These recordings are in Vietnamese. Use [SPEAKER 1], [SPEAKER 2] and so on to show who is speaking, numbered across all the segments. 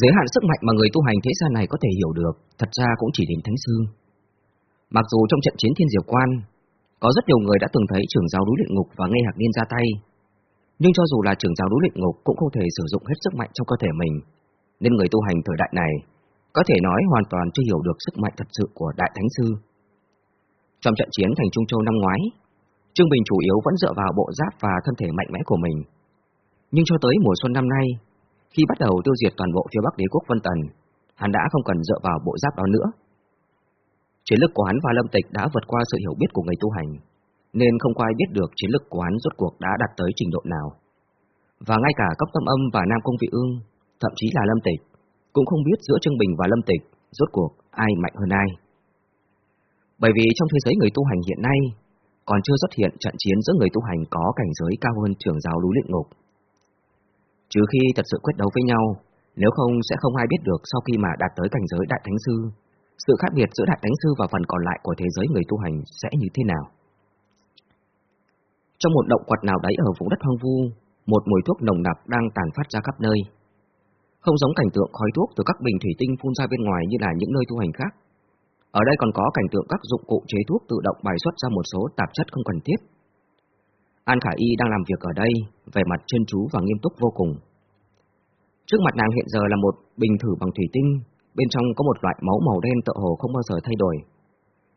[SPEAKER 1] Giới hạn sức mạnh mà người tu hành thế gian này có thể hiểu được, thật ra cũng chỉ đến Thánh Sư. Mặc dù trong trận chiến Thiên Diệp Quan, có rất nhiều người đã từng thấy trưởng giáo núi luyện ngục và nghe hạc niên ra tay, nhưng cho dù là trưởng giáo núi luyện ngục cũng không thể sử dụng hết sức mạnh trong cơ thể mình, nên người tu hành thời đại này có thể nói hoàn toàn chưa hiểu được sức mạnh thật sự của Đại Thánh Sư. Trong trận chiến thành Trung Châu năm ngoái, Trương Bình chủ yếu vẫn dựa vào bộ giáp và thân thể mạnh mẽ của mình. Nhưng cho tới mùa xuân năm nay, khi bắt đầu tiêu diệt toàn bộ phía Bắc đế quốc Vân Tần, hắn đã không cần dựa vào bộ giáp đó nữa. Chiến lực của hắn và Lâm Tịch đã vượt qua sự hiểu biết của người tu hành, nên không có ai biết được chiến lực của hắn rốt cuộc đã đạt tới trình độ nào. Và ngay cả Cốc Tâm Âm và Nam Công Vị Ương, thậm chí là Lâm Tịch, cũng không biết giữa Trương Bình và Lâm Tịch rốt cuộc ai mạnh hơn ai. Bởi vì trong thế giới người tu hành hiện nay, còn chưa xuất hiện trận chiến giữa người tu hành có cảnh giới cao hơn trưởng giáo núi luyện ngục. Trừ khi thật sự quyết đấu với nhau, nếu không sẽ không ai biết được sau khi mà đạt tới cảnh giới đại thánh sư, sự khác biệt giữa đại thánh sư và phần còn lại của thế giới người tu hành sẽ như thế nào. Trong một động quật nào đấy ở vùng đất hoang vu, một mùi thuốc nồng nặc đang tàn phát ra khắp nơi. Không giống cảnh tượng khói thuốc từ các bình thủy tinh phun ra bên ngoài như là những nơi tu hành khác. Ở đây còn có cảnh tượng các dụng cụ chế thuốc tự động bài xuất ra một số tạp chất không cần thiết. An Khả Y đang làm việc ở đây, vẻ mặt chân chú và nghiêm túc vô cùng. Trước mặt nàng hiện giờ là một bình thử bằng thủy tinh, bên trong có một loại máu màu đen tựa hồ không bao giờ thay đổi.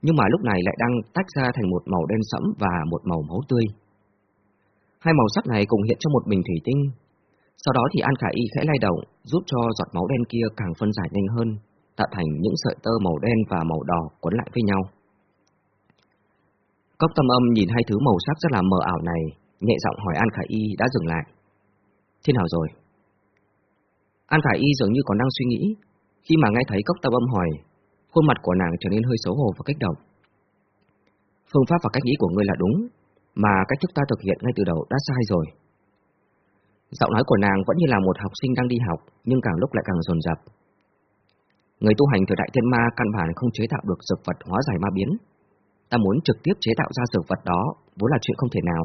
[SPEAKER 1] Nhưng mà lúc này lại đang tách ra thành một màu đen sẫm và một màu máu tươi. Hai màu sắc này cùng hiện trong một bình thủy tinh. Sau đó thì An Khả Y khẽ lay động, giúp cho giọt máu đen kia càng phân giải nhanh hơn, tạo thành những sợi tơ màu đen và màu đỏ quấn lại với nhau. Cốc tâm âm nhìn hai thứ màu sắc rất là mờ ảo này, nhẹ giọng hỏi An Khả Y đã dừng lại. Thế nào rồi? An Khải Y dường như còn đang suy nghĩ, khi mà nghe thấy cốc tâm âm hỏi, khuôn mặt của nàng trở nên hơi xấu hổ và kích động. Phương pháp và cách nghĩ của ngươi là đúng, mà cách thức ta thực hiện ngay từ đầu đã sai rồi. Giọng nói của nàng vẫn như là một học sinh đang đi học, nhưng càng lúc lại càng dồn dập. Người tu hành thời đại thiên ma căn bản không chế tạo được dược vật hóa giải ma biến. Ta muốn trực tiếp chế tạo ra dược vật đó vốn là chuyện không thể nào.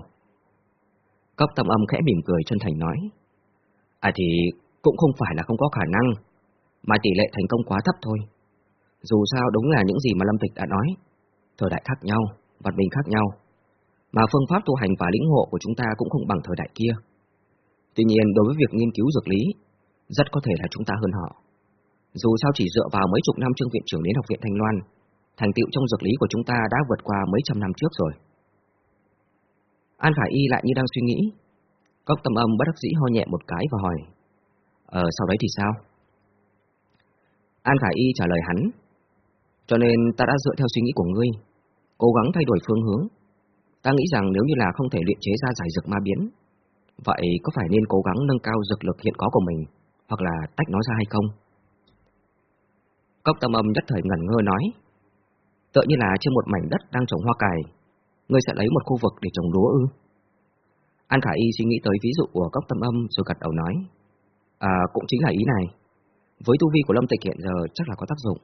[SPEAKER 1] Cốc tâm âm khẽ mỉm cười chân thành nói. À thì cũng không phải là không có khả năng, mà tỷ lệ thành công quá thấp thôi. Dù sao đúng là những gì mà Lâm Tịch đã nói. Thời đại khác nhau, vật minh khác nhau, mà phương pháp tu hành và lĩnh ngộ của chúng ta cũng không bằng thời đại kia. Tuy nhiên, đối với việc nghiên cứu dược lý, rất có thể là chúng ta hơn họ. Dù sao chỉ dựa vào mấy chục năm trương viện trưởng đến học viện Thanh Loan, thành tựu trong dược lý của chúng ta đã vượt qua mấy trăm năm trước rồi. An Khải Y lại như đang suy nghĩ. Cốc tâm âm bất đắc dĩ ho nhẹ một cái và hỏi. Ờ, sau đấy thì sao? An Khải Y trả lời hắn. Cho nên ta đã dựa theo suy nghĩ của ngươi, cố gắng thay đổi phương hướng. Ta nghĩ rằng nếu như là không thể luyện chế ra giải dược ma biến, vậy có phải nên cố gắng nâng cao dược lực hiện có của mình, hoặc là tách nó ra hay không? Cốc tâm âm nhất thời ngẩn ngơ nói. Tựa như là trên một mảnh đất đang trồng hoa cải, ngươi sẽ lấy một khu vực để trồng lúa ư? An Khả Y suy nghĩ tới ví dụ của cốc tâm âm rồi gật đầu nói. À, cũng chính là ý này. Với tu vi của Lâm Tịch hiện giờ chắc là có tác dụng.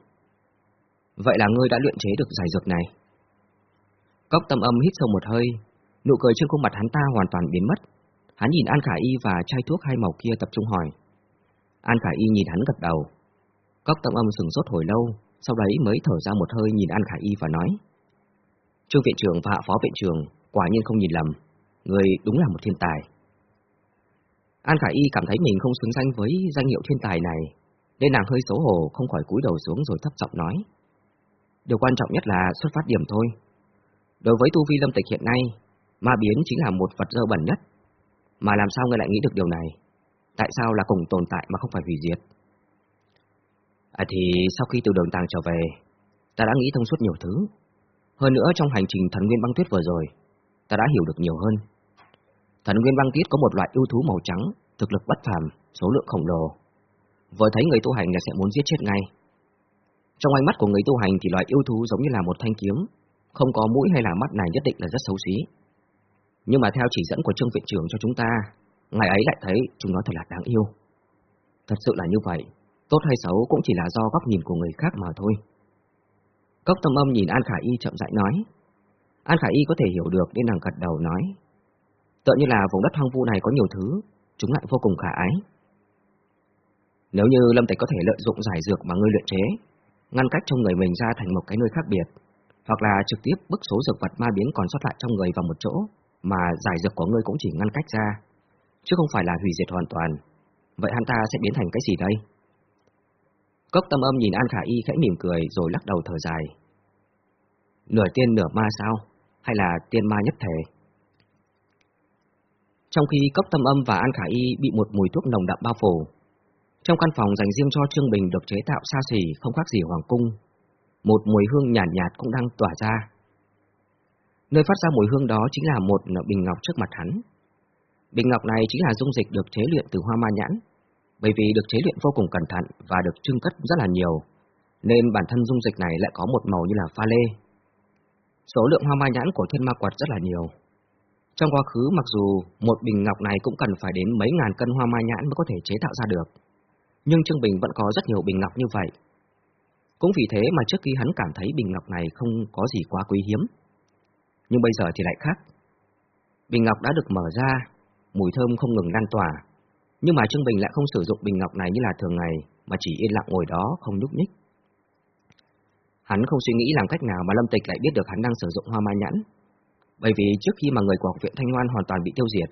[SPEAKER 1] Vậy là ngươi đã luyện chế được giải dược này. Cốc tâm âm hít sâu một hơi, nụ cười trên khuôn mặt hắn ta hoàn toàn biến mất. Hắn nhìn An Khả Y và chai thuốc hai màu kia tập trung hỏi. An Khả Y nhìn hắn gật đầu. Cốc tâm âm sừng sốt hồi lâu, sau đấy mới thở ra một hơi nhìn An Khả Y và nói. Trương viện trưởng và hạ phó viện trưởng quả nhiên không nhìn lầm, người đúng là một thiên tài. An Khả Y cảm thấy mình không xứng danh với danh hiệu thiên tài này, nên nàng hơi xấu hổ không khỏi cúi đầu xuống rồi thấp giọng nói. Điều quan trọng nhất là xuất phát điểm thôi. Đối với tu vi lâm tịch hiện nay, ma biến chính là một vật dơ bẩn nhất. Mà làm sao ngươi lại nghĩ được điều này? Tại sao là cùng tồn tại mà không phải hủy diệt? À thì sau khi từ đường tàng trở về, ta đã nghĩ thông suốt nhiều thứ. Hơn nữa trong hành trình thần nguyên băng tuyết vừa rồi, ta đã hiểu được nhiều hơn. Thần nguyên băng Tiết có một loại ưu thú màu trắng, thực lực bất phàm, số lượng khổng lồ. Vừa thấy người tu hành là sẽ muốn giết chết ngay. Trong ánh mắt của người tu hành thì loại yêu thú giống như là một thanh kiếm, không có mũi hay là mắt này nhất định là rất xấu xí. Nhưng mà theo chỉ dẫn của trương viện trưởng cho chúng ta, ngày ấy lại thấy chúng nó thật là đáng yêu. Thật sự là như vậy, tốt hay xấu cũng chỉ là do góc nhìn của người khác mà thôi. Cốc tâm âm nhìn An Khả Y chậm rãi nói. An Khả Y có thể hiểu được nên nàng gật đầu nói. Tựa như là vùng đất hoang vu này có nhiều thứ, chúng lại vô cùng khả ái. Nếu như Lâm Tịch có thể lợi dụng giải dược mà ngươi luyện chế, ngăn cách trong người mình ra thành một cái nơi khác biệt, hoặc là trực tiếp bức số dược vật ma biến còn sót lại trong người vào một chỗ, mà giải dược của ngươi cũng chỉ ngăn cách ra, chứ không phải là hủy diệt hoàn toàn. Vậy hắn ta sẽ biến thành cái gì đây? Cốc tâm âm nhìn An Khả Y khẽ mỉm cười rồi lắc đầu thở dài. Nửa tiên nửa ma sao? Hay là tiên ma nhất thể? Trong khi Cốc tâm âm và An Khả Y bị một mùi thuốc nồng đậm bao phủ, trong căn phòng dành riêng cho Trương Bình được chế tạo xa xỉ không khác gì hoàng cung, một mùi hương nhàn nhạt, nhạt cũng đang tỏa ra. Nơi phát ra mùi hương đó chính là một bình ngọc trước mặt hắn. Bình ngọc này chính là dung dịch được chế luyện từ hoa ma nhãn, bởi vì được chế luyện vô cùng cẩn thận và được trưng cất rất là nhiều, nên bản thân dung dịch này lại có một màu như là pha lê. Số lượng hoa ma nhãn của thiên ma quật rất là nhiều. Trong quá khứ mặc dù một bình ngọc này cũng cần phải đến mấy ngàn cân hoa mai nhãn mới có thể chế tạo ra được, nhưng Trương Bình vẫn có rất nhiều bình ngọc như vậy. Cũng vì thế mà trước khi hắn cảm thấy bình ngọc này không có gì quá quý hiếm. Nhưng bây giờ thì lại khác. Bình ngọc đã được mở ra, mùi thơm không ngừng lan tỏa, nhưng mà Trương Bình lại không sử dụng bình ngọc này như là thường ngày, mà chỉ yên lặng ngồi đó không nhúc nhích. Hắn không suy nghĩ làm cách nào mà Lâm Tịch lại biết được hắn đang sử dụng hoa mai nhãn. Bởi vì trước khi mà người của học viện Thanh Loan hoàn toàn bị tiêu diệt,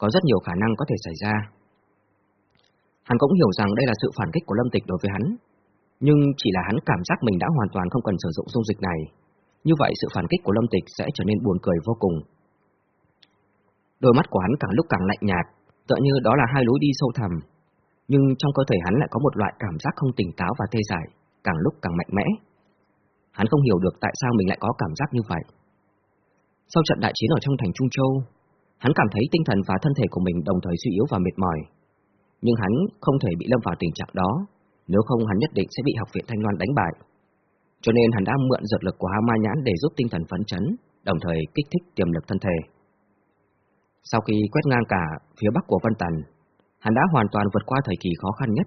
[SPEAKER 1] có rất nhiều khả năng có thể xảy ra. Hắn cũng hiểu rằng đây là sự phản kích của Lâm Tịch đối với hắn, nhưng chỉ là hắn cảm giác mình đã hoàn toàn không cần sử dụng dung dịch này. Như vậy sự phản kích của Lâm Tịch sẽ trở nên buồn cười vô cùng. Đôi mắt của hắn càng lúc càng lạnh nhạt, tựa như đó là hai lối đi sâu thẳm, nhưng trong cơ thể hắn lại có một loại cảm giác không tỉnh táo và tê dại, càng lúc càng mạnh mẽ. Hắn không hiểu được tại sao mình lại có cảm giác như vậy. Sau trận đại chiến ở trong thành Trung Châu, hắn cảm thấy tinh thần và thân thể của mình đồng thời suy yếu và mệt mỏi. Nhưng hắn không thể bị lâm vào tình trạng đó, nếu không hắn nhất định sẽ bị học viện Thanh Loan đánh bại. Cho nên hắn đã mượn dược lực của Hama Nhãn để giúp tinh thần phấn chấn, đồng thời kích thích tiềm lực thân thể. Sau khi quét ngang cả phía bắc của Vân Tần, hắn đã hoàn toàn vượt qua thời kỳ khó khăn nhất.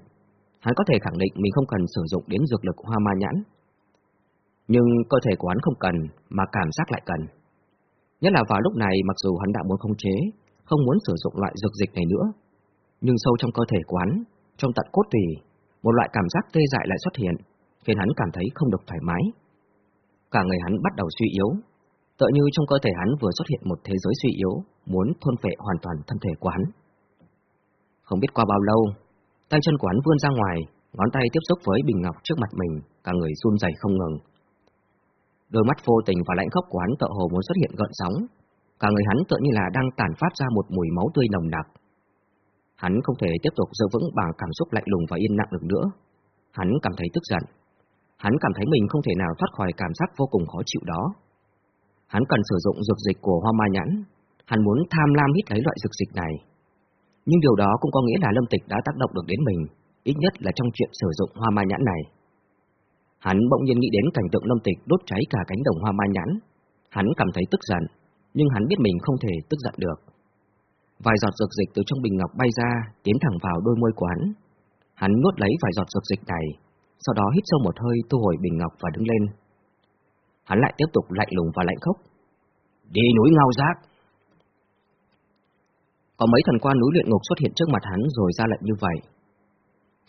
[SPEAKER 1] Hắn có thể khẳng định mình không cần sử dụng đến dược lực hoa ma nhãn. Nhưng cơ thể của hắn không cần, mà cảm giác lại cần. Nhất là vào lúc này mặc dù hắn đã muốn không chế, không muốn sử dụng loại dược dịch này nữa, nhưng sâu trong cơ thể của hắn, trong tận cốt tủy, một loại cảm giác tê dại lại xuất hiện, khiến hắn cảm thấy không được thoải mái. Cả người hắn bắt đầu suy yếu, tựa như trong cơ thể hắn vừa xuất hiện một thế giới suy yếu, muốn thôn phệ hoàn toàn thân thể của hắn. Không biết qua bao lâu, tay chân của hắn vươn ra ngoài, ngón tay tiếp xúc với bình ngọc trước mặt mình, cả người run rẩy không ngừng. Đôi mắt vô tình và lạnh khốc của hắn tựa hồ muốn xuất hiện gợn sóng, cả người hắn tựa như là đang tàn phát ra một mùi máu tươi nồng nặc. Hắn không thể tiếp tục giữ vững bằng cảm xúc lạnh lùng và yên lặng được nữa. Hắn cảm thấy tức giận. Hắn cảm thấy mình không thể nào thoát khỏi cảm giác vô cùng khó chịu đó. Hắn cần sử dụng dược dịch của hoa ma nhãn, hắn muốn tham lam hít lấy loại dược dịch này. Nhưng điều đó cũng có nghĩa là Lâm Tịch đã tác động được đến mình, ít nhất là trong chuyện sử dụng hoa ma nhãn này. Hắn bỗng nhiên nghĩ đến cảnh tượng Lâm Tịch đốt cháy cả cánh đồng hoa mai nhãn. Hắn cảm thấy tức giận, nhưng hắn biết mình không thể tức giận được. Vài giọt dược dịch từ trong bình ngọc bay ra, tiến thẳng vào đôi môi của hắn. Hắn nuốt lấy vài giọt dược dịch này, sau đó hít sâu một hơi thu hồi bình ngọc và đứng lên. Hắn lại tiếp tục lạnh lùng và lạnh khốc. Đi núi ngao giác! Có mấy thần quan núi luyện ngục xuất hiện trước mặt hắn rồi ra lệnh như vậy.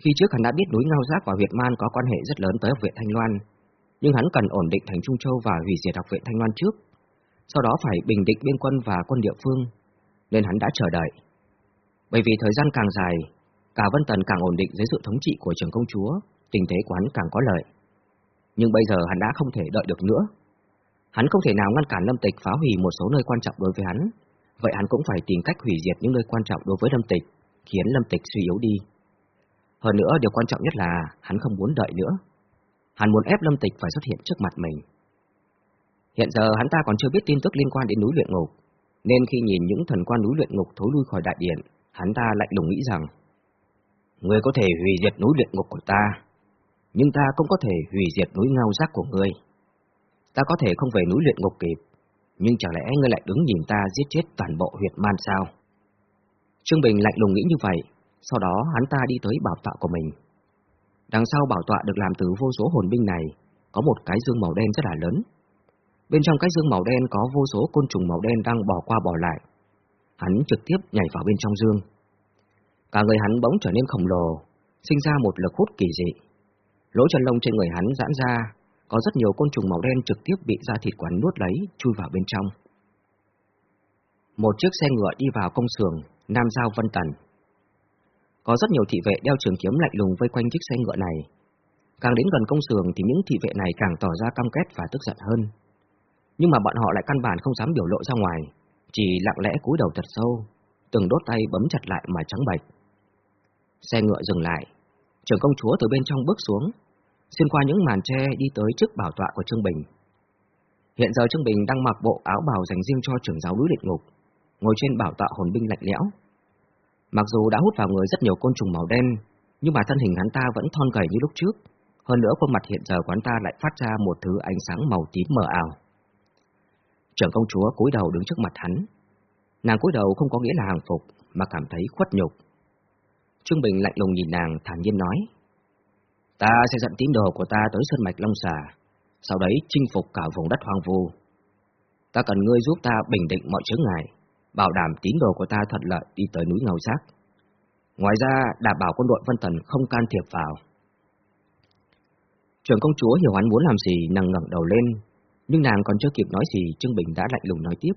[SPEAKER 1] Khi trước hắn đã biết núi ngao giác và việt Man có quan hệ rất lớn tới học viện Thanh Loan, nhưng hắn cần ổn định thành Trung Châu và hủy diệt học viện Thanh Loan trước, sau đó phải bình định biên quân và quân địa phương, nên hắn đã chờ đợi. Bởi vì thời gian càng dài, cả Vân Tần càng ổn định dưới sự thống trị của trưởng công chúa, tình thế của hắn càng có lợi. Nhưng bây giờ hắn đã không thể đợi được nữa. Hắn không thể nào ngăn cản Lâm Tịch phá hủy một số nơi quan trọng đối với hắn, vậy hắn cũng phải tìm cách hủy diệt những nơi quan trọng đối với Lâm Tịch, khiến Lâm Tịch suy yếu đi. Hơn nữa, điều quan trọng nhất là hắn không muốn đợi nữa. Hắn muốn ép Lâm Tịch phải xuất hiện trước mặt mình. Hiện giờ hắn ta còn chưa biết tin tức liên quan đến núi luyện ngục, nên khi nhìn những thần quan núi luyện ngục thối lui khỏi đại điện, hắn ta lạnh lùng nghĩ rằng Ngươi có thể hủy diệt núi luyện ngục của ta, nhưng ta cũng có thể hủy diệt núi ngao giác của ngươi. Ta có thể không về núi luyện ngục kịp, nhưng chẳng lẽ ngươi lại đứng nhìn ta giết chết toàn bộ huyệt man sao? Trương Bình lạnh lùng nghĩ như vậy, sau đó hắn ta đi tới bảo tọa của mình. Đằng sau bảo tọa được làm từ vô số hồn binh này, có một cái dương màu đen rất là lớn. Bên trong cái dương màu đen có vô số côn trùng màu đen đang bỏ qua bỏ lại. Hắn trực tiếp nhảy vào bên trong dương. Cả người hắn bỗng trở nên khổng lồ, sinh ra một lực hút kỳ dị. Lỗ chân lông trên người hắn giãn ra, có rất nhiều côn trùng màu đen trực tiếp bị da thịt quán nuốt lấy, chui vào bên trong. Một chiếc xe ngựa đi vào công xưởng, Nam Giao Vân Tần. Có rất nhiều thị vệ đeo trường kiếm lạnh lùng vây quanh chiếc xe ngựa này. Càng đến gần công xưởng thì những thị vệ này càng tỏ ra căm kết và tức giận hơn. Nhưng mà bọn họ lại căn bản không dám biểu lộ ra ngoài, chỉ lặng lẽ cúi đầu thật sâu, từng đốt tay bấm chặt lại mà trắng bệch. Xe ngựa dừng lại, trưởng công chúa từ bên trong bước xuống, xuyên qua những màn tre đi tới trước bảo tọa của Trương Bình. Hiện giờ Trương Bình đang mặc bộ áo bào dành riêng cho trưởng giáo núi định ngục, ngồi trên bảo tọa hồn binh lạnh lẽo. Mặc dù đã hút vào người rất nhiều côn trùng màu đen, nhưng mà thân hình hắn ta vẫn thon gầy như lúc trước, hơn nữa khuôn mặt hiện giờ của hắn ta lại phát ra một thứ ánh sáng màu tím mờ ảo. Trưởng công chúa cúi đầu đứng trước mặt hắn. Nàng cúi đầu không có nghĩa là hàng phục, mà cảm thấy khuất nhục. Trương Bình lạnh lùng nhìn nàng, thản nhiên nói. Ta sẽ dẫn tín đồ của ta tới Sơn Mạch Long Xà, sau đấy chinh phục cả vùng đất hoang vu. Ta cần ngươi giúp ta bình định mọi chướng ngại, bảo đảm tín đồ của ta thuận lợi đi tới núi ngầu sắc. Ngoài ra, đảm bảo quân đội Vân Tần không can thiệp vào. Trưởng công chúa hiểu hắn muốn làm gì, nàng ngẩng đầu lên, nhưng nàng còn chưa kịp nói gì, Trương Bình đã lạnh lùng nói tiếp.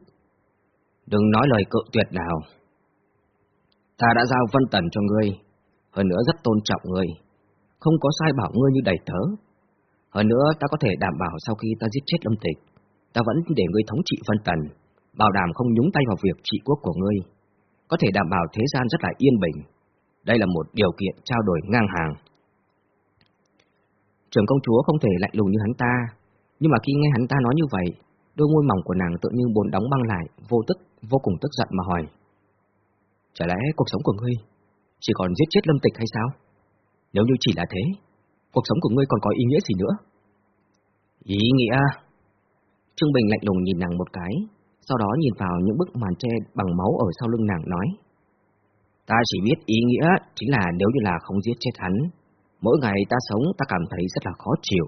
[SPEAKER 1] Đừng nói lời cự tuyệt nào. Ta đã giao Vân Tần cho ngươi, hơn nữa rất tôn trọng ngươi, không có sai bảo ngươi như đầy tớ. Hơn nữa, ta có thể đảm bảo sau khi ta giết chết Lâm Tịch, ta vẫn để ngươi thống trị Vân Tần, bảo đảm không nhúng tay vào việc trị quốc của ngươi, có thể đảm bảo thế gian rất là yên bình. Đây là một điều kiện trao đổi ngang hàng. Trưởng công chúa không thể lạnh lùng như hắn ta, nhưng mà khi nghe hắn ta nói như vậy, đôi môi mỏng của nàng tự như bồn đóng băng lại, vô tức, vô cùng tức giận mà hỏi. Chả lẽ cuộc sống của ngươi chỉ còn giết chết lâm tịch hay sao? Nếu như chỉ là thế, cuộc sống của ngươi còn có ý nghĩa gì nữa? Ý nghĩa? Trương Bình lạnh lùng nhìn nàng một cái, sau đó nhìn vào những bức màn tre bằng máu ở sau lưng nàng nói. Ta chỉ biết ý nghĩa chính là nếu như là không giết chết hắn, mỗi ngày ta sống ta cảm thấy rất là khó chịu.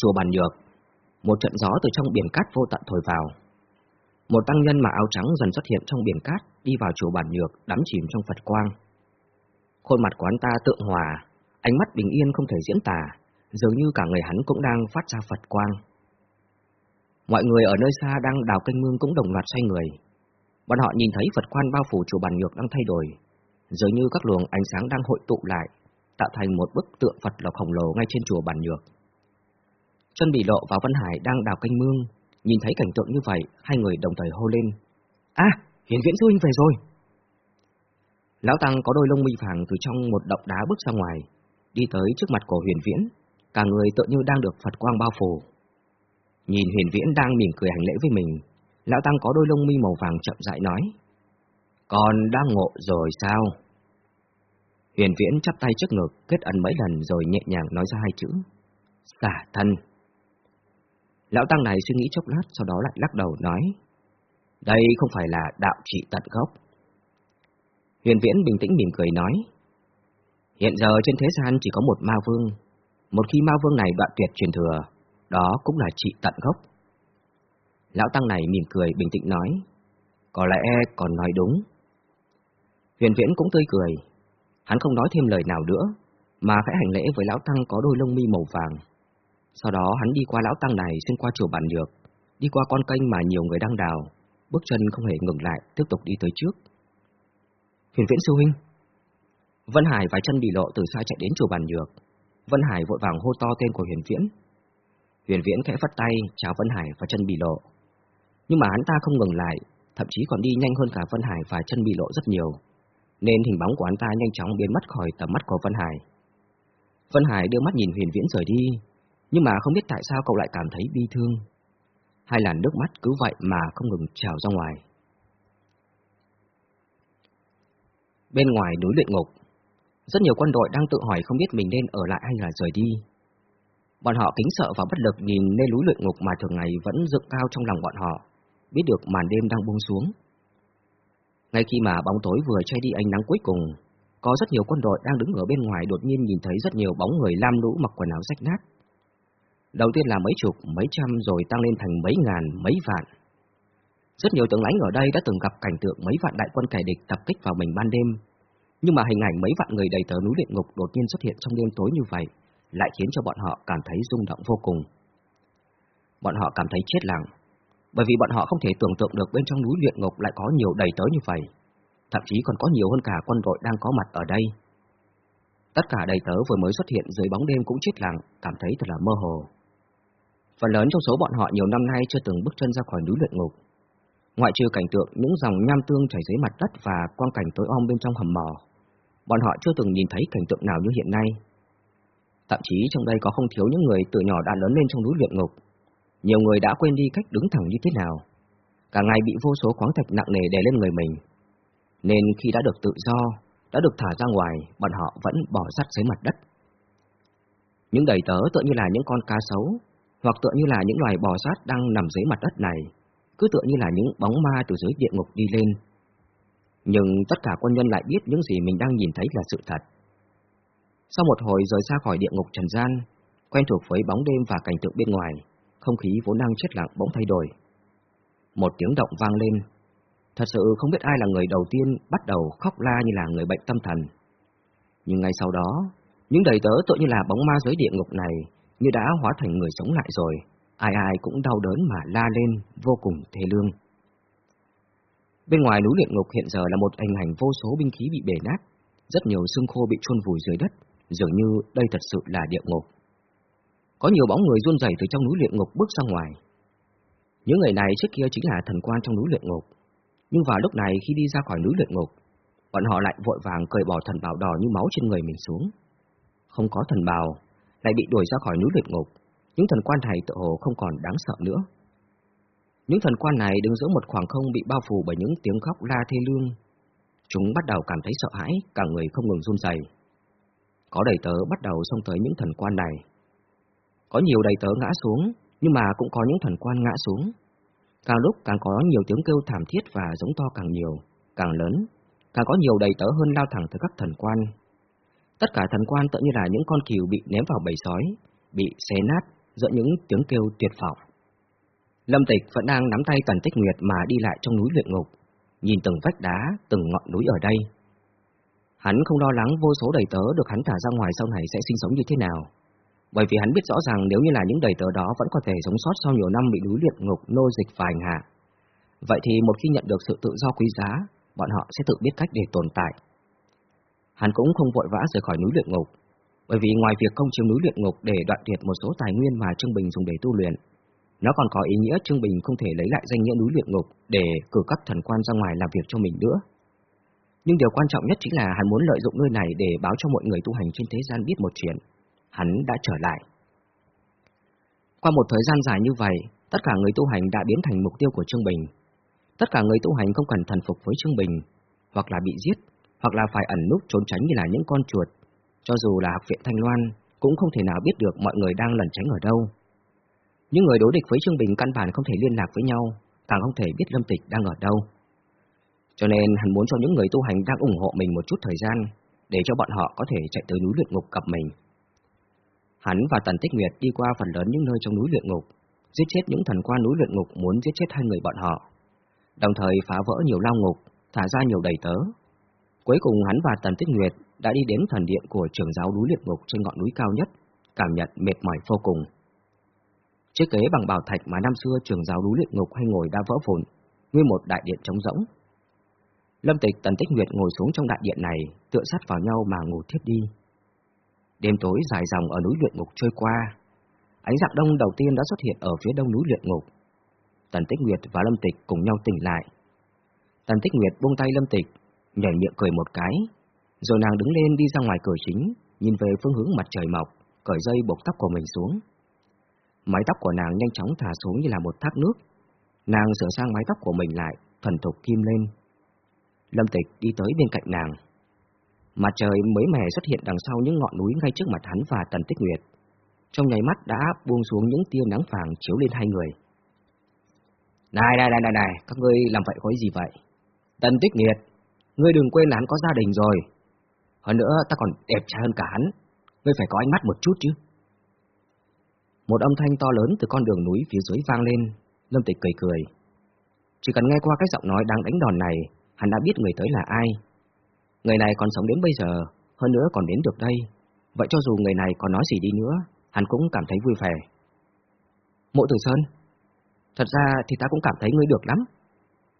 [SPEAKER 1] Chùa Bàn Nhược, một trận gió từ trong biển cát vô tận thổi vào. Một tăng nhân mặc áo trắng dần xuất hiện trong biển cát, đi vào chùa Bàn Nhược, đắm chìm trong Phật quang. Khuôn mặt của hắn ta tượng hòa, ánh mắt bình yên không thể diễn tả, dường như cả người hắn cũng đang phát ra Phật quang. Mọi người ở nơi xa đang đào kênh mương cũng đồng loạt xoay người. Bọn họ nhìn thấy Phật quan bao phủ chùa Bàn Nhược đang thay đổi, dường như các luồng ánh sáng đang hội tụ lại, tạo thành một bức tượng Phật lộc khổng lồ ngay trên chùa Bàn Nhược. Chân Bị Lộ và văn Hải đang đào canh mương, nhìn thấy cảnh tượng như vậy, hai người đồng thời hô lên. À, Hiền Viễn Sư Huynh về rồi! Lão Tăng có đôi lông mi vàng từ trong một động đá bước ra ngoài, đi tới trước mặt của Huyền Viễn, cả người tự như đang được Phật quang bao phủ. Nhìn Huyền Viễn đang mỉm cười hành lễ với mình, Lão Tăng có đôi lông mi màu vàng chậm rãi nói. Con đang ngộ rồi sao? Huyền Viễn chắp tay trước ngực, kết ấn mấy lần rồi nhẹ nhàng nói ra hai chữ. Xả thân. Lão Tăng này suy nghĩ chốc lát, sau đó lại lắc đầu nói, đây không phải là đạo trị tận gốc. Huyền Viễn bình tĩnh mỉm cười nói, hiện giờ trên thế gian chỉ có một ma vương, một khi ma vương này đoạn tuyệt truyền thừa, đó cũng là trị tận gốc. Lão Tăng này mỉm cười bình tĩnh nói, có lẽ còn nói đúng. Huyền Viễn cũng tươi cười, hắn không nói thêm lời nào nữa, mà phải hành lễ với Lão Tăng có đôi lông mi màu vàng. Sau đó hắn đi qua lão tăng này xuyên qua chùa bản nhược, đi qua con kênh mà nhiều người đang đào, bước chân không hề ngừng lại, tiếp tục đi tới trước. Huyền Viễn sư huynh. Vân Hải vài chân bị lộ từ xa chạy đến chùa bản nhược. Vân Hải vội vàng hô to tên của Huyền Viễn. Huyền Viễn khẽ phất tay chào Vân Hải và chân bị lộ. Nhưng mà hắn ta không ngừng lại, thậm chí còn đi nhanh hơn cả Vân Hải và chân bị lộ rất nhiều, nên hình bóng của hắn ta nhanh chóng biến mất khỏi tầm mắt của Vân Hải. Vân Hải đưa mắt nhìn Huyền Viễn rời đi, nhưng mà không biết tại sao cậu lại cảm thấy bi thương. Hay là nước mắt cứ vậy mà không ngừng trào ra ngoài. Bên ngoài núi luyện ngục, rất nhiều quân đội đang tự hỏi không biết mình nên ở lại hay là rời đi. Bọn họ kính sợ và bất lực nhìn lên núi luyện ngục mà thường ngày vẫn dựng cao trong lòng bọn họ, biết được màn đêm đang buông xuống. Ngay khi mà bóng tối vừa che đi ánh nắng cuối cùng, có rất nhiều quân đội đang đứng ở bên ngoài đột nhiên nhìn thấy rất nhiều bóng người lam lũ mặc quần áo rách nát. Đầu tiên là mấy chục, mấy trăm rồi tăng lên thành mấy ngàn, mấy vạn. Rất nhiều tướng lãnh ở đây đã từng gặp cảnh tượng mấy vạn đại quân kẻ địch tập kích vào mình ban đêm. Nhưng mà hình ảnh mấy vạn người đầy tớ núi luyện ngục đột nhiên xuất hiện trong đêm tối như vậy, lại khiến cho bọn họ cảm thấy rung động vô cùng. Bọn họ cảm thấy chết lặng, bởi vì bọn họ không thể tưởng tượng được bên trong núi luyện ngục lại có nhiều đầy tớ như vậy, thậm chí còn có nhiều hơn cả quân đội đang có mặt ở đây. Tất cả đầy tớ vừa mới xuất hiện dưới bóng đêm cũng chết lặng, cảm thấy thật là mơ hồ. Phần lớn trong số bọn họ nhiều năm nay chưa từng bước chân ra khỏi núi luyện ngục. Ngoại trừ cảnh tượng những dòng nham tương chảy dưới mặt đất và quang cảnh tối om bên trong hầm mỏ, bọn họ chưa từng nhìn thấy cảnh tượng nào như hiện nay. Thậm chí trong đây có không thiếu những người từ nhỏ đã lớn lên trong núi luyện ngục. Nhiều người đã quên đi cách đứng thẳng như thế nào. Cả ngày bị vô số khoáng thạch nặng nề đè lên người mình. Nên khi đã được tự do, đã được thả ra ngoài, bọn họ vẫn bỏ sát dưới mặt đất. Những đầy tớ tựa như là những con cá sấu, hoặc tựa như là những loài bò sát đang nằm dưới mặt đất này, cứ tựa như là những bóng ma từ dưới địa ngục đi lên. Nhưng tất cả quân nhân lại biết những gì mình đang nhìn thấy là sự thật. Sau một hồi rời xa khỏi địa ngục trần gian, quen thuộc với bóng đêm và cảnh tượng bên ngoài, không khí vốn đang chết lặng bỗng thay đổi. Một tiếng động vang lên. Thật sự không biết ai là người đầu tiên bắt đầu khóc la như là người bệnh tâm thần. Nhưng ngay sau đó, những đầy tớ tự như là bóng ma dưới địa ngục này, như đã hóa thành người sống lại rồi, ai ai cũng đau đớn mà la lên, vô cùng thê lương. Bên ngoài núi luyện ngục hiện giờ là một hình ảnh vô số binh khí bị bể nát, rất nhiều xương khô bị chôn vùi dưới đất, dường như đây thật sự là địa ngục. Có nhiều bóng người run rẩy từ trong núi luyện ngục bước ra ngoài. Những người này trước kia chính là thần quan trong núi luyện ngục, nhưng vào lúc này khi đi ra khỏi núi luyện ngục, bọn họ lại vội vàng cởi bỏ thần bào đỏ như máu trên người mình xuống. Không có thần bào, lại bị đuổi ra khỏi núi luyện ngục, những thần quan này tự hồ không còn đáng sợ nữa. Những thần quan này đứng giữa một khoảng không bị bao phủ bởi những tiếng khóc la thê lương. Chúng bắt đầu cảm thấy sợ hãi, cả người không ngừng run rẩy. Có đầy tớ bắt đầu xông tới những thần quan này. Có nhiều đầy tớ ngã xuống, nhưng mà cũng có những thần quan ngã xuống. Càng lúc càng có nhiều tiếng kêu thảm thiết và giống to càng nhiều, càng lớn, càng có nhiều đầy tớ hơn lao thẳng tới các thần quan. Tất cả thần quan tự như là những con cừu bị ném vào bầy sói, bị xé nát giữa những tiếng kêu tuyệt vọng. Lâm Tịch vẫn đang nắm tay Tần Tích Nguyệt mà đi lại trong núi luyện ngục, nhìn từng vách đá, từng ngọn núi ở đây. Hắn không lo lắng vô số đầy tớ được hắn thả ra ngoài sau này sẽ sinh sống như thế nào, bởi vì hắn biết rõ ràng nếu như là những đầy tớ đó vẫn có thể sống sót sau nhiều năm bị núi luyện ngục nô dịch và hành hạ. Vậy thì một khi nhận được sự tự do quý giá, bọn họ sẽ tự biết cách để tồn tại. Hắn cũng không vội vã rời khỏi núi luyện ngục, bởi vì ngoài việc công chiếm núi luyện ngục để đoạn tuyệt một số tài nguyên mà Trương Bình dùng để tu luyện, nó còn có ý nghĩa Trương Bình không thể lấy lại danh nghĩa núi luyện ngục để cử các thần quan ra ngoài làm việc cho mình nữa. Nhưng điều quan trọng nhất chính là hắn muốn lợi dụng nơi này để báo cho mọi người tu hành trên thế gian biết một chuyện. Hắn đã trở lại. Qua một thời gian dài như vậy, tất cả người tu hành đã biến thành mục tiêu của Trương Bình. Tất cả người tu hành không cần thần phục với Trương Bình, hoặc là bị giết, hoặc là phải ẩn núp trốn tránh như là những con chuột. Cho dù là học viện Thanh Loan, cũng không thể nào biết được mọi người đang lẩn tránh ở đâu. Những người đối địch với Trương Bình căn bản không thể liên lạc với nhau, càng không thể biết Lâm Tịch đang ở đâu. Cho nên hắn muốn cho những người tu hành đang ủng hộ mình một chút thời gian, để cho bọn họ có thể chạy tới núi luyện ngục gặp mình. Hắn và Tần Tích Nguyệt đi qua phần lớn những nơi trong núi luyện ngục, giết chết những thần quan núi luyện ngục muốn giết chết hai người bọn họ, đồng thời phá vỡ nhiều lao ngục, thả ra nhiều đầy tớ. Cuối cùng hắn và Tần Tích Nguyệt đã đi đến thần điện của trưởng giáo núi luyện ngục trên ngọn núi cao nhất, cảm nhận mệt mỏi vô cùng. Chiếc ghế bằng bảo thạch mà năm xưa trưởng giáo núi luyện ngục hay ngồi đã vỡ vụn, nguyên một đại điện trống rỗng. Lâm Tịch Tần Tích Nguyệt ngồi xuống trong đại điện này, tựa sát vào nhau mà ngủ thiếp đi. Đêm tối dài dòng ở núi luyện ngục trôi qua, ánh dạng đông đầu tiên đã xuất hiện ở phía đông núi luyện ngục. Tần Tích Nguyệt và Lâm Tịch cùng nhau tỉnh lại. Tần Tích Nguyệt buông tay Lâm Tịch, nhảy miệng cười một cái, rồi nàng đứng lên đi ra ngoài cửa chính, nhìn về phương hướng mặt trời mọc, cởi dây buộc tóc của mình xuống. Mái tóc của nàng nhanh chóng thả xuống như là một thác nước. Nàng sửa sang mái tóc của mình lại, thuần thục kim lên. Lâm Tịch đi tới bên cạnh nàng, Mặt trời mới mẻ xuất hiện đằng sau những ngọn núi ngay trước mặt hắn và Tần Tích Nguyệt. Trong nháy mắt đã buông xuống những tia nắng vàng chiếu lên hai người. Này, này, này, này, này, các ngươi làm vậy có gì vậy? Tần Tích Nguyệt, ngươi đừng quên là hắn có gia đình rồi. Hơn nữa ta còn đẹp trai hơn cả hắn, ngươi phải có ánh mắt một chút chứ. Một âm thanh to lớn từ con đường núi phía dưới vang lên, Lâm Tịch cười cười. Chỉ cần nghe qua cái giọng nói đang đánh đòn này, hắn đã biết người tới là ai. Người này còn sống đến bây giờ, hơn nữa còn đến được đây. Vậy cho dù người này còn nói gì đi nữa, hắn cũng cảm thấy vui vẻ. Mộ Tử Sơn, thật ra thì ta cũng cảm thấy ngươi được lắm.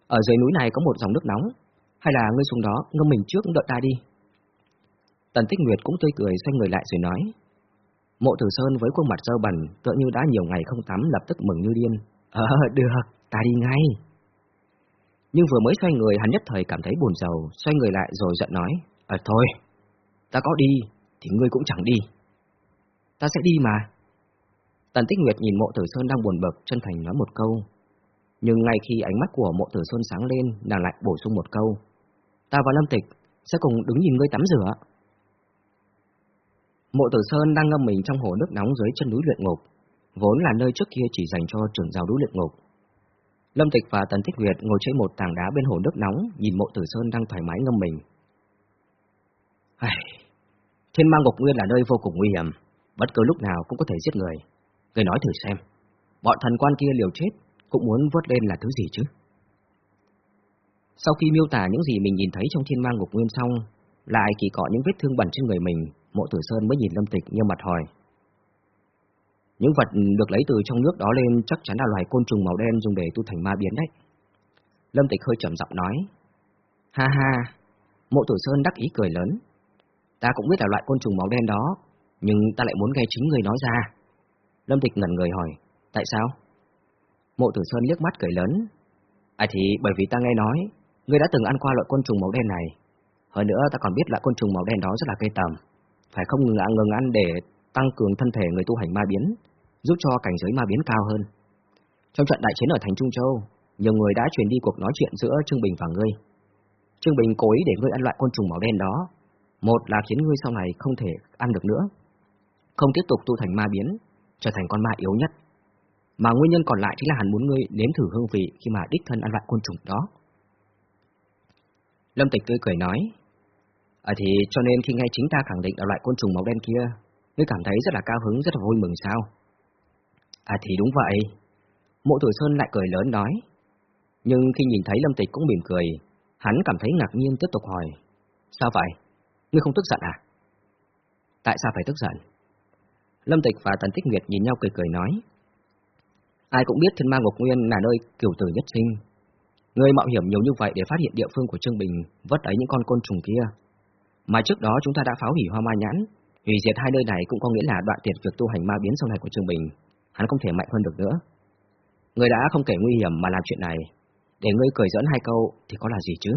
[SPEAKER 1] Ở dưới núi này có một dòng nước nóng, hay là ngươi xuống đó ngâm mình trước đợi ta đi. Tần Tích Nguyệt cũng tươi cười xoay người lại rồi nói. Mộ Tử Sơn với khuôn mặt dơ bẩn, tựa như đã nhiều ngày không tắm lập tức mừng như điên. Ờ, được, ta đi ngay. Nhưng vừa mới xoay người hắn nhất thời cảm thấy buồn rầu, xoay người lại rồi giận nói. Ờ thôi, ta có đi, thì ngươi cũng chẳng đi. Ta sẽ đi mà. Tần Tích Nguyệt nhìn mộ tử Sơn đang buồn bực, chân thành nói một câu. Nhưng ngay khi ánh mắt của mộ tử Sơn sáng lên, nàng lại bổ sung một câu. Ta và Lâm Tịch sẽ cùng đứng nhìn ngươi tắm rửa. Mộ tử Sơn đang ngâm mình trong hồ nước nóng dưới chân núi luyện ngục, vốn là nơi trước kia chỉ dành cho trưởng giáo núi luyện ngục. Lâm Tịch và Tần Thích Nguyệt ngồi trên một tảng đá bên hồ nước nóng, nhìn mộ tử Sơn đang thoải mái ngâm mình. Ai... Thiên ma ngục nguyên là nơi vô cùng nguy hiểm, bất cứ lúc nào cũng có thể giết người. Người nói thử xem, bọn thần quan kia liều chết cũng muốn vớt lên là thứ gì chứ? Sau khi miêu tả những gì mình nhìn thấy trong thiên mang ngục nguyên xong, lại kỳ cọ những vết thương bẩn trên người mình, mộ tử Sơn mới nhìn Lâm Tịch như mặt hỏi. Những vật được lấy từ trong nước đó lên chắc chắn là loài côn trùng màu đen dùng để tu thành ma biến đấy. Lâm Tịch hơi trầm giọng nói. Ha ha, mộ tử Sơn đắc ý cười lớn. Ta cũng biết là loại côn trùng màu đen đó, nhưng ta lại muốn nghe chính người nói ra. Lâm Tịch ngẩn người hỏi, tại sao? Mộ tử Sơn liếc mắt cười lớn. À thì bởi vì ta nghe nói, ngươi đã từng ăn qua loại côn trùng màu đen này. Hơn nữa ta còn biết loại côn trùng màu đen đó rất là gây tầm. Phải không ngừng ăn, ngừng ăn để tăng cường thân thể người tu hành ma biến, giúp cho cảnh giới ma biến cao hơn. Trong trận đại chiến ở thành Trung Châu, nhiều người đã truyền đi cuộc nói chuyện giữa Trương Bình và ngươi. Trương Bình cố ý để ngươi ăn loại côn trùng màu đen đó, một là khiến ngươi sau này không thể ăn được nữa, không tiếp tục tu thành ma biến, trở thành con ma yếu nhất. Mà nguyên nhân còn lại chính là hắn muốn ngươi nếm thử hương vị khi mà đích thân ăn loại côn trùng đó. Lâm Tịch tươi cười nói, À thì cho nên khi nghe chính ta khẳng định là loại côn trùng màu đen kia, ngươi cảm thấy rất là cao hứng, rất là vui mừng sao? À thì đúng vậy. Mộ Tử Sơn lại cười lớn nói. Nhưng khi nhìn thấy Lâm Tịch cũng mỉm cười, hắn cảm thấy ngạc nhiên tiếp tục hỏi. Sao vậy? Ngươi không tức giận à? Tại sao phải tức giận? Lâm Tịch và Tần Tích Nguyệt nhìn nhau cười cười nói. Ai cũng biết thiên ma ngục nguyên là nơi kiểu tử nhất sinh. Ngươi mạo hiểm nhiều như vậy để phát hiện địa phương của Trương Bình, vất ấy những con côn trùng kia. Mà trước đó chúng ta đã phá hủy hoa ma nhãn, hủy diệt hai nơi này cũng có nghĩa là đoạn tuyệt việc tu hành ma biến sau này của Trương Bình, hắn không thể mạnh hơn được nữa. Ngươi đã không kể nguy hiểm mà làm chuyện này, để ngươi cười dẫn hai câu thì có là gì chứ?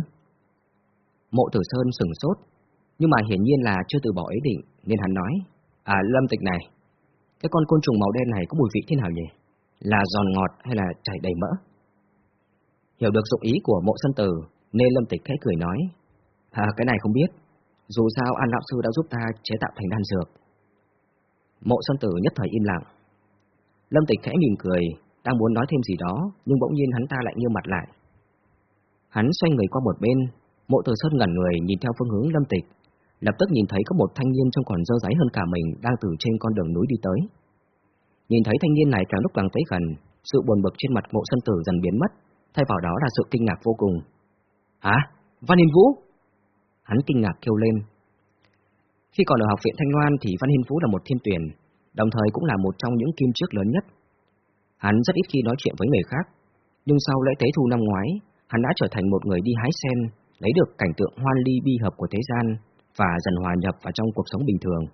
[SPEAKER 1] Mộ Tử Sơn sừng sốt, nhưng mà hiển nhiên là chưa từ bỏ ý định, nên hắn nói, à Lâm Tịch này, cái con côn trùng màu đen này có mùi vị thế nào nhỉ? Là giòn ngọt hay là chảy đầy mỡ? Hiểu được dụng ý của mộ sân tử, nên Lâm Tịch khẽ cười nói, à cái này không biết, dù sao An Lão Sư đã giúp ta chế tạo thành đan dược. Mộ sân Tử nhất thời im lặng. Lâm Tịch khẽ mỉm cười, đang muốn nói thêm gì đó, nhưng bỗng nhiên hắn ta lại nghiêng mặt lại. Hắn xoay người qua một bên, mộ từ sơn ngẩn người nhìn theo phương hướng Lâm Tịch, lập tức nhìn thấy có một thanh niên trông còn dơ giấy hơn cả mình đang từ trên con đường núi đi tới. Nhìn thấy thanh niên này càng lúc càng tới gần, sự buồn bực trên mặt mộ sân tử dần biến mất, thay vào đó là sự kinh ngạc vô cùng. Hả? Văn Hiên Vũ? Hắn kinh ngạc kêu lên. Khi còn ở học viện Thanh Loan thì Văn Hiên Vũ là một thiên tuyển, đồng thời cũng là một trong những kim trước lớn nhất. Hắn rất ít khi nói chuyện với người khác, nhưng sau lễ tế thu năm ngoái, hắn đã trở thành một người đi hái sen, lấy được cảnh tượng hoan ly bi hợp của thế gian và dần hòa nhập vào trong cuộc sống bình thường.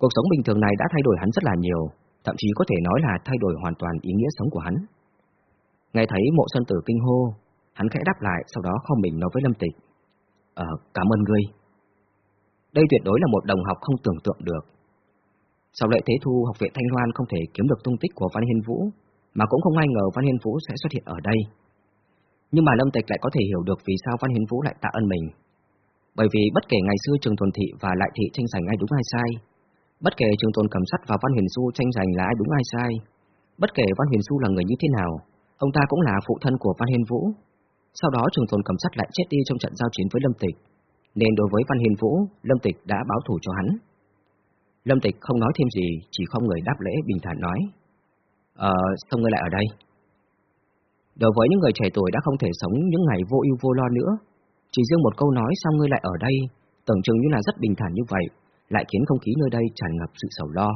[SPEAKER 1] Cuộc sống bình thường này đã thay đổi hắn rất là nhiều, thậm chí có thể nói là thay đổi hoàn toàn ý nghĩa sống của hắn. Nghe thấy mộ sơn tử kinh hô, hắn khẽ đáp lại, sau đó không mình nói với Lâm Tịch. Ờ, cảm ơn ngươi. Đây tuyệt đối là một đồng học không tưởng tượng được. Sau lễ thế thu, học viện Thanh Loan không thể kiếm được tung tích của Văn Hiên Vũ, mà cũng không ai ngờ Văn Hiên Vũ sẽ xuất hiện ở đây. Nhưng mà Lâm Tịch lại có thể hiểu được vì sao Văn Hiên Vũ lại tạ ơn mình. Bởi vì bất kể ngày xưa Trường tuần Thị và Lại Thị tranh giành ai đúng ai sai, bất kể Trường tuần Cầm Sắt và Văn Huyền Du tranh giành là ai đúng ai sai, bất kể Văn Huyền Du là người như thế nào, ông ta cũng là phụ thân của Văn Hiên Vũ. Sau đó Trường tồn Cầm Sắt lại chết đi trong trận giao chiến với Lâm Tịch, nên đối với Văn Hiên Vũ, Lâm Tịch đã báo thù cho hắn. Lâm Tịch không nói thêm gì, chỉ không người đáp lễ bình thản nói. Ờ, sao ngươi lại ở đây? Đối với những người trẻ tuổi đã không thể sống những ngày vô ưu vô lo nữa, chỉ riêng một câu nói sao ngươi lại ở đây, tưởng chừng như là rất bình thản như vậy, lại khiến không khí nơi đây tràn ngập sự sầu lo.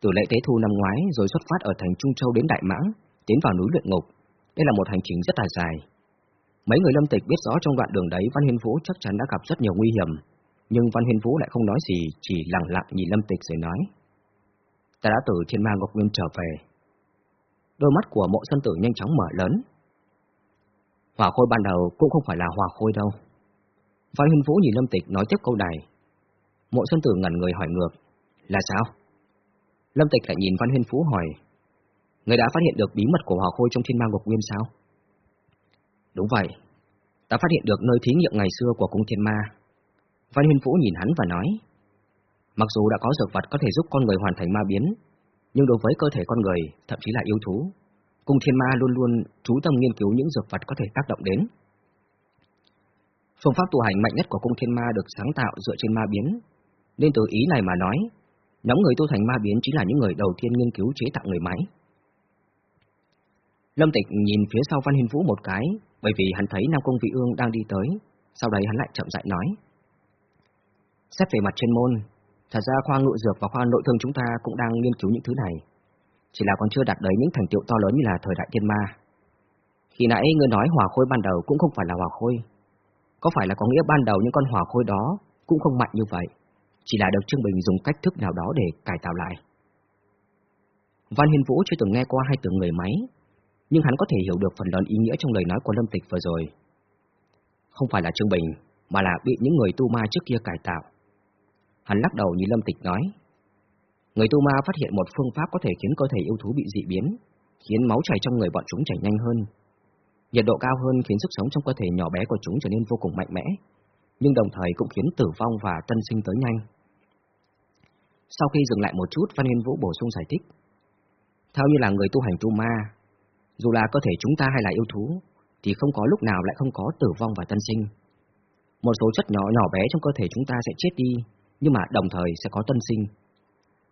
[SPEAKER 1] Từ lễ tế thu năm ngoái rồi xuất phát ở thành Trung Châu đến Đại Mãng, tiến vào núi luyện ngục, đây là một hành trình rất là dài. Mấy người lâm tịch biết rõ trong đoạn đường đấy Văn Hiên Vũ chắc chắn đã gặp rất nhiều nguy hiểm, nhưng Văn Hiên Vũ lại không nói gì, chỉ lặng lặng nhìn lâm tịch rồi nói. Ta đã từ thiên ma ngọc nguyên trở về. Đôi mắt của mộ sân tử nhanh chóng mở lớn. Hỏa khôi ban đầu cũng không phải là hỏa khôi đâu. Văn Hiên Vũ nhìn lâm tịch nói tiếp câu này. Mộ sân tử ngẩn người hỏi ngược. Là sao? Lâm tịch lại nhìn Văn Hiên Vũ hỏi. Người đã phát hiện được bí mật của hỏa khôi trong thiên ma ngục nguyên sao? Đúng vậy, ta phát hiện được nơi thí nghiệm ngày xưa của cung thiên ma. Văn Huyên Vũ nhìn hắn và nói, mặc dù đã có dược vật có thể giúp con người hoàn thành ma biến, nhưng đối với cơ thể con người, thậm chí là yêu thú, cung thiên ma luôn luôn chú tâm nghiên cứu những dược vật có thể tác động đến. Phương pháp tu hành mạnh nhất của cung thiên ma được sáng tạo dựa trên ma biến, nên từ ý này mà nói, nhóm người tu thành ma biến chính là những người đầu tiên nghiên cứu chế tạo người máy. Lâm Tịch nhìn phía sau Văn Hiên Vũ một cái, bởi vì hắn thấy Nam Công Vị Ương đang đi tới, sau đấy hắn lại chậm rãi nói. Xét về mặt chuyên môn, thật ra khoa ngự dược và khoa nội thương chúng ta cũng đang nghiên cứu những thứ này, chỉ là còn chưa đạt đến những thành tựu to lớn như là thời đại thiên ma. Khi nãy ngươi nói hỏa khôi ban đầu cũng không phải là hỏa khôi, có phải là có nghĩa ban đầu những con hỏa khôi đó cũng không mạnh như vậy, chỉ là được Trương Bình dùng cách thức nào đó để cải tạo lại. Văn Hiên Vũ chưa từng nghe qua hai từ người máy, nhưng hắn có thể hiểu được phần lớn ý nghĩa trong lời nói của Lâm Tịch vừa rồi. Không phải là Trương Bình, mà là bị những người tu ma trước kia cải tạo. Hắn lắc đầu như Lâm Tịch nói. Người tu ma phát hiện một phương pháp có thể khiến cơ thể yêu thú bị dị biến, khiến máu chảy trong người bọn chúng chảy nhanh hơn. Nhiệt độ cao hơn khiến sức sống trong cơ thể nhỏ bé của chúng trở nên vô cùng mạnh mẽ, nhưng đồng thời cũng khiến tử vong và tân sinh tới nhanh. Sau khi dừng lại một chút, Văn Yên Vũ bổ sung giải thích. Theo như là người tu hành tu ma, dù là cơ thể chúng ta hay là yêu thú, thì không có lúc nào lại không có tử vong và tân sinh. Một số chất nhỏ nhỏ bé trong cơ thể chúng ta sẽ chết đi, nhưng mà đồng thời sẽ có tân sinh.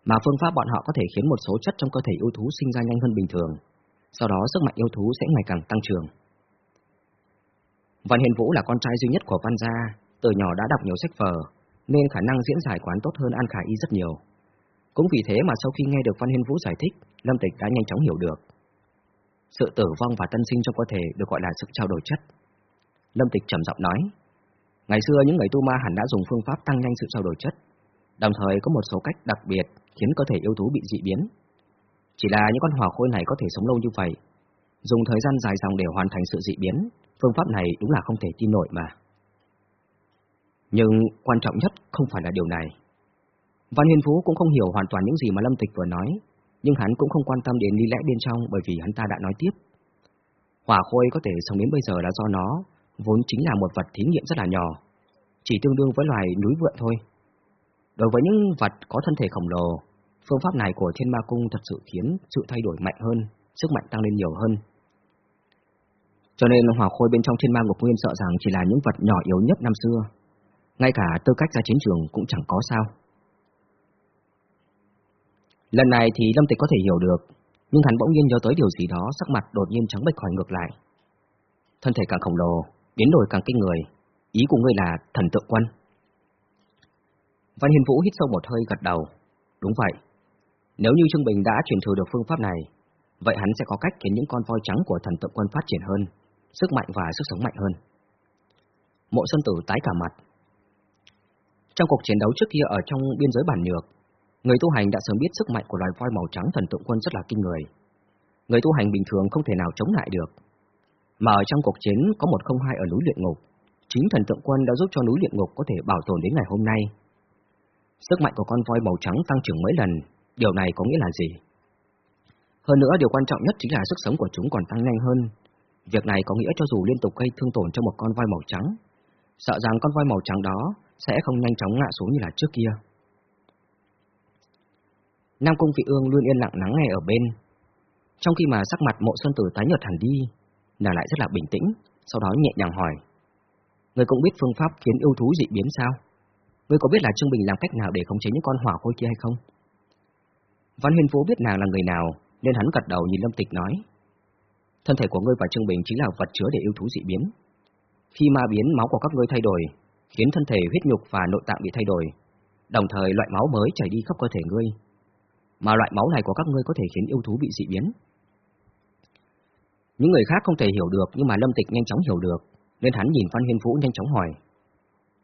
[SPEAKER 1] Mà phương pháp bọn họ có thể khiến một số chất trong cơ thể yêu thú sinh ra nhanh hơn bình thường, sau đó sức mạnh yêu thú sẽ ngày càng tăng trưởng. Văn Hiền Vũ là con trai duy nhất của Văn Gia, từ nhỏ đã đọc nhiều sách vở, nên khả năng diễn giải quán tốt hơn An Khải Y rất nhiều. Cũng vì thế mà sau khi nghe được Văn Hiên Vũ giải thích, Lâm Tịch đã nhanh chóng hiểu được. Sự tử vong và tân sinh trong cơ thể được gọi là sự trao đổi chất. Lâm Tịch trầm giọng nói, ngày xưa những người tu ma hẳn đã dùng phương pháp tăng nhanh sự trao đổi chất, đồng thời có một số cách đặc biệt khiến cơ thể yêu thú bị dị biến. Chỉ là những con hỏa khôi này có thể sống lâu như vậy, dùng thời gian dài dòng để hoàn thành sự dị biến, phương pháp này đúng là không thể tin nổi mà. Nhưng quan trọng nhất không phải là điều này. Văn Hiên Phú cũng không hiểu hoàn toàn những gì mà Lâm Tịch vừa nói, nhưng hắn cũng không quan tâm đến lý lẽ bên trong bởi vì hắn ta đã nói tiếp. Hỏa khôi có thể sống đến bây giờ là do nó, vốn chính là một vật thí nghiệm rất là nhỏ, chỉ tương đương với loài núi vượn thôi. Đối với những vật có thân thể khổng lồ, phương pháp này của Thiên Ma Cung thật sự khiến sự thay đổi mạnh hơn, sức mạnh tăng lên nhiều hơn. Cho nên hỏa khôi bên trong Thiên Ma Ngục Nguyên sợ rằng chỉ là những vật nhỏ yếu nhất năm xưa, ngay cả tư cách ra chiến trường cũng chẳng có sao. Lần này thì Lâm Tịch có thể hiểu được, nhưng hắn bỗng nhiên nhớ tới điều gì đó, sắc mặt đột nhiên trắng bệch khỏi ngược lại. Thân thể càng khổng lồ, biến đổi càng kinh người, ý của ngươi là thần tượng quân. Văn Hiên Vũ hít sâu một hơi gật đầu. Đúng vậy. Nếu như Trương Bình đã truyền thừa được phương pháp này, vậy hắn sẽ có cách khiến những con voi trắng của thần tượng quân phát triển hơn, sức mạnh và sức sống mạnh hơn. Mộ Sơn Tử tái cả mặt. Trong cuộc chiến đấu trước kia ở trong biên giới bản nhược, Người tu hành đã sớm biết sức mạnh của loài voi màu trắng thần tượng quân rất là kinh người. Người tu hành bình thường không thể nào chống lại được. Mà ở trong cuộc chiến có một không hai ở núi luyện ngục, chính thần tượng quân đã giúp cho núi luyện ngục có thể bảo tồn đến ngày hôm nay. Sức mạnh của con voi màu trắng tăng trưởng mấy lần, điều này có nghĩa là gì? Hơn nữa điều quan trọng nhất chính là sức sống của chúng còn tăng nhanh hơn. Việc này có nghĩa cho dù liên tục gây thương tổn cho một con voi màu trắng,
[SPEAKER 2] sợ rằng con voi màu trắng đó sẽ không nhanh chóng ngã xuống như là trước kia. Nam Cung Vị Ương luôn yên lặng lắng nghe ở bên. Trong khi mà sắc mặt mộ xuân tử tái nhợt hẳn đi, nàng lại rất là bình tĩnh, sau đó nhẹ nhàng hỏi. Người cũng biết phương pháp khiến yêu thú dị biến sao? Ngươi có biết là Trương Bình làm cách nào để khống chế những con hỏa khôi kia hay không? Văn Huyền Vũ biết nàng là người nào, nên hắn gật đầu nhìn Lâm Tịch nói. Thân thể của ngươi và Trương Bình chính là vật chứa để yêu thú dị biến. Khi ma biến, máu của các ngươi thay đổi, khiến thân thể huyết nhục và nội tạng bị thay đổi, đồng thời loại máu mới chảy đi khắp cơ thể ngươi. Mà loại máu này của các ngươi có thể khiến yêu thú bị dị biến. Những người khác không thể hiểu được nhưng mà Lâm Tịch nhanh chóng hiểu được, nên hắn nhìn phan Hiên Vũ nhanh chóng hỏi.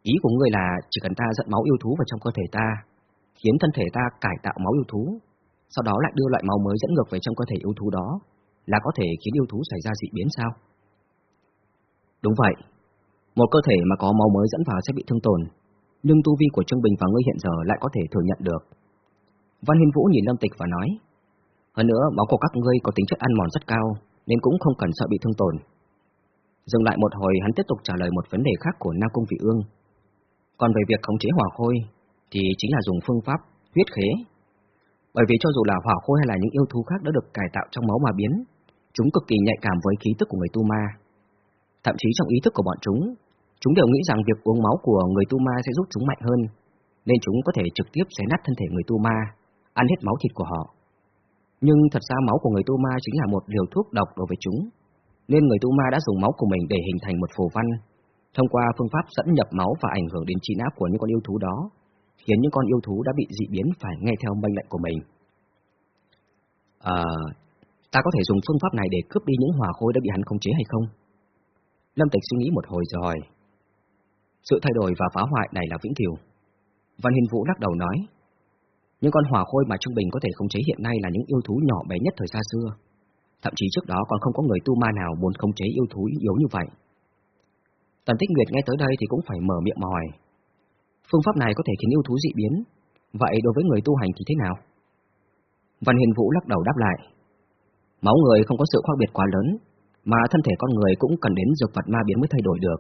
[SPEAKER 2] Ý của ngươi là chỉ cần ta dẫn máu yêu thú vào trong cơ thể ta, khiến thân thể ta cải tạo máu yêu thú, sau đó lại đưa loại máu mới dẫn ngược về trong cơ thể yêu thú đó, là có thể khiến yêu thú xảy ra dị biến sao? Đúng vậy. Một cơ thể mà có máu mới dẫn vào sẽ bị thương tổn, nhưng tu vi của Trương Bình và ngươi hiện giờ lại có thể thừa nhận được. Văn Hiên Vũ nhìn Lâm Tịch và nói, hơn nữa máu của các ngươi có tính chất ăn mòn rất cao, nên cũng không cần sợ bị thương tổn. Dừng lại một hồi hắn tiếp tục trả lời một vấn đề khác của Nam Cung Vị Ương. Còn về việc khống chế hỏa khôi, thì chính là dùng phương pháp huyết khế. Bởi vì cho dù là hỏa khôi hay là những yêu thú khác đã được cải tạo trong máu mà biến, chúng cực kỳ nhạy cảm với khí tức của người tu ma. Thậm chí trong ý thức của bọn chúng, chúng đều nghĩ rằng việc uống máu của người tu ma sẽ giúp chúng mạnh hơn, nên chúng có thể trực tiếp xé nát thân thể người tu ma, ăn hết máu thịt của họ. Nhưng thật ra máu của người tu ma chính là một liều thuốc độc đối với chúng, nên người tu ma đã dùng máu của mình để hình thành một phù văn, thông qua phương pháp dẫn nhập máu và ảnh hưởng đến trí áp của những con yêu thú đó, khiến những con yêu thú đã bị dị biến phải nghe theo mệnh lệnh của mình. À, ta có thể dùng phương pháp này để cướp đi những hỏa khôi đã bị hắn khống chế hay không? Lâm Tịch suy nghĩ một hồi rồi. Sự thay đổi và phá hoại này là vĩnh cửu. Văn Hiên Vũ lắc đầu nói, những con hỏa khôi mà Trung Bình có thể khống chế hiện nay là những yêu thú nhỏ bé nhất thời xa xưa. Thậm chí trước đó còn không có người tu ma nào muốn khống chế yêu thú yếu như vậy. Tần Tích Nguyệt nghe tới đây thì cũng phải mở miệng mà hỏi. Phương pháp này có thể khiến yêu thú dị biến, vậy đối với người tu hành thì thế nào? Văn Hiền Vũ lắc đầu đáp lại. Máu người không có sự khác biệt quá lớn, mà thân thể con người cũng cần đến dược vật ma biến mới thay đổi được.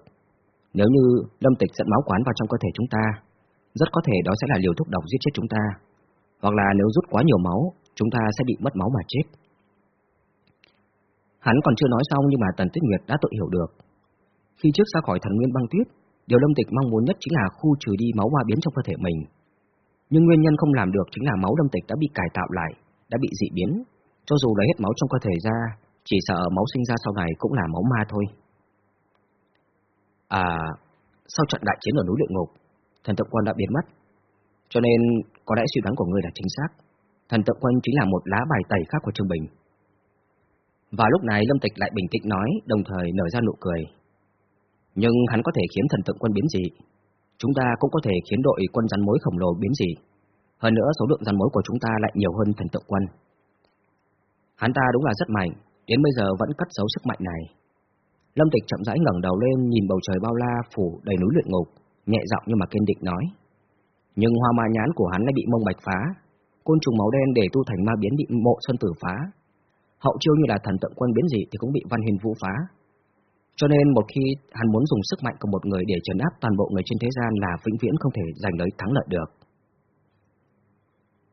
[SPEAKER 2] Nếu như lâm tịch dẫn máu quán vào trong cơ thể chúng ta, rất có thể đó sẽ là liều thuốc độc giết chết chúng ta. Hoặc là nếu rút quá nhiều máu, chúng ta sẽ bị mất máu mà chết. Hắn còn chưa nói xong nhưng mà Tần Tuyết Nguyệt đã tự hiểu được. Khi trước ra khỏi thần nguyên băng tuyết, điều lâm tịch mong muốn nhất chính là khu trừ đi máu ma biến trong cơ thể mình. Nhưng nguyên nhân không làm được chính là máu lâm tịch đã bị cải tạo lại, đã bị dị biến. Cho dù lấy hết máu trong cơ thể ra, chỉ sợ máu sinh ra sau này cũng là máu ma thôi. À, sau trận đại chiến ở núi luyện ngục, thần tượng quan đã biến mất. Cho nên, có lẽ suy đoán của ngươi là chính xác. Thần tượng quân chính là một lá bài tẩy khác của Trương Bình. Và lúc này Lâm Tịch lại bình tĩnh nói, đồng thời nở ra nụ cười. Nhưng hắn có thể khiến thần tượng quân biến dị. Chúng ta cũng có thể khiến đội quân rắn mối khổng lồ biến dị. Hơn nữa số lượng rắn mối của chúng ta lại nhiều hơn thần tượng quân. Hắn ta đúng là rất mạnh, đến bây giờ vẫn cất giấu sức mạnh này. Lâm Tịch chậm rãi ngẩng đầu lên nhìn bầu trời bao la phủ đầy núi luyện ngục, nhẹ giọng nhưng mà kiên định nói. Nhưng hoa ma nhãn của hắn lại bị mông bạch phá, côn trùng máu đen để tu thành ma biến bị mộ sơn tử phá. Hậu chiêu như là thần tượng quân biến dị thì cũng bị văn hiền vũ phá. Cho nên một khi hắn muốn dùng sức mạnh của một người để trấn áp toàn bộ người trên thế gian là vĩnh viễn không thể giành lấy thắng lợi được.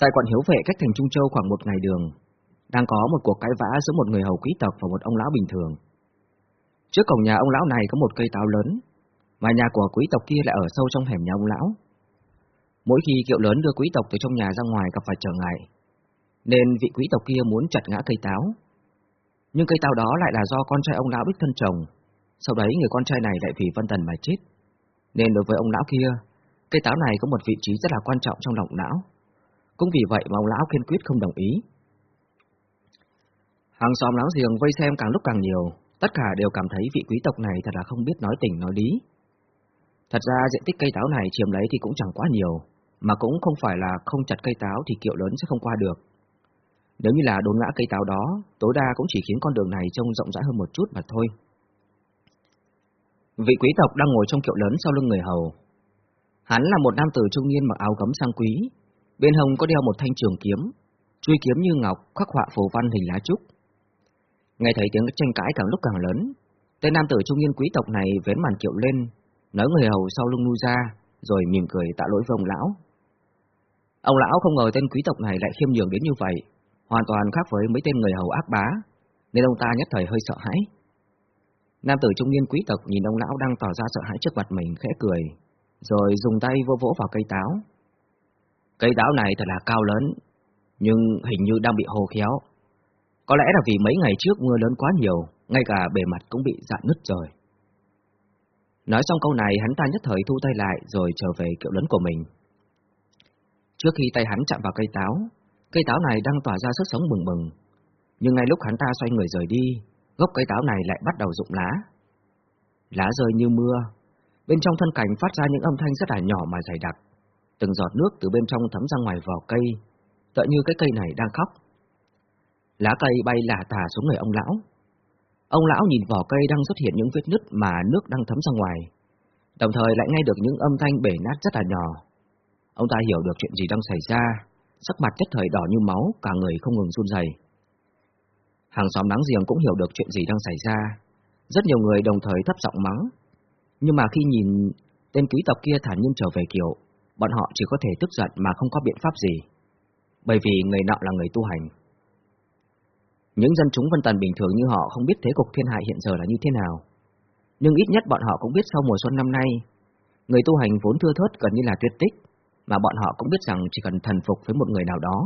[SPEAKER 2] Tại quận Hiếu Vệ cách thành Trung Châu khoảng một ngày đường, đang có một cuộc cãi vã giữa một người hầu quý tộc và một ông lão bình thường. Trước cổng nhà ông lão này có một cây táo lớn, mà nhà của quý tộc kia lại ở sâu trong hẻm nhà ông lão. Mỗi khi kiệu lớn đưa quý tộc từ trong nhà ra ngoài gặp phải trở ngại, nên vị quý tộc kia muốn chặt ngã cây táo. Nhưng cây táo đó lại là do con trai ông lão đích thân trồng, sau đấy người con trai này lại vì Vân tần mà chết. Nên đối với ông lão kia, cây táo này có một vị trí rất là quan trọng trong lòng lão. Cũng vì vậy mà ông lão kiên quyết không đồng ý. Hàng xóm láng giềng vây xem càng lúc càng nhiều, tất cả đều cảm thấy vị quý tộc này thật là không biết nói tình nói lý. Thật ra diện tích cây táo này chiếm lấy thì cũng chẳng quá nhiều, mà cũng không phải là không chặt cây táo thì kiệu lớn sẽ không qua được. Nếu như là đốn ngã cây táo đó, tối đa cũng chỉ khiến con đường này trông rộng rãi hơn một chút mà thôi. Vị quý tộc đang ngồi trong kiệu lớn sau lưng người hầu. Hắn là một nam tử trung niên mặc áo gấm sang quý, bên hông có đeo một thanh trường kiếm, chui kiếm như ngọc khắc họa phù văn hình lá trúc. Nghe thấy tiếng tranh cãi càng lúc càng lớn, tên nam tử trung niên quý tộc này vén màn kiệu lên,
[SPEAKER 1] nói người hầu sau lưng lui ra, rồi mỉm cười tạ lỗi với ông lão. Ông lão không ngờ tên quý tộc này lại khiêm nhường đến như vậy, hoàn toàn khác với mấy tên người hầu ác bá, nên ông ta nhất thời hơi sợ hãi. Nam tử trung niên quý tộc nhìn ông lão đang tỏ ra sợ hãi trước mặt mình khẽ cười, rồi dùng tay vô vỗ vào cây táo. Cây táo này thật là cao lớn, nhưng hình như đang bị hồ khéo. Có lẽ là vì mấy ngày trước mưa lớn quá nhiều, ngay cả bề mặt cũng bị dạn nứt rồi. Nói xong câu này, hắn ta nhất thời thu tay lại rồi trở về kiệu lớn của mình. Trước khi tay hắn chạm vào cây táo, cây táo này đang tỏa ra sức sống bừng bừng. Nhưng ngay lúc hắn ta xoay người rời đi, gốc cây táo này lại bắt đầu rụng lá. Lá rơi như mưa, bên trong thân cảnh phát ra những âm thanh rất là nhỏ mà dày đặc. Từng giọt nước từ bên trong thấm ra ngoài vỏ cây, tựa như cái cây này đang khóc. Lá cây bay lả tả xuống người ông lão. Ông lão nhìn vỏ cây đang xuất hiện những vết nứt mà nước đang thấm ra ngoài, đồng thời lại nghe được những âm thanh bể nát rất là nhỏ. Ông ta hiểu được chuyện gì đang xảy ra, sắc mặt nhất thời đỏ như máu, cả người không ngừng run rẩy. Hàng xóm láng giềng cũng hiểu được chuyện gì đang xảy ra, rất nhiều người đồng thời thấp giọng mắng. Nhưng mà khi nhìn tên quý tộc kia thản nhiên trở về kiểu, bọn họ chỉ có thể tức giận mà không có biện pháp gì. Bởi vì người nọ là người tu hành. Những dân chúng Vân Tần bình thường như họ không biết thế cục thiên hại hiện giờ là như thế nào. Nhưng ít nhất bọn họ cũng biết sau mùa xuân năm nay, người tu hành vốn thưa thớt gần như là tuyệt tích, mà bọn họ cũng biết rằng chỉ cần thần phục với một người nào đó,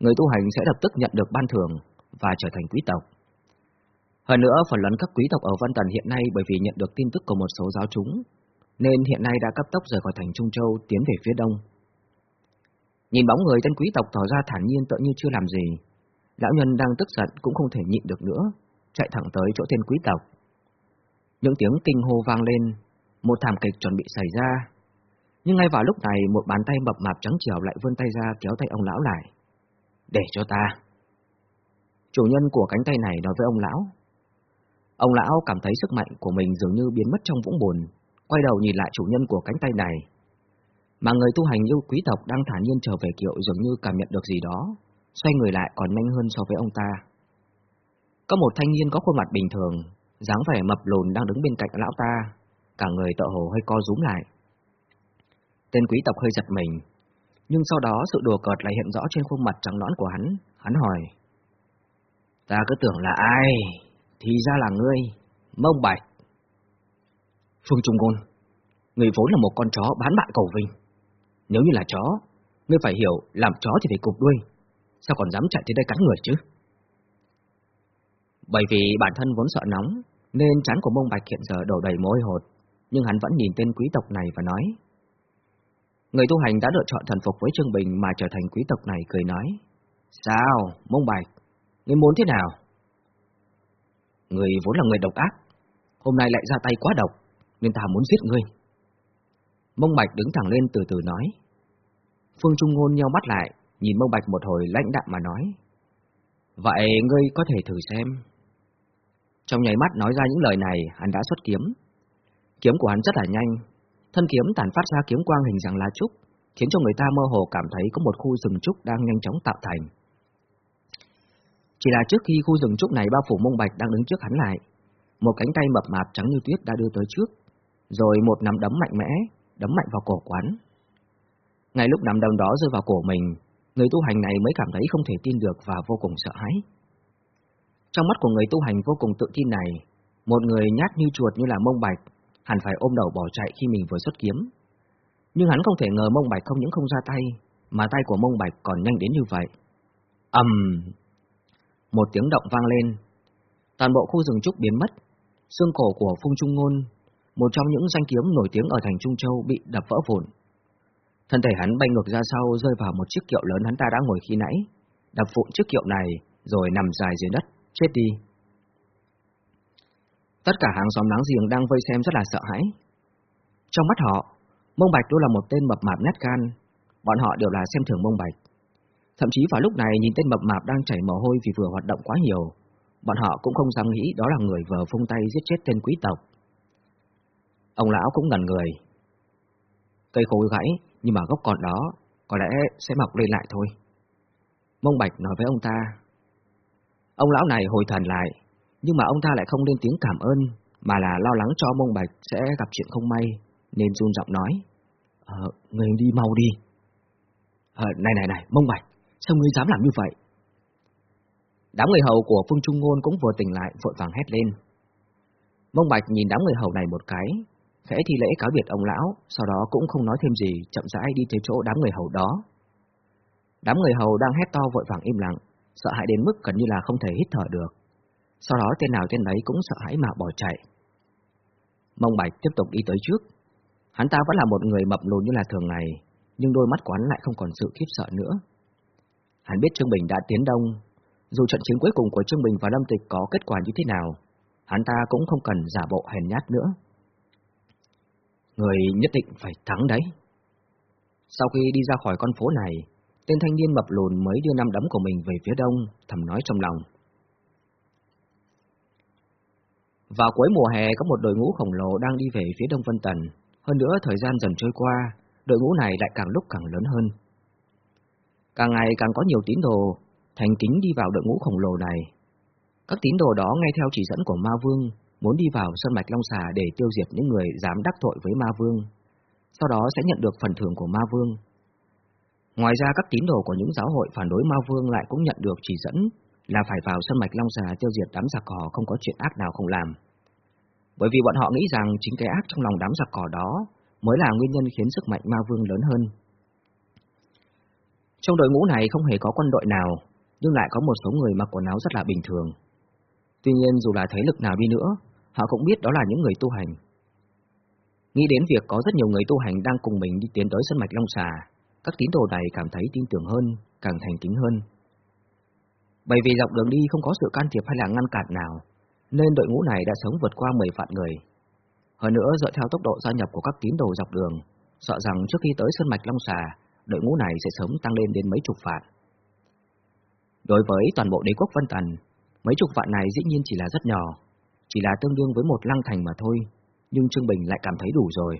[SPEAKER 1] người tu hành sẽ lập tức nhận được ban thưởng và trở thành quý tộc. Hơn nữa, phần lớn các quý tộc ở Văn Tần hiện nay bởi vì nhận được tin tức của một số giáo chúng, nên hiện nay đã cấp tốc rời khỏi thành Trung Châu tiến về phía đông. Nhìn bóng người tên quý tộc tỏ ra thản nhiên tự như chưa làm gì, lão nhân đang tức giận cũng không thể nhịn được nữa, chạy thẳng tới chỗ tên quý tộc. Những tiếng kinh hô vang lên, một thảm kịch chuẩn bị xảy ra. Nhưng ngay vào lúc này, một bàn tay mập mạp trắng trẻo lại vươn tay ra kéo tay ông lão lại. Để cho ta. Chủ nhân của cánh tay này nói với ông lão. Ông lão cảm thấy sức mạnh của mình dường như biến mất trong vũng bùn, quay đầu nhìn lại chủ nhân của cánh tay này. Mà người tu hành yêu quý tộc đang thản nhiên trở về kiệu dường như cảm nhận được gì đó, xoay người lại còn nhanh hơn so với ông ta. Có một thanh niên có khuôn mặt bình thường, dáng vẻ mập lùn đang đứng bên cạnh lão ta, cả người tợ hồ hơi co rúm lại. Tên quý tộc hơi giật mình, nhưng sau đó sự đùa cợt lại hiện rõ trên khuôn mặt trắng nõn của hắn, hắn hỏi. Ta cứ tưởng là ai, thì ra là ngươi, mông bạch. Phương Trung Ngôn, người vốn là một con chó bán bạn cầu vinh. Nếu như là chó, ngươi phải hiểu làm chó thì phải cụp đuôi, sao còn dám chạy tới đây cắn người chứ? Bởi vì bản thân vốn sợ nóng, nên trán của mông bạch hiện giờ đổ đầy mối hột, nhưng hắn vẫn nhìn tên quý tộc này và nói. Người tu hành đã lựa chọn thần phục với Trương Bình mà trở thành quý tộc này cười nói. Sao, mông bạch, ngươi muốn thế nào? Người vốn là người độc ác, hôm nay lại ra tay quá độc, nên ta muốn giết ngươi. Mông Bạch đứng thẳng lên từ từ nói. Phương Trung Ngôn nheo mắt lại, nhìn Mông Bạch một hồi lãnh đạm mà nói. Vậy ngươi có thể thử xem. Trong nháy mắt nói ra những lời này, hắn đã xuất kiếm. Kiếm của hắn rất là nhanh, thân kiếm tản phát ra kiếm quang hình dạng lá trúc, khiến cho người ta mơ hồ cảm thấy có một khu rừng trúc đang nhanh chóng tạo thành. Chỉ là trước khi khu rừng trúc này bao phủ Mông Bạch đang đứng trước hắn lại, một cánh tay mập mạp trắng như tuyết đã đưa tới trước, rồi một nắm đấm mạnh mẽ, đấm mạnh vào cổ quán. Ngay lúc nắm đấm đó rơi vào cổ mình, người tu hành này mới cảm thấy không thể tin được và vô cùng sợ hãi. Trong mắt của người tu hành vô cùng tự tin này, một người nhát như chuột như là mông bạch, hẳn phải ôm đầu bỏ chạy khi mình vừa xuất kiếm. Nhưng hắn không thể ngờ mông bạch không những không ra tay, mà tay của mông bạch còn nhanh đến như vậy. ầm, Một tiếng động vang lên, toàn bộ khu rừng trúc biến mất, xương cổ của Phung Trung Ngôn, một trong những danh kiếm nổi tiếng ở thành Trung Châu bị đập vỡ vụn. Thân thể hắn bay ngược ra sau rơi vào một chiếc kiệu lớn hắn ta đã ngồi khi nãy, đập vụn chiếc kiệu này rồi nằm dài dưới đất, chết đi. Tất cả hàng xóm láng giềng đang vây xem rất là sợ hãi. Trong mắt họ, Mông Bạch luôn là một tên mập mạp nhát gan, bọn họ đều là xem thường Mông Bạch. Thậm chí vào lúc này nhìn tên mập mạp đang chảy mồ hôi vì vừa hoạt động quá nhiều, bọn họ cũng không dám nghĩ đó là người vừa phung tay giết chết tên quý tộc. Ông lão cũng ngẩn người. Cây khô gãy, nhưng mà gốc còn đó, có lẽ sẽ mọc lên lại thôi. Mông Bạch nói với ông ta. Ông lão này hồi thần lại, nhưng mà ông ta lại không lên tiếng cảm ơn, mà là lo lắng cho Mông Bạch sẽ gặp chuyện không may, nên run giọng nói. Ờ, người đi mau đi. Ờ, này này này, mông bạch, sao ngươi dám làm như vậy? Đám người hầu của Phương Trung Ngôn cũng vừa tỉnh lại, vội vàng hét lên. Mông Bạch nhìn đám người hầu này một cái, khẽ thi lễ cáo biệt ông lão, sau đó cũng không nói thêm gì, chậm rãi đi tới chỗ đám người hầu đó. Đám người hầu đang hét to vội vàng im lặng, sợ hãi đến mức gần như là không thể hít thở được. Sau đó tên nào tên đấy cũng sợ hãi mà bỏ chạy. Mông Bạch tiếp tục đi tới trước. Hắn ta vẫn là một người mập lùn như là thường ngày, nhưng đôi mắt của hắn lại không còn sự khiếp sợ nữa. Hắn biết Trương Bình đã tiến đông, dù trận chiến cuối cùng của Trương Bình và Lâm Tịch có kết quả như thế nào, hắn ta cũng không cần giả bộ hèn nhát nữa. Người nhất định phải thắng đấy. Sau khi đi ra khỏi con phố này, tên thanh niên mập lùn mới đưa năm đấm của mình về phía đông, thầm nói trong lòng. Vào cuối mùa hè có một đội ngũ khổng lồ đang đi về phía đông Vân Tần, hơn nữa thời gian dần trôi qua, đội ngũ này lại càng lúc càng lớn hơn. Càng ngày càng có nhiều tín đồ, thành kính đi vào đội ngũ khổng lồ này. Các tín đồ đó nghe theo chỉ dẫn của Ma Vương, muốn đi vào sân mạch Long Xà để tiêu diệt những người dám đắc tội với Ma Vương, sau đó sẽ nhận được phần thưởng của Ma Vương. Ngoài ra các tín đồ của những giáo hội phản đối Ma Vương lại cũng nhận được chỉ dẫn là phải vào sân mạch Long Xà tiêu diệt đám giặc cỏ không có chuyện ác nào không làm. Bởi vì bọn họ nghĩ rằng chính cái ác trong lòng đám giặc cỏ đó mới là nguyên nhân khiến sức mạnh Ma Vương lớn hơn. Trong đội ngũ này không hề có quân đội nào, nhưng lại có một số người mặc quần áo rất là bình thường. Tuy nhiên dù là thế lực nào đi nữa, họ cũng biết đó là những người tu hành. Nghĩ đến việc có rất nhiều người tu hành đang cùng mình đi tiến tới sân mạch Long Xà, các tín đồ này cảm thấy tin tưởng hơn, càng thành kính hơn. Bởi vì dọc đường đi không có sự can thiệp hay là ngăn cản nào, nên đội ngũ này đã sống vượt qua 10 vạn người. Hơn nữa dựa theo tốc độ gia nhập của các tín đồ dọc đường, sợ rằng trước khi tới sân mạch Long Xà, đội ngũ này sẽ sớm tăng lên đến mấy chục vạn. Đối với toàn bộ đế quốc Vân Tần, mấy chục vạn này dĩ nhiên chỉ là rất nhỏ, chỉ là tương đương với một lăng thành mà thôi, nhưng Trương Bình lại cảm thấy đủ rồi.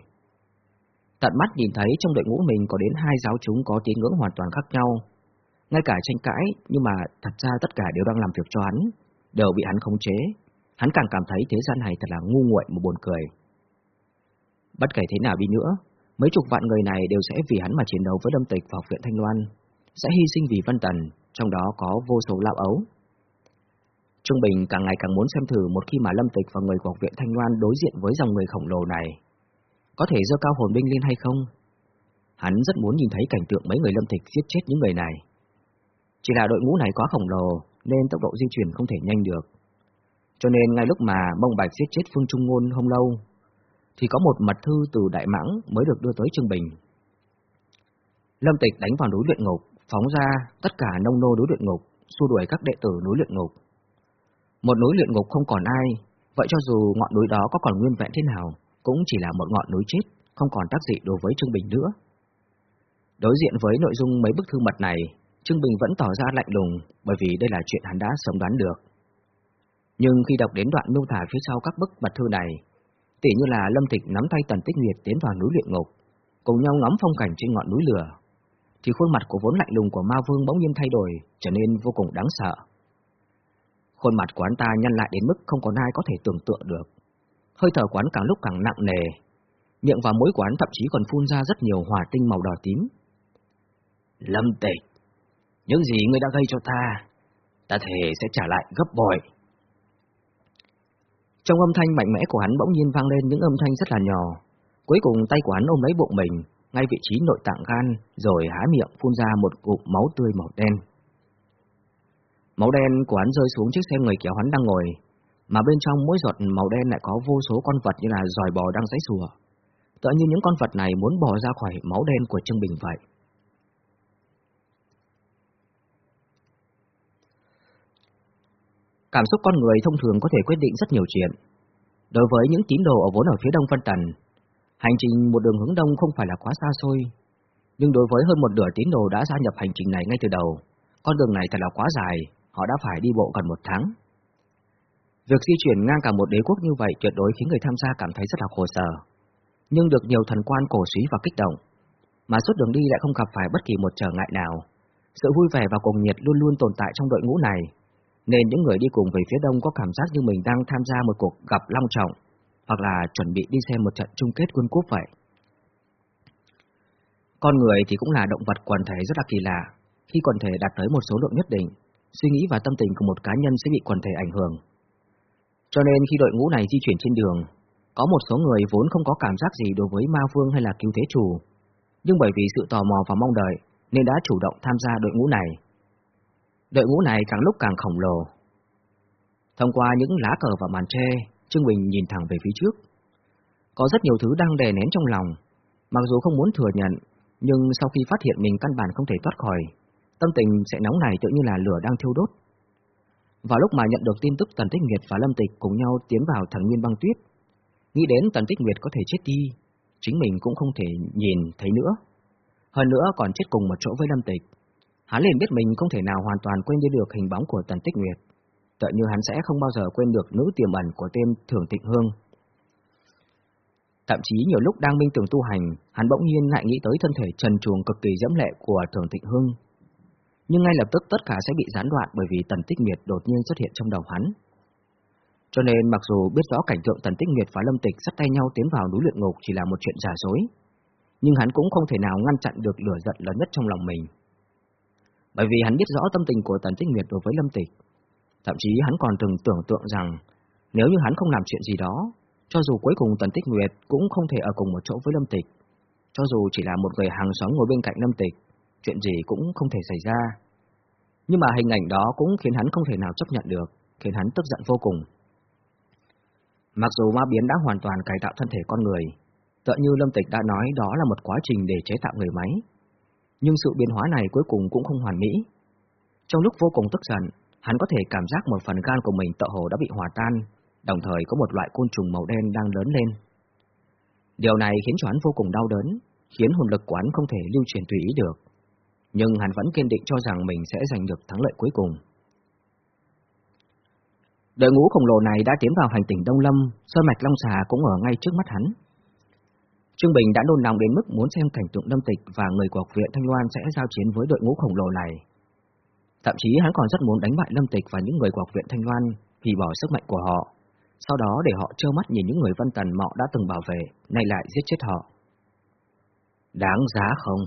[SPEAKER 1] Tận mắt nhìn thấy trong đội ngũ mình có đến hai giáo chúng có tín ngưỡng hoàn toàn khác nhau, ngay cả tranh cãi, nhưng mà thật ra tất cả đều đang làm việc cho hắn, đều bị hắn khống chế, hắn càng cảm thấy thế gian này thật là ngu nguội một buồn cười. Bất kể thế nào đi nữa, mấy chục vạn người này đều sẽ vì hắn mà chiến đấu với Lâm Tịch và học viện Thanh Loan, sẽ hy sinh vì Vân Tần, trong đó có vô số lão ấu. Trung Bình càng ngày càng muốn xem thử một khi mà Lâm Tịch và người của học viện Thanh Loan đối diện với dòng người khổng lồ này, có thể dơ cao hồn binh lên hay không? Hắn rất muốn nhìn thấy cảnh tượng mấy người Lâm Tịch giết chết những người này. Chỉ là đội ngũ này quá khổng lồ nên tốc độ di chuyển không thể nhanh được. Cho nên ngay lúc mà Mông Bạch giết chết Phương Trung Ngôn không lâu, thì có một mật thư từ Đại Mãng mới được đưa tới Trương Bình. Lâm Tịch đánh vào núi luyện ngục, phóng ra tất cả nông nô núi luyện ngục, xua đuổi các đệ tử núi luyện ngục. Một núi luyện ngục không còn ai, vậy cho dù ngọn núi đó có còn nguyên vẹn thế nào, cũng chỉ là một ngọn núi chết, không còn tác dị đối với Trương Bình nữa. Đối diện với nội dung mấy bức thư mật này, Trương Bình vẫn tỏ ra lạnh lùng, bởi vì đây là chuyện hắn đã sớm đoán được. Nhưng khi đọc đến đoạn miêu tả phía sau các bức mật thư này, tỉ như là Lâm Tịch nắm tay Tần Tích Nguyệt tiến vào núi luyện ngục, cùng nhau ngắm phong cảnh trên ngọn núi lửa, thì khuôn mặt của vốn lạnh lùng của Ma Vương bỗng nhiên thay đổi, trở nên vô cùng đáng sợ. Khuôn mặt của hắn ta nhăn lại đến mức không có ai có thể tưởng tượng được. Hơi thở quán càng lúc càng nặng nề, miệng và mũi quán thậm chí còn phun ra rất nhiều hỏa tinh màu đỏ tím. Lâm Tịch, những gì ngươi đã gây cho ta, ta thề sẽ trả lại gấp bội. Trong âm thanh mạnh mẽ của hắn bỗng nhiên vang lên những âm thanh rất là nhỏ. Cuối cùng tay của hắn ôm lấy bụng mình, ngay vị trí nội tạng gan, rồi há miệng phun ra một cục máu tươi màu đen. Máu đen của hắn rơi xuống chiếc xe người kéo hắn đang ngồi, mà bên trong mỗi giọt màu đen lại có vô số con vật như là dòi bò đang giãy sủa. Tựa như những con vật này muốn bò ra khỏi máu đen của Trương Bình vậy. Cảm xúc con người thông thường có thể quyết định rất nhiều chuyện. Đối với những tín đồ ở vốn ở phía đông Vân Tần, hành trình một đường hướng đông không phải là quá xa xôi, nhưng đối với hơn một nửa tín đồ đã gia nhập hành trình này ngay từ đầu, con đường này thật là quá dài, họ đã phải đi bộ gần một tháng. Việc di chuyển ngang cả một đế quốc như vậy tuyệt đối khiến người tham gia cảm thấy rất là khổ sở, nhưng được nhiều thần quan cổ suý và kích động, mà suốt đường đi lại không gặp phải bất kỳ một trở ngại nào. Sự vui vẻ và cuồng nhiệt luôn luôn tồn tại trong đội ngũ này, nên những người đi cùng về phía đông có cảm giác như mình đang tham gia một cuộc gặp long trọng, hoặc là chuẩn bị đi xem một trận chung kết quân quốc vậy, Con người thì cũng là động vật quần thể rất là kỳ lạ, khi quần thể đạt tới một số lượng nhất định, suy nghĩ và tâm tình của một cá nhân sẽ bị quần thể ảnh hưởng. Cho nên khi đội ngũ này di chuyển trên đường, có một số người vốn không có cảm giác gì đối với ma vương hay là cứu thế chủ, nhưng bởi vì sự tò mò và mong đợi nên đã chủ động tham gia đội ngũ này. Đội ngũ này càng lúc càng khổng lồ. Thông qua những lá cờ và màn tre, Trương Bình nhìn thẳng về phía trước. Có rất nhiều thứ đang đè nén trong lòng, mặc dù không muốn thừa nhận, nhưng sau khi phát hiện mình căn bản không thể thoát khỏi, tâm tình sẽ nóng này tự như là lửa đang thiêu đốt. Vào lúc mà nhận được tin tức Tần Tích Nguyệt và Lâm Tịch cùng nhau tiến vào thần nguyên băng tuyết, nghĩ đến Tần Tích Nguyệt có thể chết đi, chính mình cũng không thể nhìn thấy nữa. Hơn nữa còn chết cùng một chỗ với Lâm Tịch. Hắn liền biết mình không thể nào hoàn toàn quên đi được hình bóng của Tần Tích Nguyệt, tựa như hắn sẽ không bao giờ quên được nữ tiềm ẩn của tên Thường Tịnh Hương. Thậm chí nhiều lúc đang minh tưởng tu hành, hắn bỗng nhiên lại nghĩ tới thân thể trần truồng cực kỳ dẫm lệ của Thường Tịnh Hương. Nhưng ngay lập tức tất cả sẽ bị gián đoạn bởi vì Tần Tích Nguyệt đột nhiên xuất hiện trong đầu hắn. Cho nên mặc dù biết rõ cảnh tượng Tần Tích Nguyệt và Lâm Tịch sắt tay nhau tiến vào núi luyện ngục chỉ là một chuyện giả dối, nhưng hắn cũng không thể nào ngăn chặn được lửa giận lớn nhất trong lòng mình. Bởi vì hắn biết rõ tâm tình của Tần Tích Nguyệt đối với Lâm Tịch. Thậm chí hắn còn từng tưởng tượng rằng, nếu như hắn không làm chuyện gì đó, cho dù cuối cùng Tần Tích Nguyệt cũng không thể ở cùng một chỗ với Lâm Tịch. Cho dù chỉ là một người hàng xóm ngồi bên cạnh Lâm Tịch, chuyện gì cũng không thể xảy ra. Nhưng mà hình ảnh đó cũng khiến hắn không thể nào chấp nhận được, khiến hắn tức giận vô cùng. Mặc dù ma biến đã hoàn toàn cải tạo thân thể con người, tựa như Lâm Tịch đã nói đó là một quá trình để chế tạo người máy, nhưng sự biến hóa này cuối cùng cũng không hoàn mỹ. Trong lúc vô cùng tức giận, hắn có thể cảm giác một phần gan của mình tợ hồ đã bị hòa tan, đồng thời có một loại côn trùng màu đen đang lớn lên. Điều này khiến cho hắn vô cùng đau đớn, khiến hồn lực của hắn không thể lưu truyền tùy ý được. Nhưng hắn vẫn kiên định cho rằng mình sẽ giành được thắng lợi cuối cùng. Đội ngũ khổng lồ này đã tiến vào hành tỉnh Đông Lâm, Sơn Mạch Long Xà cũng ở ngay trước mắt hắn. Trương Bình đã nôn nóng đến mức muốn xem cảnh tượng Lâm Tịch và người của học viện Thanh Loan sẽ giao chiến với đội ngũ khổng lồ này. Thậm chí hắn còn rất muốn đánh bại Lâm Tịch và những người của học viện Thanh Loan, hủy bỏ sức mạnh của họ, sau đó để họ trơ mắt nhìn những người Vân Tần mọ đã từng bảo vệ, nay lại giết chết họ. Đáng giá không?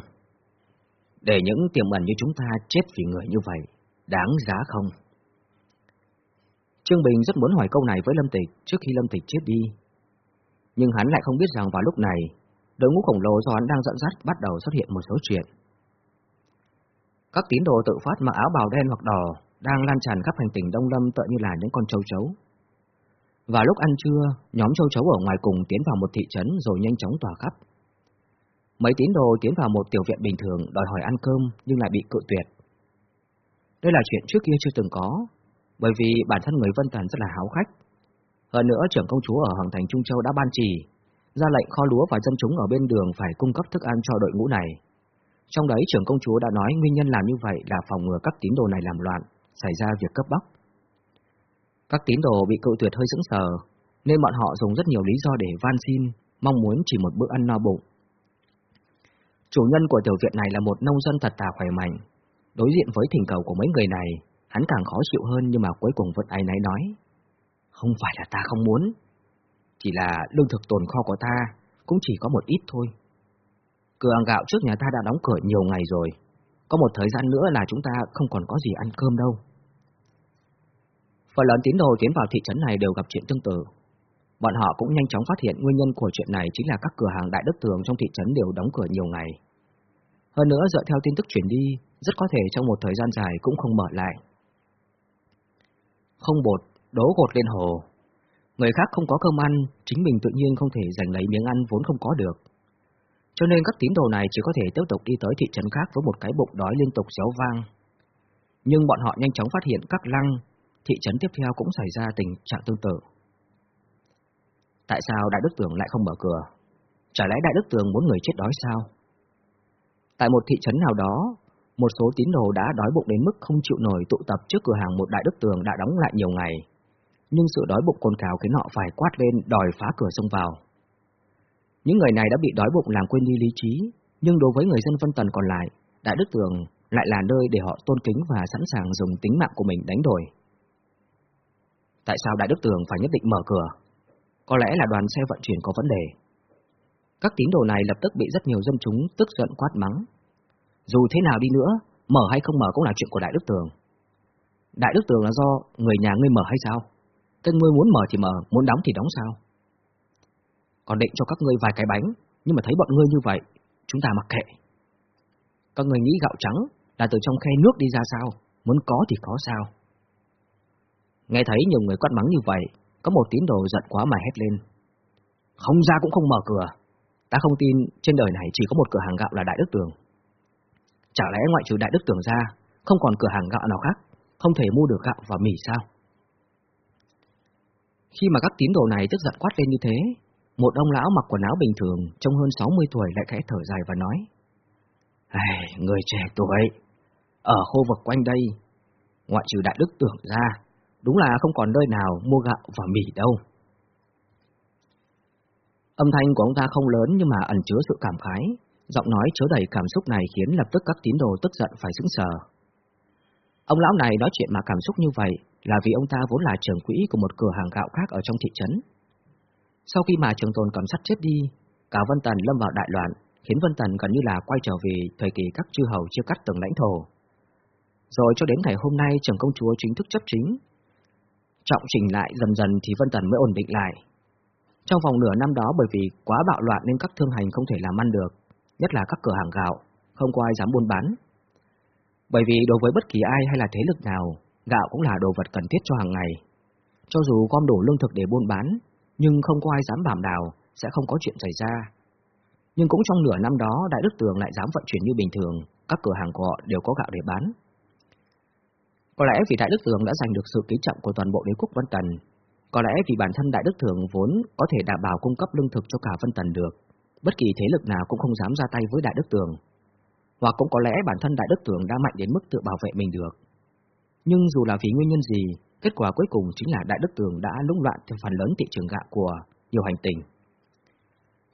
[SPEAKER 1] Để những tiềm ẩn như chúng ta chết vì người như vậy, đáng giá không? Trương Bình rất muốn hỏi câu này với Lâm Tịch trước khi Lâm Tịch chết đi. Nhưng hắn lại không biết rằng vào lúc này, đội ngũ khổng lồ do hắn đang dẫn dắt bắt đầu xuất hiện một số chuyện. Các tín đồ tự phát mặc áo bào đen hoặc đỏ đang lan tràn khắp hành tỉnh Đông Lâm tựa như là những con châu chấu. Và lúc ăn trưa, nhóm châu chấu ở ngoài cùng tiến vào một thị trấn rồi nhanh chóng tỏa khắp. Mấy tín đồ tiến vào một tiểu viện bình thường đòi hỏi ăn cơm nhưng lại bị cự tuyệt. Đây là chuyện trước kia chưa từng có, bởi vì bản thân người Vân Tần rất là háo khách. Hơn nữa trưởng công chúa ở Hoàng Thành Trung Châu đã ban chỉ, ra lệnh kho lúa và dân chúng ở bên đường phải cung cấp thức ăn cho đội ngũ này. Trong đấy trưởng công chúa đã nói nguyên nhân làm như vậy là phòng ngừa các tín đồ này làm loạn, xảy ra việc cấp bóc. Các tín đồ bị cự tuyệt hơi sững sờ, nên bọn họ dùng rất nhiều lý do để van xin, mong muốn chỉ một bữa ăn no bụng. Chủ nhân của tiểu viện này là một nông dân thật tà khỏe mạnh. Đối diện với thỉnh cầu của mấy người này, hắn càng khó chịu hơn nhưng mà cuối cùng vẫn ai nấy nói. Không phải là ta không muốn, chỉ là lương thực tồn kho của ta cũng chỉ có một ít thôi. Cửa hàng gạo trước nhà ta đã đóng cửa nhiều ngày rồi, có một thời gian nữa là chúng ta không còn có gì ăn cơm đâu. Phần lớn tín đồ tiến vào thị trấn này đều gặp chuyện tương tự. Bọn họ cũng nhanh chóng phát hiện nguyên nhân của chuyện này chính là các cửa hàng đại đức tường trong thị trấn đều đóng cửa nhiều ngày. Hơn nữa dựa theo tin tức chuyển đi, rất có thể trong một thời gian dài cũng không mở lại. Không bột, đố gột lên hồ. Người khác không có cơm ăn, chính mình tự nhiên không thể giành lấy miếng ăn vốn không có được. Cho nên các tín đồ này chỉ có thể tiếp tục đi tới thị trấn khác với một cái bụng đói liên tục réo vang. Nhưng bọn họ nhanh chóng phát hiện các lăng, thị trấn tiếp theo cũng xảy ra tình trạng tương tự. Tại sao Đại Đức Tường lại không mở cửa? Chả lẽ Đại Đức Tường muốn người chết đói sao? Tại một thị trấn nào đó, một số tín đồ đã đói bụng đến mức không chịu nổi tụ tập trước cửa hàng một Đại Đức Tường đã đóng lại nhiều ngày. Nhưng sự đói bụng cồn cào khiến họ phải quát lên đòi phá cửa xông vào. Những người này đã bị đói bụng làm quên đi lý trí, nhưng đối với người dân Vân Tần còn lại, Đại Đức Tường lại là nơi để họ tôn kính và sẵn sàng dùng tính mạng của mình đánh đổi. Tại sao Đại Đức Tường phải nhất định mở cửa? Có lẽ là đoàn xe vận chuyển có vấn đề.
[SPEAKER 2] Các tín đồ này lập tức bị rất nhiều dân chúng tức giận quát mắng. Dù thế nào đi nữa, mở hay không mở cũng là chuyện của Đại Đức Tường. Đại Đức Tường là do người nhà ngươi mở hay sao? Các ngươi muốn mở thì mở, muốn đóng thì đóng sao? Còn định cho các ngươi vài cái bánh, nhưng mà thấy bọn ngươi như vậy, chúng ta mặc kệ. Các ngươi nghĩ gạo trắng là từ trong khe nước đi ra sao? Muốn có thì có sao? Nghe thấy nhiều người quát mắng như vậy, có một tín đồ giận quá mà hét lên. Không ra cũng không mở cửa. Ta không tin trên đời này chỉ có một cửa hàng gạo là Đại Đức Tường. Chả lẽ ngoại trừ Đại Đức Tường ra, không còn cửa hàng gạo nào khác, không thể mua được gạo và mì sao? Khi mà các tín đồ này tức giận quát lên như thế, một ông lão mặc quần áo bình thường, trông hơn 60 tuổi lại khẽ thở dài và nói Ai, người trẻ tuổi, ở khu vực quanh đây, ngoại trừ Đại Đức Tưởng ra, đúng là không còn nơi nào mua gạo và mì đâu. Âm thanh của ông ta không lớn nhưng mà ẩn chứa sự cảm khái, giọng nói chứa đầy cảm xúc này khiến lập tức các tín đồ tức giận phải sững sờ. Ông lão này nói chuyện mà cảm xúc như vậy là vì ông ta vốn là trưởng quỹ của một cửa hàng gạo khác ở trong thị trấn. Sau khi mà trường tồn còn sắt chết đi, cả Vân Tần lâm vào đại loạn, khiến Vân Tần gần như là quay trở về thời kỳ các chư hầu chia cắt từng lãnh thổ. Rồi cho đến ngày hôm nay trưởng công chúa chính thức chấp chính. Trọng trình lại dần dần thì Vân Tần mới ổn định lại. Trong vòng nửa năm đó bởi vì quá bạo loạn nên các thương hành không thể làm ăn được, nhất là các cửa hàng gạo, không có ai dám buôn bán. Bởi vì đối với bất kỳ ai hay là thế lực nào, gạo cũng là đồ vật cần thiết cho hàng ngày. Cho dù gom đủ lương thực để buôn bán, nhưng không có ai dám bảo đảo sẽ không có chuyện xảy ra. Nhưng cũng trong nửa năm đó, Đại Đức Tường lại dám vận chuyển như bình thường, các cửa hàng của họ đều có gạo để bán. Có lẽ vì Đại Đức Tường đã giành được sự kính trọng của toàn bộ đế quốc Vân Tần, có lẽ vì bản thân Đại Đức Tường vốn có thể đảm bảo cung cấp lương thực cho cả Vân Tần được, bất kỳ thế lực nào cũng không dám ra tay với Đại Đức Tường. Hoặc cũng có lẽ bản thân Đại Đức Tường đã mạnh đến mức tự bảo vệ mình được. Nhưng dù là vì nguyên nhân gì, kết quả cuối cùng chính là Đại Đức Tường đã lũng loạn theo phần lớn thị trường gạo của nhiều hành tinh.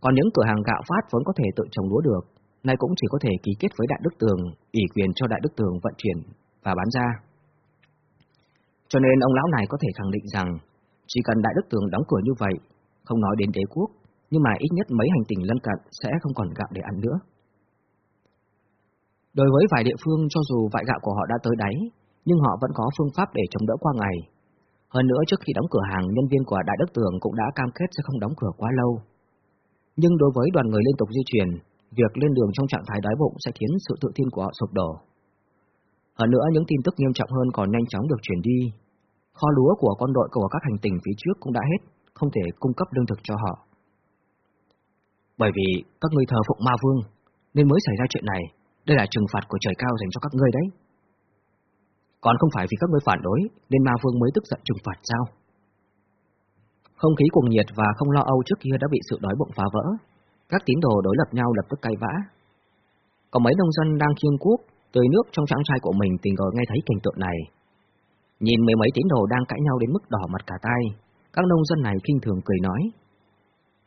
[SPEAKER 2] Còn những cửa hàng gạo phát vẫn có thể tự trồng lúa được, nay cũng chỉ có thể ký kết với Đại Đức Tường, ủy quyền cho Đại Đức Tường vận chuyển và bán ra. Cho nên ông lão này có thể khẳng định rằng, chỉ cần Đại Đức Tường đóng cửa như vậy, không nói đến đế quốc, nhưng mà ít nhất mấy hành tinh lân cận sẽ không còn gạo để ăn nữa. Đối với vài địa phương cho dù vại gạo của họ đã tới đáy, nhưng họ vẫn có phương pháp để chống đỡ qua ngày. Hơn nữa trước khi đóng cửa hàng, nhân viên của Đại Đức Tường cũng đã cam kết sẽ không đóng cửa quá lâu. Nhưng đối với đoàn người liên tục di chuyển, việc lên đường trong trạng thái đói bụng sẽ khiến sự tự tin của họ sụp đổ. Hơn nữa những tin tức nghiêm trọng hơn còn nhanh chóng được truyền đi. Kho lúa của con đội của các hành tinh phía trước cũng đã hết, không thể cung cấp lương thực cho họ. Bởi vì các ngươi thờ phụng ma vương, nên mới xảy ra chuyện này, đây là trừng phạt của trời cao dành cho các ngươi đấy. Còn không phải vì các ngươi phản đối, nên ma vương mới tức giận trừng phạt sao? Không khí cuồng nhiệt và không lo âu trước kia đã bị sự đói bụng phá vỡ. Các tín đồ đối lập nhau lập tức cay vã. Có mấy nông dân đang khiêng cuốc, tưới nước trong trắng trai của mình tình cờ nghe thấy cảnh tượng này. Nhìn mấy mấy tín đồ đang cãi nhau đến mức đỏ mặt cả tay, các nông dân này kinh thường cười nói.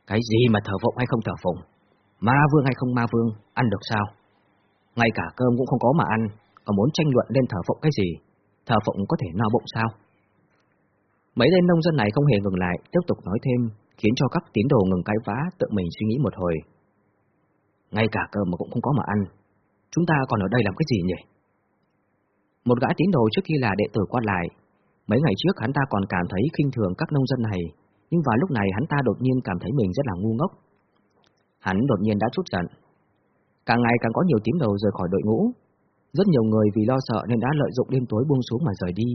[SPEAKER 2] Cái gì mà thờ phụng hay không thờ phụng? Ma vương hay không ma vương, ăn được sao? Ngay cả cơm cũng không có mà ăn, còn muốn tranh luận lên thờ phụng cái gì? Thờ phụng có thể no bụng sao? Mấy tên nông dân này không hề ngừng lại, tiếp tục nói thêm, khiến cho các tín đồ ngừng cái vá, tự mình suy nghĩ một hồi. Ngay cả cơm mà cũng không có mà ăn, chúng ta còn ở đây làm cái gì nhỉ? Một gã tín đồ trước khi là đệ tử quan lại, mấy ngày trước hắn ta còn cảm thấy khinh thường các nông dân này, nhưng vào lúc này hắn ta đột nhiên cảm thấy mình rất là ngu ngốc. Hắn đột nhiên đã chút giận. Càng ngày càng có nhiều tín đồ rời khỏi đội ngũ. Rất nhiều người vì lo sợ nên đã lợi dụng đêm tối buông xuống mà rời đi,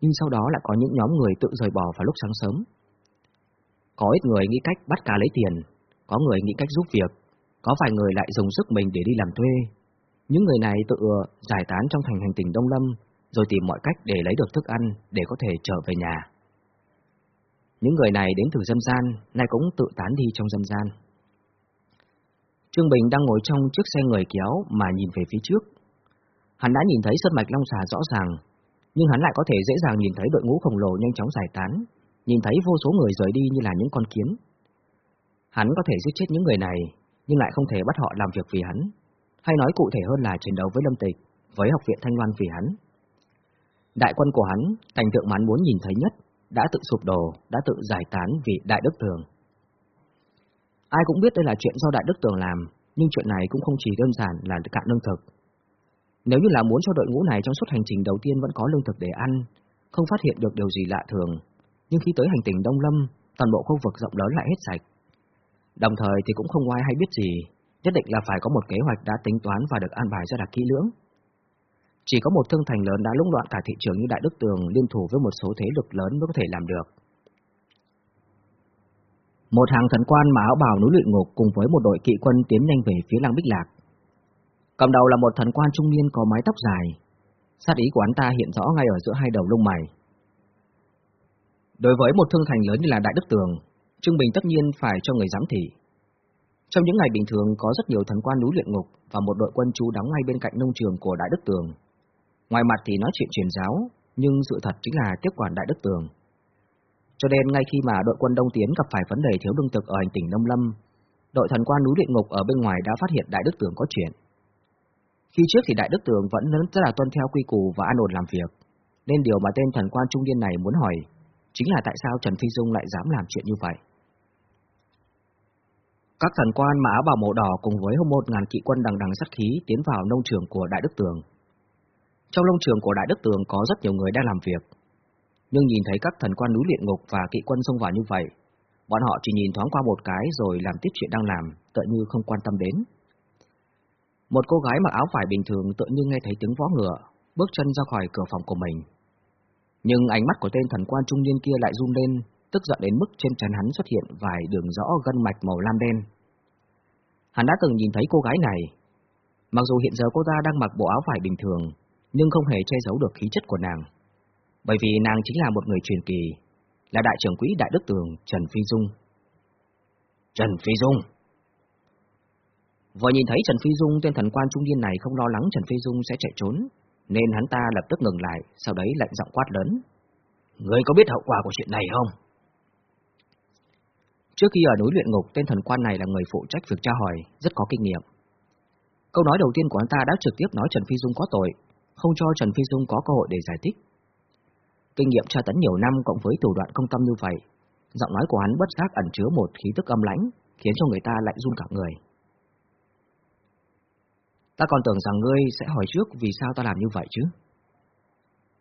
[SPEAKER 2] nhưng sau đó lại có những nhóm người tự rời bỏ vào lúc sáng sớm. Có ít người nghĩ cách bắt cá lấy tiền, có người nghĩ cách giúp việc, có vài người lại dùng sức mình để đi làm thuê. Những người này tự ờ, giải tán trong thành hành tỉnh Đông Lâm, rồi tìm mọi cách để lấy được thức ăn để có thể trở về nhà. Những người này đến từ dân gian, nay cũng tự tán đi trong dân gian. Trương Bình đang ngồi trong chiếc xe người kéo mà nhìn về phía trước. Hắn đã nhìn thấy sơn mạch long xà rõ ràng, nhưng hắn lại có thể dễ dàng nhìn thấy đội ngũ khổng lồ nhanh chóng giải tán, nhìn thấy vô số người rời đi như là những con kiến. Hắn có thể giết chết những người này, nhưng lại không thể bắt họ làm việc vì hắn, hay nói cụ thể hơn là chiến đấu với Lâm Tịch, với học viện Thanh Loan vì hắn. Đại quân của hắn, thành tượng mà hắn muốn nhìn thấy nhất, đã tự sụp đổ, đã tự giải tán vì Đại Đức Thường.
[SPEAKER 1] Ai cũng biết đây là chuyện do Đại Đức Tường làm, nhưng chuyện này cũng không chỉ đơn giản là cạn lương thực. Nếu như là muốn cho đội ngũ này trong suốt hành trình đầu tiên vẫn có lương thực để ăn, không phát hiện được điều gì lạ thường, nhưng khi tới hành tinh Đông Lâm, toàn bộ khu vực rộng lớn lại hết sạch. Đồng thời thì cũng không ai hay biết gì, nhất định là phải có một kế hoạch đã tính toán và được an bài rất là kỹ lưỡng. Chỉ có một thương thành lớn đã lũng đoạn cả thị trường như Đại Đức Tường liên thủ với một số thế lực lớn mới có thể làm được. Một hàng thần quan mà áo bào núi luyện ngục cùng với một đội kỵ quân tiến nhanh về phía Lăng Bích Lạc. Cầm đầu là một thần quan trung niên có mái tóc dài. Sát ý của hắn ta hiện rõ ngay ở giữa hai đầu lông mày. Đối với một thương thành lớn như là Đại Đức Tường, Trương Bình tất nhiên phải cho người giám thị. Trong những ngày bình thường có rất nhiều thần quan núi luyện ngục và một đội quân chú đóng ngay bên cạnh nông trường của Đại Đức Tường. Ngoài mặt thì nói chuyện truyền giáo, nhưng sự thật chính là tiếp quản Đại Đức Tường. Cho nên ngay khi mà đội quân Đông Tiến gặp phải vấn đề thiếu lương thực ở hành tỉnh Nông Lâm, đội thần quan núi luyện ngục ở bên ngoài đã phát hiện Đại Đức Tường có chuyện. Khi trước thì Đại Đức Tường vẫn rất là tuân theo quy củ và an ổn làm việc, nên điều mà tên thần quan trung niên này muốn hỏi chính là tại sao Trần Phi Dung lại dám làm chuyện như vậy. Các thần quan mà áo bào màu đỏ cùng với hơn một ngàn kỵ quân đằng đằng sát khí tiến vào nông trường của Đại Đức Tường. Trong nông trường của Đại Đức Tường có rất nhiều người đang làm việc, nhưng nhìn thấy các thần quan núi luyện ngục và kỵ quân xông vào như vậy, bọn họ chỉ nhìn thoáng qua một cái rồi làm tiếp chuyện đang làm, tựa như không quan tâm đến. Một cô gái mặc áo vải bình thường tự nhiên nghe thấy tiếng vó ngựa, bước chân ra khỏi cửa phòng của mình. Nhưng ánh mắt của tên thần quan trung niên kia lại run lên, tức giận đến mức trên trán hắn xuất hiện vài đường rõ gân mạch màu lam đen. Hắn đã từng nhìn thấy cô gái này. Mặc dù hiện giờ cô ta đang mặc bộ áo vải bình thường, nhưng không hề che giấu được khí chất của nàng. Bởi vì nàng chính là một người truyền kỳ, là đại trưởng quỹ Đại Đức Tường Trần Phi Dung. Trần Phi Dung Vừa nhìn thấy Trần Phi Dung, tên thần quan trung niên này không lo lắng Trần Phi Dung sẽ chạy trốn, nên hắn ta lập tức ngừng lại, sau đấy lạnh giọng quát lớn. Người có biết hậu quả của chuyện này không? Trước khi ở núi luyện ngục, tên thần quan này là người phụ trách việc tra hỏi, rất có kinh nghiệm. Câu nói đầu tiên của hắn ta đã trực tiếp nói Trần Phi Dung có tội, không cho Trần Phi Dung có cơ hội để giải thích. Kinh nghiệm tra tấn nhiều năm cộng với thủ đoạn công tâm như vậy, giọng nói của hắn bất giác ẩn chứa một khí tức âm lãnh, khiến cho người ta lạnh run cả người. Ta còn tưởng rằng ngươi sẽ hỏi trước vì sao ta làm như vậy chứ.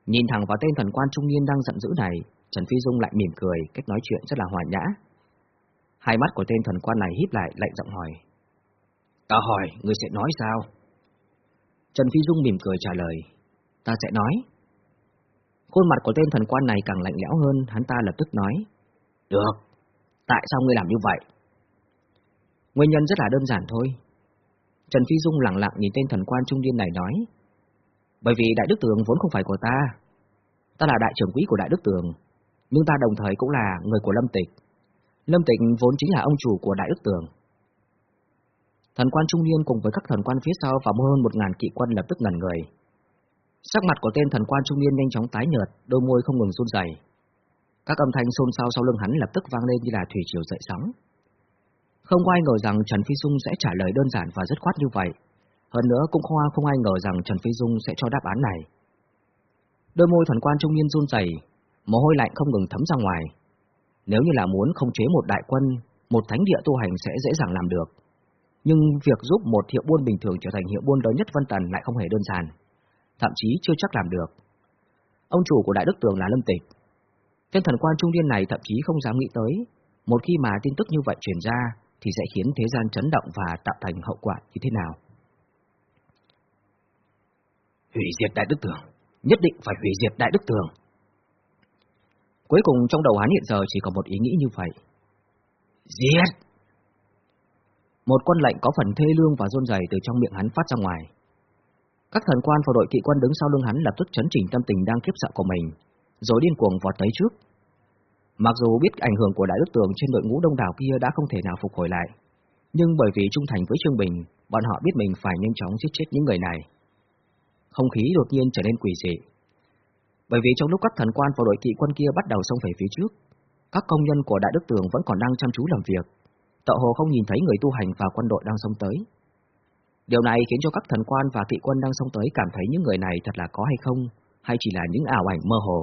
[SPEAKER 1] Nhìn thẳng vào tên thần quan trung niên đang giận dữ này, Trần Phi Dung lại mỉm cười, cách nói chuyện rất là hòa nhã. Hai mắt của tên thần quan này híp lại, lạnh giọng hỏi. Ta hỏi, ngươi sẽ nói sao? Trần Phi Dung mỉm cười trả lời. Ta sẽ nói. Khuôn mặt của tên thần quan này càng lạnh lẽo hơn, hắn ta lập tức nói. Được, tại sao ngươi làm như vậy? Nguyên nhân rất là đơn giản thôi. Trần Phi Dung lặng lặng nhìn tên thần quan trung niên này nói. Bởi vì Đại Đức Tường vốn không phải của ta. Ta là đại trưởng quý của Đại Đức Tường, nhưng ta đồng thời cũng là người của Lâm Tịch. Lâm Tịch vốn chính là ông chủ của Đại Đức Tường. Thần quan trung niên cùng với các thần quan phía sau và hơn một ngàn kỵ quân lập tức ngẩn người. Sắc mặt của tên thần quan trung niên nhanh chóng tái nhợt, đôi môi không ngừng run rẩy. Các âm thanh xôn xao sau lưng hắn lập tức vang lên như là thủy triều dậy sóng. Không có ai ngờ rằng Trần Phi Dung sẽ trả lời đơn giản và dứt khoát như vậy. Hơn nữa cũng không, không ai ngờ rằng Trần Phi Dung sẽ cho đáp án này. Đôi môi thần quan trung niên run rẩy, mồ hôi lạnh không ngừng thấm ra ngoài. Nếu như là muốn không chế một đại quân, một thánh địa tu hành sẽ dễ dàng làm được. Nhưng việc giúp một hiệu buôn bình thường trở thành hiệu buôn lớn nhất Vân Tần lại không hề đơn giản, thậm chí chưa chắc làm được. Ông chủ của Đại Đức Tường là Lâm Tịch. Tên thần quan trung niên này thậm chí không dám nghĩ tới, một khi mà tin tức như vậy truyền ra, thì sẽ khiến thế gian chấn động và tạo thành hậu quả như thế nào. Hủy diệt Đại Đức Tường, nhất định phải hủy diệt Đại Đức Tường. Cuối cùng trong đầu hắn hiện giờ chỉ có một ý nghĩ như vậy. Giết! Một quân lệnh có phần thê lương và rôn rẩy từ trong miệng hắn phát ra ngoài. Các thần quan và đội kỵ quân đứng sau lưng hắn lập tức chấn chỉnh tâm tình đang kiếp sợ của mình, rồi điên cuồng vọt tới trước, Mặc dù biết ảnh hưởng của Đại Đức Tường trên đội ngũ đông đảo kia đã không thể nào phục hồi lại, nhưng bởi vì trung thành với Trương Bình, bọn họ biết mình phải nhanh chóng giết chết những người này. Không khí đột nhiên trở nên quỷ dị. Bởi vì trong lúc các thần quan và đội kỵ quân kia bắt đầu xông về phía trước, các công nhân của Đại Đức Tường vẫn còn đang chăm chú làm việc, tợ hồ không nhìn thấy người tu hành và quân đội đang xông tới. Điều này khiến cho các thần quan và kỵ quân đang xông tới cảm thấy những người này thật là có hay không, hay chỉ là những ảo ảnh mơ hồ.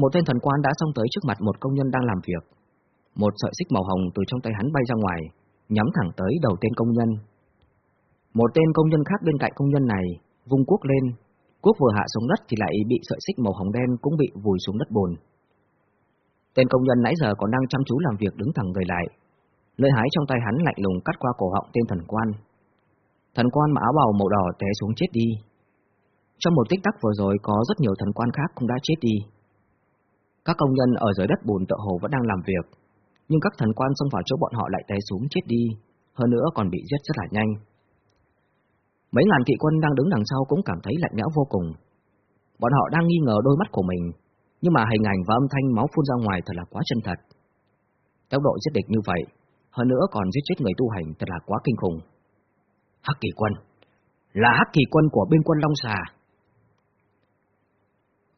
[SPEAKER 1] Một tên thần quan đã xông tới trước mặt một công nhân đang làm việc. Một sợi xích màu hồng từ trong tay hắn bay ra ngoài, nhắm thẳng tới đầu tên công nhân. Một tên công nhân khác bên cạnh công nhân này, vung cuốc lên, cuốc vừa hạ xuống đất thì lại bị sợi xích màu hồng đen cũng bị vùi xuống đất bùn. Tên công nhân nãy giờ còn đang chăm chú làm việc đứng thẳng người lại. Lưỡi hái trong tay hắn lạnh lùng cắt qua cổ họng tên thần quan. Thần quan mà áo bào màu đỏ té xuống chết đi. Trong một tích tắc vừa rồi có rất nhiều thần quan khác cũng đã chết đi. Các công nhân ở dưới đất bùn tự hồ vẫn đang làm việc, nhưng các thần quan xông vào chỗ bọn họ lại té xuống chết đi, hơn nữa còn bị giết rất là nhanh. Mấy ngàn kỵ quân đang đứng đằng sau cũng cảm thấy lạnh lẽo vô cùng. Bọn họ đang nghi ngờ đôi mắt của mình, nhưng mà hình ảnh và âm thanh máu phun ra ngoài thật là quá chân thật. Tốc độ giết địch như vậy, hơn nữa còn giết chết người tu hành thật là quá kinh khủng. Hắc kỳ quân, là hắc kỳ quân của biên quân Long Xà.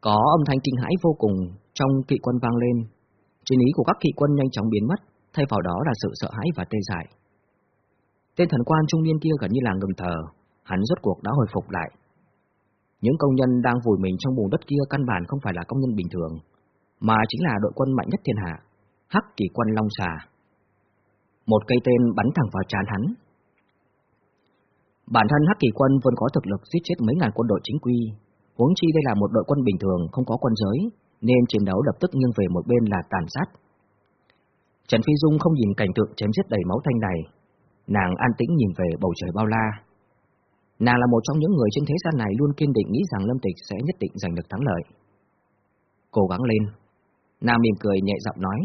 [SPEAKER 1] Có âm thanh kinh hãi vô cùng trong kỵ quân vang lên, chiến ý của các kỵ quân nhanh chóng biến mất, thay vào đó là sự sợ hãi và tê dại. Tên thần quan trung niên kia gần như là ngừng thở, hắn rốt cuộc đã hồi phục lại. Những công nhân đang vùi mình trong bùn đất kia căn bản không phải là công nhân bình thường, mà chính là đội quân mạnh nhất thiên hạ, Hắc Kỳ quân Long Xà. Một cây tên bắn thẳng vào trán hắn. Bản thân Hắc Kỳ quân vốn có thực lực giết chết mấy ngàn quân đội chính quy, huống chi đây là một đội quân bình thường không có quân giới, nên chiến đấu lập tức nghiêng về một bên là tàn sát. Trần Phi Dung không nhìn cảnh tượng chém giết đầy máu thanh này, nàng an tĩnh nhìn về bầu trời bao la, Nàng là một trong những người trên thế gian này luôn kiên định nghĩ rằng Lâm Tịch sẽ nhất định giành được thắng lợi. Cố gắng lên. Nàng mỉm cười nhẹ giọng nói,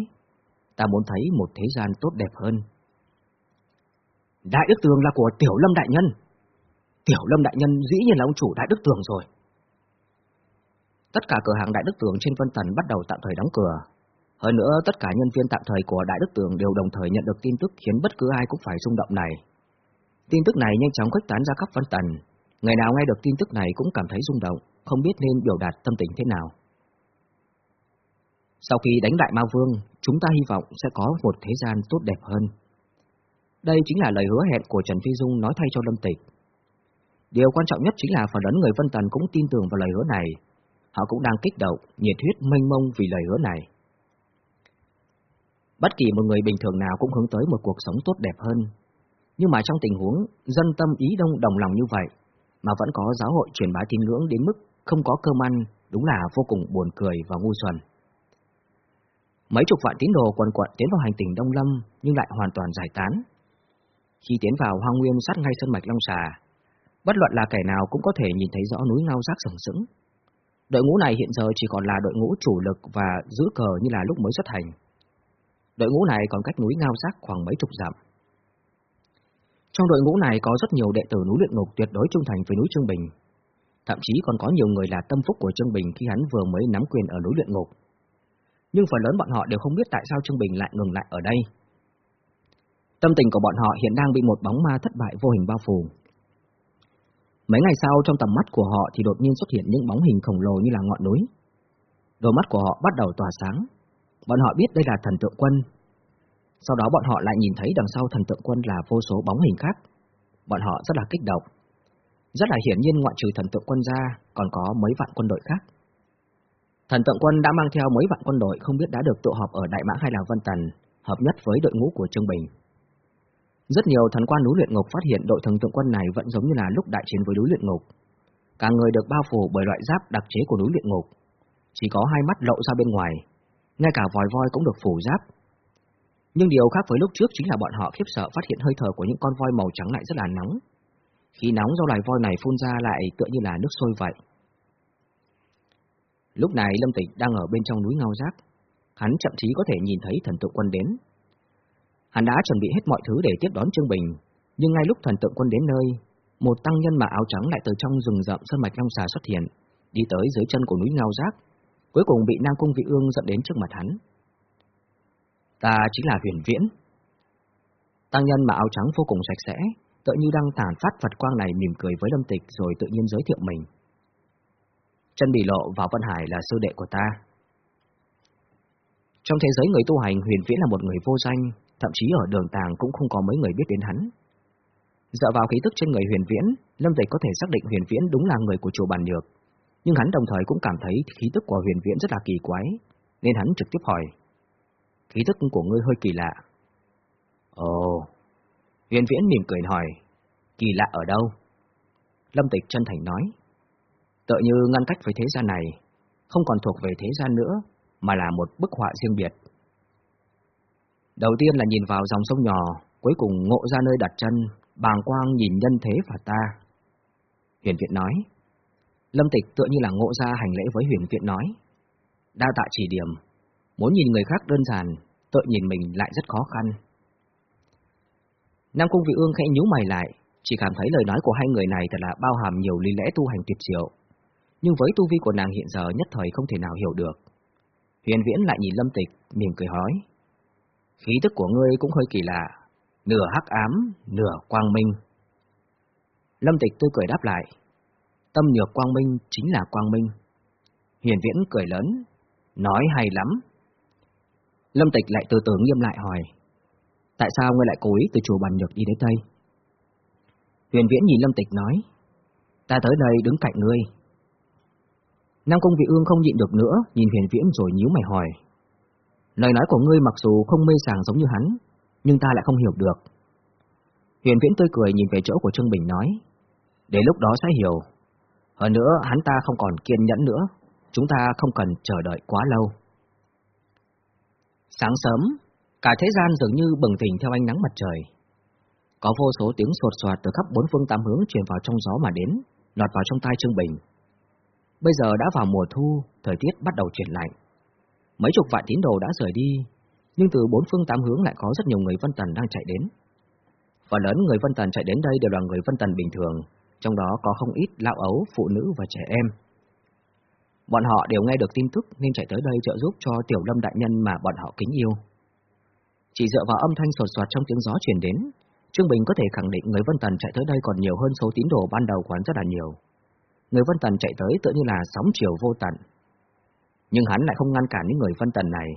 [SPEAKER 1] ta muốn thấy một thế gian tốt đẹp hơn. Đại Đức Tường là của Tiểu Lâm Đại Nhân. Tiểu Lâm Đại Nhân dĩ nhiên là ông chủ Đại Đức Tường rồi. Tất cả cửa hàng Đại Đức Tường trên Vân Tần bắt đầu tạm thời đóng cửa. Hơn nữa, tất cả nhân viên tạm thời của Đại Đức Tường đều đồng thời nhận được tin tức khiến bất cứ ai cũng phải rung động này. Tin tức này nhanh chóng khuếch tán ra khắp Vân Tần. Ngày nào nghe được tin tức này cũng cảm thấy rung động, không biết nên biểu đạt tâm tình thế nào. Sau khi đánh đại Ma Vương, chúng ta hy vọng sẽ có một thế gian tốt đẹp hơn. Đây chính là lời hứa hẹn của Trần Phi Dung nói thay cho Lâm Tịch. Điều quan trọng nhất chính là phần lớn người Vân Tần cũng tin tưởng vào lời hứa này. Họ cũng đang kích động, nhiệt huyết mênh mông vì lời hứa này. Bất kỳ một người bình thường nào cũng hướng tới một cuộc sống tốt đẹp hơn, nhưng mà trong tình huống dân tâm ý đông đồng lòng như vậy, mà vẫn có giáo hội truyền bá tín ngưỡng đến mức không có cơm ăn, đúng là vô cùng buồn cười và ngu xuẩn. Mấy chục vạn tín đồ quần quận tiến vào hành tinh Đông Lâm nhưng lại hoàn toàn giải tán. Khi tiến vào hoang nguyên sát ngay sân mạch Long Xà, bất luận là kẻ nào cũng có thể nhìn thấy rõ núi ngao rác sừng sững. Đội ngũ này hiện giờ chỉ còn là đội ngũ chủ lực và giữ cờ như là lúc mới xuất hành. Đội ngũ này còn cách núi ngao sắc khoảng mấy chục dặm. Trong đội ngũ này có rất nhiều đệ tử núi luyện ngục tuyệt đối trung thành với núi Trương Bình. Thậm chí còn có nhiều người là tâm phúc của Trương Bình khi hắn vừa mới nắm quyền ở núi luyện ngục. Nhưng phần lớn bọn họ đều không biết tại sao Trương Bình lại ngừng lại ở đây. Tâm tình của bọn họ hiện đang bị một bóng ma thất bại vô hình bao phủ. Mấy ngày sau trong tầm mắt của họ thì đột nhiên xuất hiện những bóng hình khổng lồ như là ngọn núi. Đôi mắt của họ bắt đầu tỏa sáng. Bọn họ biết đây là thần tượng quân, sau đó bọn họ lại nhìn thấy đằng sau thần tượng quân là vô số bóng hình khác. Bọn họ rất là kích động. Rất là hiển nhiên ngoại trừ thần tượng quân ra, còn có mấy vạn quân đội khác. Thần tượng quân đã mang theo mấy vạn quân đội không biết đã được tụ họp ở Đại Mã hay là Vân Tần, hợp nhất với đội ngũ của Trương Bình. Rất nhiều thần quan núi luyện ngục phát hiện đội thần tượng quân này vẫn giống như là lúc đại chiến với núi luyện ngục. Cả người được bao phủ bởi loại giáp đặc chế của núi luyện ngục. Chỉ có hai mắt lộ ra bên ngoài, ngay cả vòi voi cũng được phủ giáp, nhưng điều khác với lúc trước chính là bọn họ khiếp sợ phát hiện hơi thở của những con voi màu trắng lại rất là nóng. Khi nóng do loài voi này phun ra lại tựa như là nước sôi vậy. Lúc này Lâm Tịch đang ở bên trong núi ngao giác, hắn chậm chí có thể nhìn thấy thần tượng quân đến. Hắn đã chuẩn bị hết mọi thứ để tiếp đón Trương Bình, nhưng ngay lúc thần tượng quân đến nơi, một tăng nhân mặc áo trắng lại từ trong rừng rậm sơn mạch long xà xuất hiện, đi tới dưới chân của núi ngao giác, cuối cùng bị Nam Cung Vị Ương dẫn đến trước mặt hắn. Ta chính là huyền viễn. Tăng nhân mặc áo trắng vô cùng sạch sẽ, tự như đang tản phát Phật quang này mỉm cười với Lâm Tịch rồi tự nhiên giới thiệu mình. Chân Bỉ Lộ và Vân Hải là sư đệ của ta. Trong thế giới người tu hành, huyền viễn là một người vô danh, thậm chí ở đường tàng cũng không có mấy người biết đến hắn. Dựa vào khí tức trên người huyền viễn, Lâm Tịch có thể xác định huyền viễn đúng là người của chùa Bàn Nhược, nhưng hắn đồng thời cũng cảm thấy khí tức của huyền viễn rất là kỳ quái, nên hắn trực tiếp hỏi.
[SPEAKER 2] khí tức của ngươi hơi kỳ lạ. Ồ, huyền viễn mỉm cười hỏi, kỳ lạ ở đâu? Lâm Tịch chân thành nói, tự như ngăn cách với thế gian này, không còn thuộc về thế gian nữa, mà là một bức họa riêng biệt. Đầu tiên là nhìn vào dòng sông nhỏ, cuối cùng ngộ ra nơi đặt chân, bàng quang nhìn nhân thế và ta. Huyền Viện nói, Lâm Tịch tựa như là ngộ ra hành lễ với Huyền Viện nói, đa tạ chỉ điểm, muốn nhìn người khác đơn giản, tự nhìn mình lại rất khó khăn. Nam Cung Vị Ương khẽ nhíu mày lại, chỉ cảm thấy lời nói của hai người này thật là bao hàm nhiều lý lẽ tu hành tuyệt diệu, nhưng với tu vi của nàng hiện giờ nhất thời không thể nào hiểu được. Huyền Viễn lại nhìn Lâm Tịch, mỉm cười hỏi, khí tức của ngươi cũng hơi kỳ lạ, nửa hắc ám, nửa quang minh. Lâm Tịch tươi cười đáp lại, tâm nhược quang minh chính là quang minh. Huyền Viễn cười lớn, nói hay lắm. Lâm Tịch lại từ từ nghiêm lại hỏi, tại sao ngươi lại cố ý từ chùa bàn nhược đi đến đây? Huyền Viễn nhìn Lâm Tịch nói, ta tới đây đứng cạnh ngươi. Nam Công Vị Ương không nhịn được nữa, nhìn Huyền Viễn rồi nhíu mày hỏi, lời nói của ngươi mặc dù không mê sảng giống như hắn, nhưng ta lại không hiểu được. Huyền Viễn tươi cười nhìn về chỗ của Trương Bình nói, để lúc đó sẽ hiểu. Hơn nữa, hắn ta không còn kiên nhẫn nữa, chúng ta không cần chờ đợi quá lâu. Sáng sớm, cả thế gian dường như bừng tỉnh theo ánh nắng mặt trời. Có vô số tiếng sột soạt từ khắp bốn phương tám hướng truyền vào trong gió mà đến, lọt vào trong tai Trương Bình. Bây giờ đã vào mùa thu, thời tiết bắt đầu chuyển lạnh. Mấy chục vạn tín đồ đã rời đi, nhưng từ bốn phương tám hướng lại có rất nhiều người Vân Tần đang chạy đến. Phần lớn người Vân Tần chạy đến đây đều là người Vân Tần bình thường, trong đó có không ít lão ấu, phụ nữ và trẻ em. Bọn họ đều nghe được tin tức nên chạy tới đây trợ giúp cho Tiểu Lâm Đại Nhân mà bọn họ kính yêu. Chỉ dựa vào âm thanh sột soạt trong tiếng gió truyền đến, Trương Bình có thể khẳng định người Vân Tần chạy tới đây còn nhiều hơn số tín đồ ban đầu quán rất là nhiều. Người Vân Tần chạy tới tự như là sóng chiều vô tận. Nhưng hắn lại không ngăn cản những người Vân Tần này,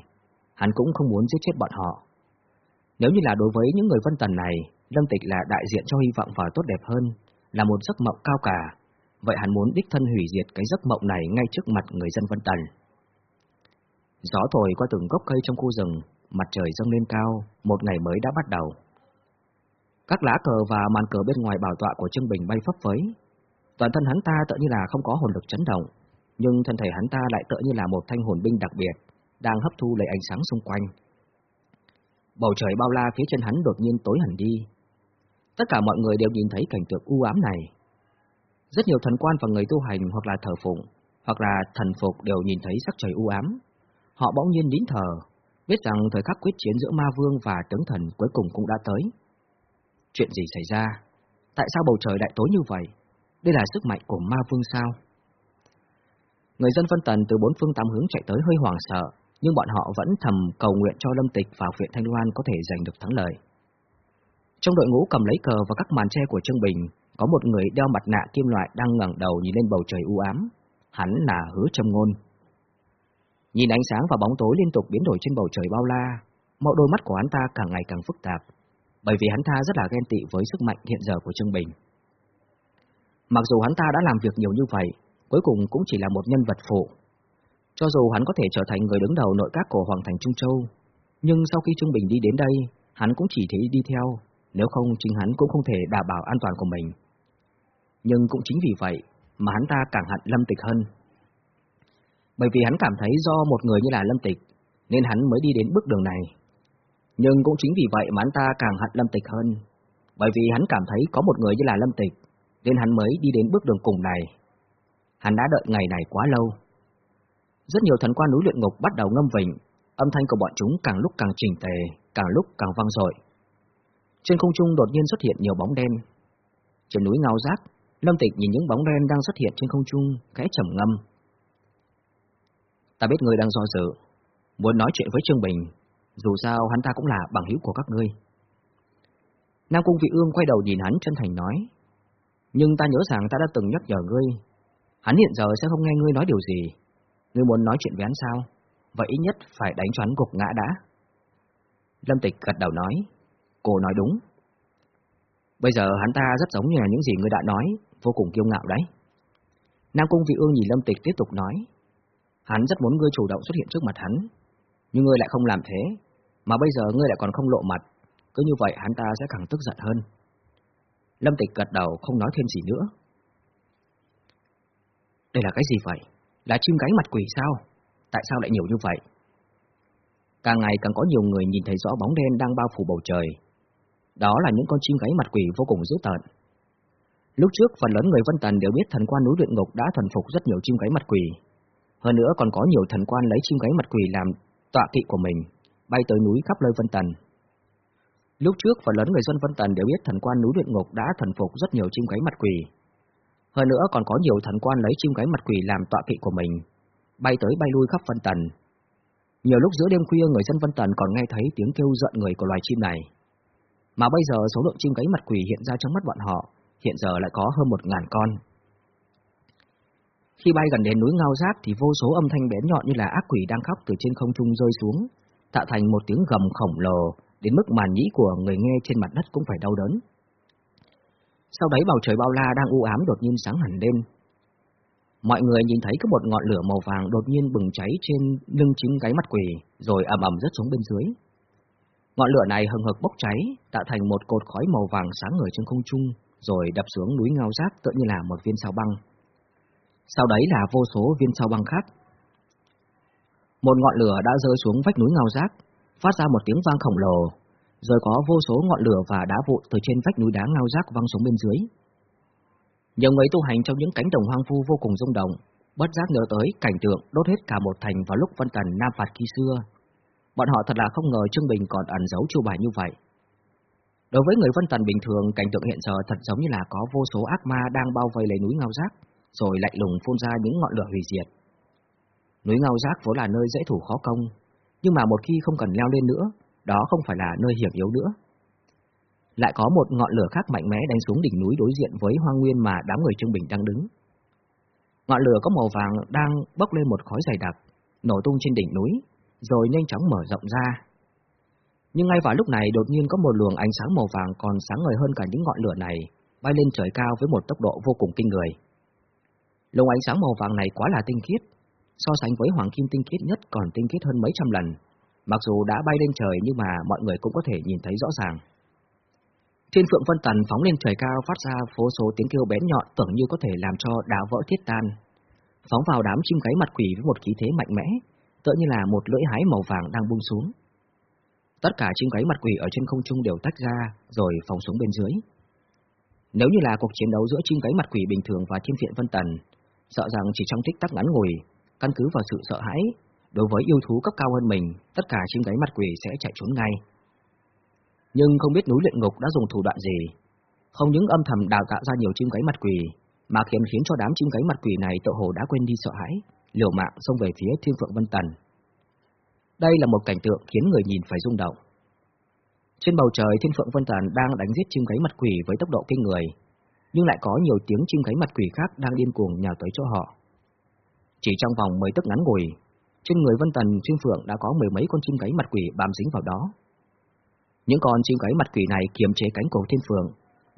[SPEAKER 2] hắn cũng không muốn giết chết bọn họ. Nếu như là đối với những người Vân Tần này, Lâm Tịch là đại diện cho hy vọng và tốt đẹp hơn, là một giấc mộng cao cả, vậy hắn muốn đích thân hủy diệt cái giấc mộng này ngay trước mặt người dân Vân Tần. Gió thổi qua từng gốc cây trong khu rừng, mặt trời dâng lên cao, một ngày mới đã bắt đầu. Các lá cờ và màn cờ bên ngoài bảo tọa của Trương Bình bay phấp phới. Toàn thân hắn ta tự như là không có hồn lực chấn động, nhưng thân thể hắn ta lại tựa như là một thanh hồn binh đặc biệt, đang hấp thu lấy ánh sáng xung quanh. Bầu trời bao la phía chân hắn đột nhiên tối hẳn đi. Tất cả mọi người đều nhìn thấy cảnh tượng u ám này. Rất nhiều thần quan và người tu hành hoặc là thờ phụng, hoặc là thần phục đều nhìn thấy sắc trời u ám. Họ bỗng nhiên nín thở, biết rằng thời khắc quyết chiến giữa ma vương và tướng thần cuối cùng cũng đã tới. Chuyện gì xảy ra? Tại sao bầu trời lại tối như vậy? Đây là sức mạnh của ma vương sao? Người dân phân Tần từ bốn phương tám hướng chạy tới hơi hoảng sợ, nhưng bọn họ vẫn thầm cầu nguyện cho Lâm Tịch và huyện Thanh Loan có thể giành được thắng lợi. Trong đội ngũ cầm lấy cờ và các màn che của Trương Bình, có một người đeo mặt nạ kim loại đang ngẩng đầu nhìn lên bầu trời u ám. Hắn là Hứa Trâm Ngôn. Nhìn ánh sáng và bóng tối liên tục biến đổi trên bầu trời bao la, mọi đôi mắt của hắn ta càng ngày càng phức tạp, bởi vì hắn ta rất là ghen tị với sức mạnh hiện giờ của Trương Bình. Mặc dù hắn ta đã làm việc nhiều như vậy, cuối cùng cũng chỉ là một nhân vật phụ. Cho dù hắn có thể trở thành người đứng đầu nội các của Hoàng thành Trung Châu, nhưng sau khi Trương Bình đi đến đây, hắn cũng chỉ thấy đi theo, nếu không chính hắn cũng không thể đảm bảo an toàn của mình. Nhưng cũng chính vì vậy mà hắn ta càng hận Lâm Tịch hơn. Bởi vì hắn cảm thấy do một người như là Lâm Tịch, nên hắn mới đi đến bước đường này. Nhưng cũng chính vì vậy mà hắn ta càng hận Lâm Tịch hơn, bởi vì hắn cảm thấy có một người như là Lâm Tịch, nên hắn mới đi đến bước đường cùng này. Hắn đã đợi ngày này quá lâu. Rất nhiều thần quan núi luyện ngục bắt đầu ngâm vịnh, âm thanh của bọn chúng càng lúc càng chỉnh tề, càng lúc càng vang dội. Trên không trung đột nhiên xuất hiện nhiều bóng đen. Trên núi ngao giác, Lâm Tịch nhìn những bóng đen đang xuất hiện trên không trung, khẽ trầm ngâm. Ta biết ngươi đang do dự, muốn nói chuyện với Trương Bình, dù sao hắn ta cũng là bằng hữu của các ngươi. Nam Cung Vị Ương quay đầu nhìn hắn chân thành nói, nhưng ta nhớ rằng ta đã từng nhắc nhở ngươi, hắn hiện giờ sẽ không nghe ngươi nói điều gì. Ngươi muốn nói chuyện với hắn sao? Vậy ít nhất phải đánh cho hắn gục ngã đã. Lâm Tịch gật đầu nói, cô nói đúng. Bây giờ hắn ta rất giống như là những gì ngươi đã nói, vô cùng kiêu ngạo đấy. Nam Cung Vị Ương nhìn Lâm Tịch tiếp tục nói, hắn rất muốn ngươi chủ động xuất hiện trước mặt hắn, nhưng ngươi lại không làm thế, Mà bây giờ ngươi lại còn không lộ mặt, cứ như vậy hắn ta sẽ càng tức giận hơn. Lâm Tịch gật đầu không nói thêm gì nữa. Đây là cái gì vậy? Là chim gáy mặt quỷ sao? Tại sao lại nhiều như vậy? Càng ngày càng có nhiều người nhìn thấy rõ bóng đen đang bao phủ bầu trời. Đó là những con chim gáy mặt quỷ vô cùng dữ tợn. Lúc trước phần lớn người Vân Tần đều biết thần quan núi luyện ngục đã thuần phục rất nhiều chim gáy mặt quỷ. Hơn nữa còn có nhiều thần quan lấy chim gáy mặt quỷ làm tọa kỵ của mình, bay tới núi khắp nơi Vân Tần. Lúc trước phần lớn người dân Vân Tần đều biết thần quan núi luyện ngục đã thuần phục rất nhiều chim gáy mặt quỷ. Hơn nữa còn có nhiều thần quan lấy chim gáy mặt quỷ làm tọa kỵ của mình, bay tới bay lui khắp Vân Tần. Nhiều lúc giữa đêm khuya người dân Vân Tần còn nghe thấy tiếng kêu giận người của loài chim này. Mà bây giờ số lượng chim gáy mặt quỷ hiện ra trong mắt bọn họ, hiện giờ lại có hơn một ngàn con. Khi bay gần đến núi Ngao Giác thì vô số âm thanh bén nhọn như là ác quỷ đang khóc từ trên không trung rơi xuống, tạo thành một tiếng gầm khổng lồ, đến mức màn nhĩ của người nghe trên mặt đất cũng phải đau đớn. Sau đấy bầu trời bao la đang u ám đột nhiên sáng hẳn lên. Mọi người nhìn thấy có một ngọn lửa màu vàng đột nhiên bừng cháy trên lưng chính cái mặt quỷ, rồi ầm ầm rớt xuống bên dưới. Ngọn lửa này hừng hực bốc cháy, tạo thành một cột khói màu vàng sáng ngời trên không trung, rồi đập xuống núi ngao giác tựa như là một viên sao băng. Sau đấy là vô số viên sao băng khác. Một ngọn lửa đã rơi xuống vách núi ngao giác, phát ra một tiếng vang khổng lồ, rồi có vô số ngọn lửa và đá vụn từ trên vách núi đá ngao rác văng xuống bên dưới. Nhiều người tu hành trong những cánh đồng hoang vu vô cùng rung động, bất giác nhớ tới cảnh tượng đốt hết cả một thành vào lúc Vân Tần Nam phạt khi xưa. Bọn họ thật là không ngờ Trương Bình còn ẩn giấu chiêu bài như vậy. Đối với người Vân Tần bình thường, cảnh tượng hiện giờ thật giống như là có vô số ác ma đang bao vây lấy núi ngao rác, rồi lạnh lùng phun ra những ngọn lửa hủy diệt. Núi ngao rác vốn là nơi dễ thủ khó công, nhưng mà một khi không cần leo lên nữa, đó không phải là nơi hiểm yếu nữa. Lại có một ngọn lửa khác mạnh mẽ đánh xuống đỉnh núi đối diện với hoang nguyên mà đám người Trương Bình đang đứng. Ngọn lửa có màu vàng đang bốc lên một khói dày đặc, nổ tung trên đỉnh núi, rồi nhanh chóng mở rộng ra. Nhưng ngay vào lúc này đột nhiên có một luồng ánh sáng màu vàng còn sáng ngời hơn cả những ngọn lửa này, bay lên trời cao với một tốc độ vô cùng kinh người. Luồng ánh sáng màu vàng này quá là tinh khiết, so sánh với hoàng kim tinh khiết nhất còn tinh khiết hơn mấy trăm lần. Mặc dù đã bay lên trời nhưng mà mọi người cũng có thể nhìn thấy rõ ràng. Thiên phượng vân tần phóng lên trời cao phát ra vô số tiếng kêu bén nhọn tưởng như có thể làm cho đá vỡ thiết tan. Phóng vào đám chim gáy mặt quỷ với một khí thế mạnh mẽ, tựa như là một lưỡi hái màu vàng đang bung xuống. Tất cả chim gáy mặt quỷ ở trên không trung đều tách ra, rồi phóng xuống bên dưới. Nếu như là cuộc chiến đấu giữa chim gáy mặt quỷ bình thường và thiên viện vân tần, sợ rằng chỉ trong tích tắc ngắn ngủi, căn cứ vào sự sợ hãi, đối với yêu thú cấp cao hơn mình, tất cả chim gáy mặt quỷ sẽ chạy trốn ngay. Nhưng không biết núi luyện ngục đã dùng thủ đoạn gì, không những âm thầm đào tạo ra nhiều chim gáy mặt quỷ, mà khiến khiến cho đám chim gáy mặt quỷ này tự hồ đã quên đi sợ hãi, liều mạng xông về phía Thiên Phượng Vân Tần. Đây là một cảnh tượng khiến người nhìn phải rung động. Trên bầu trời Thiên Phượng Vân Tần đang đánh giết chim gáy mặt quỷ với tốc độ kinh người, nhưng lại có nhiều tiếng chim gáy mặt quỷ khác đang điên cuồng nhào tới chỗ họ. Chỉ trong vòng mấy tức ngắn ngủi, trên người Vân Tần Thiên Phượng đã có mười mấy con chim gáy mặt quỷ bám dính vào đó. Những con chim gáy mặt quỷ này kiềm chế cánh cổ Thiên Phượng,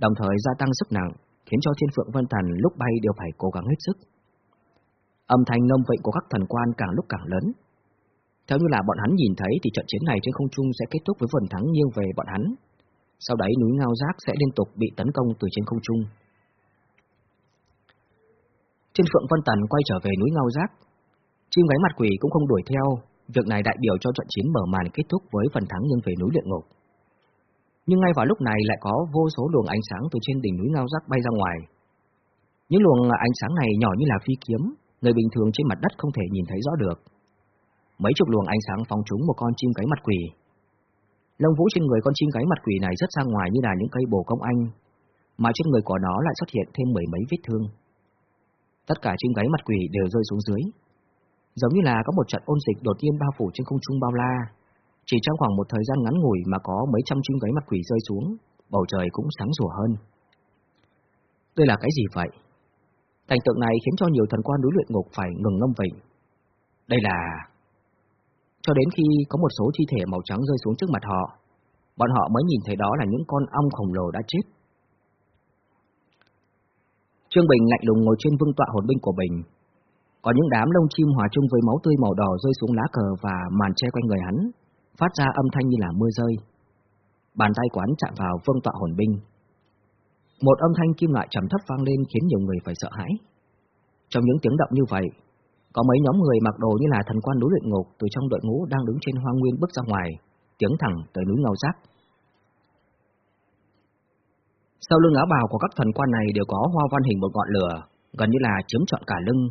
[SPEAKER 2] đồng thời gia tăng sức nặng, khiến cho Thiên Phượng Vân Tần lúc bay đều phải cố gắng hết sức. Âm thanh ngâm vịnh của các thần quan càng lúc càng lớn. Theo như là bọn hắn nhìn thấy thì trận chiến này trên không trung sẽ kết thúc với phần thắng nghiêng về bọn hắn. Sau đấy núi ngao giác sẽ liên tục bị tấn công từ trên không trung. Thiên Phượng Vân Tần quay trở về núi ngao giác. Chim gáy mặt quỷ cũng không đuổi theo, việc này đại biểu cho trận chiến mở màn kết thúc với phần thắng nhưng về núi luyện ngục. Nhưng ngay vào lúc này lại có vô số luồng ánh sáng từ trên đỉnh núi ngao giác bay ra ngoài. Những luồng ánh sáng này nhỏ như là phi kiếm, người bình thường trên mặt đất không thể nhìn thấy rõ được. Mấy chục luồng ánh sáng phóng trúng một con chim gáy mặt quỷ. Lông vũ trên người con chim gáy mặt quỷ này rất ra ngoài như là những cây bồ công anh, mà trên người của nó lại xuất hiện thêm mười mấy vết thương. Tất cả chim gáy mặt quỷ đều rơi xuống dưới. Giống như là có một trận ôn dịch đột nhiên bao phủ trên không trung bao la. Chỉ trong khoảng một thời gian ngắn ngủi mà có mấy trăm chim gáy mặt quỷ rơi xuống, bầu trời cũng sáng rủa hơn. Đây là cái gì vậy? Cảnh tượng này khiến cho nhiều thần quan đối luyện ngục phải ngừng ngâm vịnh. Đây là... Cho đến khi có một số thi thể màu trắng rơi xuống trước mặt họ, bọn họ mới nhìn thấy đó là những con ong khổng lồ đã chết. Trương Bình lạnh lùng ngồi trên vương tọa hồn binh của mình. Có những đám lông chim hòa chung với máu tươi màu đỏ rơi xuống lá cờ và màn che quanh người hắn,
[SPEAKER 1] phát ra âm thanh như là mưa rơi. Bàn tay quán chạm vào vương tọa hồn binh. Một âm thanh kim loại trầm thấp vang lên khiến nhiều người phải sợ hãi. Trong những tiếng động như vậy, có mấy nhóm người mặc đồ như là thần quan núi luyện ngục từ trong đội ngũ đang đứng trên hoang nguyên bước ra ngoài, tiến thẳng tới núi ngao giác. Sau lưng áo bào của các thần quan này đều có hoa văn hình một ngọn lửa, gần như là chiếm trọn cả lưng.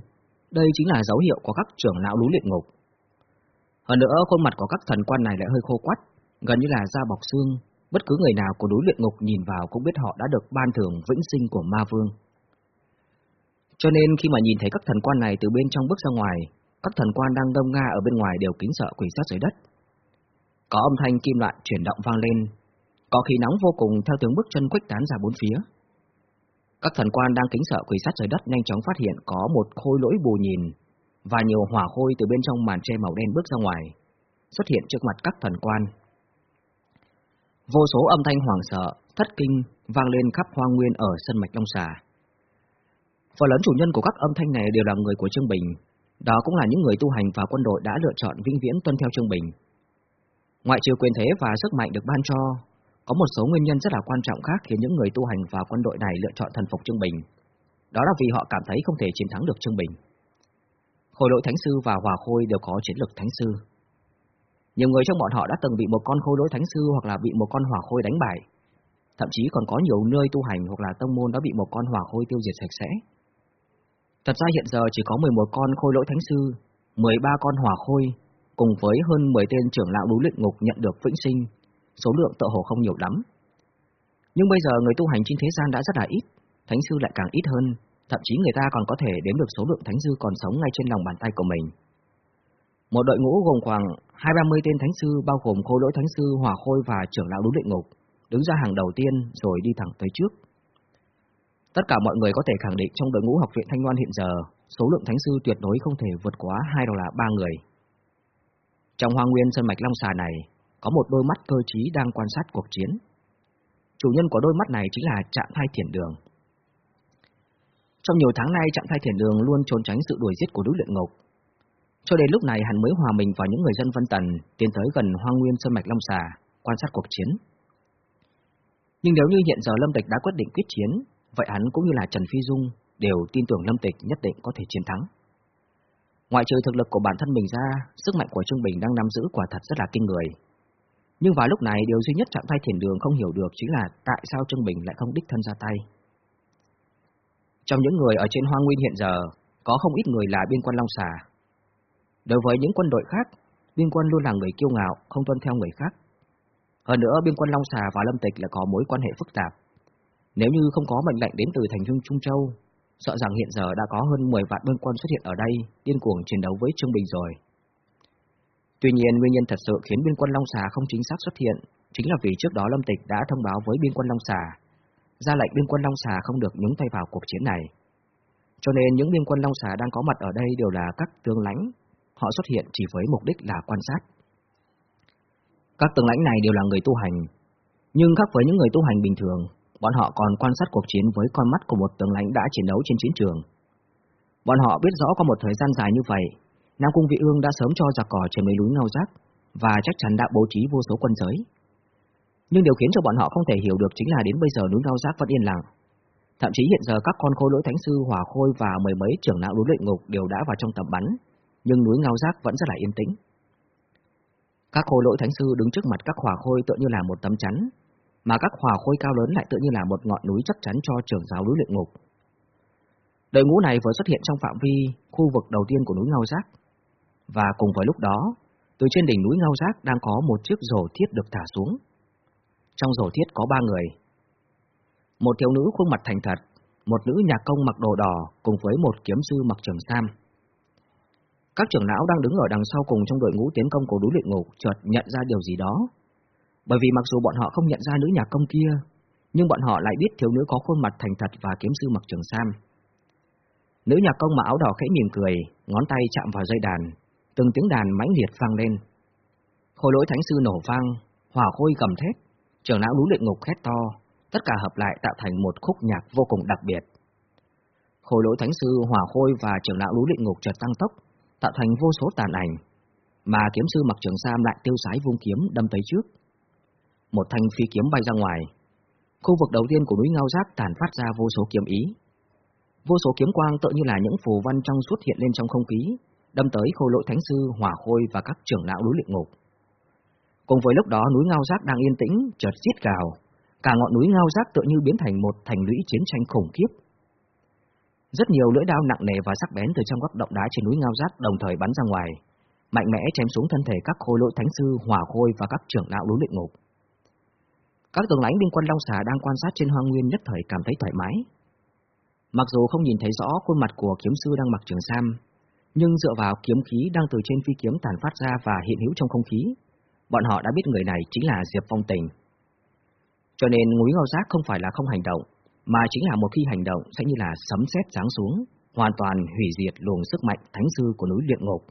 [SPEAKER 1] Đây chính là dấu hiệu của các trưởng lão núi luyện ngục. Hơn nữa, khuôn mặt của các thần quan này lại hơi khô quắt, gần như là da bọc xương. Bất cứ người nào của núi luyện ngục nhìn vào cũng biết họ đã được ban thưởng vĩnh sinh của ma vương. Cho nên khi mà nhìn thấy các thần quan này từ bên trong bước ra ngoài, các thần quan đang ngâm nga ở bên ngoài đều kính sợ quỳ sát dưới đất. Có âm thanh kim loại chuyển động vang lên, có khí nóng vô cùng theo tiếng bước chân quách tán ra bốn phía. Các thần quan đang kính sợ quỳ sát dưới đất nhanh chóng phát hiện có một khôi lỗi bù nhìn và nhiều hỏa khôi từ bên trong màn tre màu đen bước ra ngoài, xuất hiện trước mặt các thần quan. Vô số âm thanh hoảng sợ, thất kinh vang lên khắp hoa nguyên ở sân mạch Long Xà. Phần lớn chủ nhân của các âm thanh này đều là người của Trương Bình, đó cũng là những người tu hành và quân đội đã lựa chọn vĩnh viễn tuân theo Trương Bình. Ngoại trừ quyền thế và sức mạnh được ban cho, có một số nguyên nhân rất là quan trọng khác khiến những người tu hành và quân đội này lựa chọn thần phục Trương Bình. Đó là vì họ cảm thấy không thể chiến thắng được Trương Bình. Khôi lỗi thánh sư và hòa khôi đều có chiến lực thánh sư. Nhiều người trong bọn họ đã từng bị một con khôi lỗi thánh sư hoặc là bị một con hỏa khôi đánh bại. Thậm chí còn có nhiều nơi tu hành hoặc là tông môn đã bị một con hỏa khôi tiêu diệt sạch sẽ. Thật ra hiện giờ chỉ có 11 con khôi lỗi thánh sư, 13 con hỏa khôi, cùng với hơn 10 tên trưởng lão núi luyện ngục nhận được vĩnh sinh, số lượng tự hồ không nhiều lắm. Nhưng bây giờ người tu hành trên thế gian đã rất là ít, thánh sư lại càng ít hơn, thậm chí người ta còn có thể đếm được số lượng thánh sư còn sống ngay trên lòng bàn tay của mình. Một đội ngũ gồm khoảng 230 tên thánh sư bao gồm khôi lỗi thánh sư, hòa khôi và trưởng lão núi luyện ngục, đứng ra hàng đầu tiên rồi đi thẳng tới trước. Tất cả mọi người có thể khẳng định trong đội ngũ học viện Thanh Loan hiện giờ, số lượng thánh sư tuyệt đối không thể vượt quá hai đó là ba người. Trong hoang nguyên sân mạch Long Xà này, có một đôi mắt cơ trí đang quan sát cuộc chiến. Chủ nhân của đôi mắt này chính là Trạm Thai Thiền Đường. Trong nhiều tháng nay, Trạm Thai Thiền Đường luôn trốn tránh sự đuổi giết của đối luyện ngục. Cho đến lúc này hắn mới hòa mình vào những người dân Vân Tần, tiến tới gần hoang nguyên sơn mạch Long Xà, quan sát cuộc chiến. Nhưng nếu như hiện giờ Lâm Tịch đã quyết định quyết chiến, vậy hắn cũng như là Trần Phi Dung đều tin tưởng Lâm Tịch nhất định có thể chiến thắng. Ngoại trừ thực lực của bản thân mình ra, sức mạnh của Trương Bình đang nắm giữ quả thật rất là kinh người. Nhưng vào lúc này điều duy nhất trạng thái thiền đường không hiểu được chính là tại sao Trương Bình lại không đích thân ra tay. Trong những người ở trên hoang nguyên hiện giờ, có không ít người là biên quân Long Xà. Đối với những quân đội khác, biên quân luôn là người kiêu ngạo, không tuân theo người khác. Hơn nữa, biên quân Long Xà và Lâm Tịch là có mối quan hệ phức tạp. Nếu như không có mệnh lệnh đến từ thành hương Trung Châu, sợ rằng hiện giờ đã có hơn 10 vạn biên quân xuất hiện ở đây, điên cuồng chiến đấu với Trương Bình rồi. Tuy nhiên, nguyên nhân thật sự khiến biên quân Long Xà không chính xác xuất hiện, chính là vì trước đó Lâm Tịch đã thông báo với biên quân Long Xà, ra lệnh biên quân Long Xà không được nhúng tay vào cuộc chiến này. Cho nên những biên quân Long Xà đang có mặt ở đây đều là các tướng lãnh, họ xuất hiện chỉ với mục đích là quan sát. Các tướng lãnh này đều là người tu hành, nhưng khác với những người tu hành bình thường, bọn họ còn quan sát cuộc chiến với con mắt của một tướng lãnh đã chiến đấu trên chiến trường. Bọn họ biết rõ qua một thời gian dài như vậy, Nam Cung Vị Ương đã sớm cho giặc cỏ trên mấy núi ngao giác và chắc chắn đã bố trí vô số quân giới. Nhưng điều khiến cho bọn họ không thể hiểu được chính là đến bây giờ núi ngao giác vẫn yên lặng. Thậm chí hiện giờ các con khôi lỗi thánh sư hỏa khôi và mười mấy trưởng lão núi luyện ngục đều đã vào trong tầm bắn, nhưng núi ngao giác vẫn rất là yên tĩnh. Các khôi lỗi thánh sư đứng trước mặt các hỏa khôi tựa như là một tấm chắn, mà các hỏa khôi cao lớn lại tựa như là một ngọn núi chắc chắn cho trưởng giáo núi luyện ngục. Đội ngũ này vừa xuất hiện trong phạm vi khu vực đầu tiên của núi ngao giác, và cùng với lúc đó, từ trên đỉnh núi Ngao Giác đang có một chiếc rổ thiết được thả xuống. Trong rổ thiết có ba người. Một thiếu nữ khuôn mặt thành thật, một nữ nhà công mặc đồ đỏ cùng với một kiếm sư mặc trường sam. Các trưởng lão đang đứng ở đằng sau cùng trong đội ngũ tiến công của núi luyện ngục chợt nhận ra điều gì đó. Bởi vì mặc dù bọn họ không nhận ra nữ nhà công kia, nhưng bọn họ lại biết thiếu nữ có khuôn mặt thành thật và kiếm sư mặc trường sam. Nữ nhà công mặc áo đỏ khẽ mỉm cười, ngón tay chạm vào dây đàn, từng tiếng đàn mãnh liệt vang lên. Khôi lỗi thánh sư nổ vang, hỏa khôi gầm thét, trưởng lão núi luyện ngục hét to, tất cả hợp lại tạo thành một khúc nhạc vô cùng đặc biệt. Khôi lỗi thánh sư, hỏa khôi và trưởng lão núi luyện ngục chợt tăng tốc, tạo thành vô số tàn ảnh. mà kiếm sư mặc trường sam lại tiêu sái vung kiếm đâm tới trước. Một thanh phi kiếm bay ra ngoài. Khu vực đầu tiên của núi ngao giác tàn phát ra vô số kiếm ý. Vô số kiếm quang tự như là những phù văn trong suốt hiện lên trong không khí, đâm tới khôi lỗi thánh sư, hỏa khôi và các trưởng lão núi luyện ngục. Cùng với lúc đó núi ngao giác đang yên tĩnh, chợt giết gào, cả ngọn núi ngao giác tựa như biến thành một thành lũy chiến tranh khủng khiếp. Rất nhiều lưỡi đao nặng nề và sắc bén từ trong góc động đá trên núi ngao giác đồng thời bắn ra ngoài, mạnh mẽ chém xuống thân thể các khôi lỗi thánh sư, hỏa khôi và các trưởng lão núi luyện ngục. Các tướng lãnh binh quân Long Xà đang quan sát trên hoang nguyên nhất thời cảm thấy thoải mái. Mặc dù không nhìn thấy rõ khuôn mặt của kiếm sư đang mặc trường sam, nhưng dựa vào kiếm khí đang từ trên phi kiếm tàn phát ra và hiện hữu trong không khí, bọn họ đã biết người này chính là Diệp Phong Tình. Cho nên núi ngao giác không phải là không hành động, mà chính là một khi hành động sẽ như là sấm sét giáng xuống, hoàn toàn hủy diệt luồng sức mạnh thánh sư của núi luyện ngục.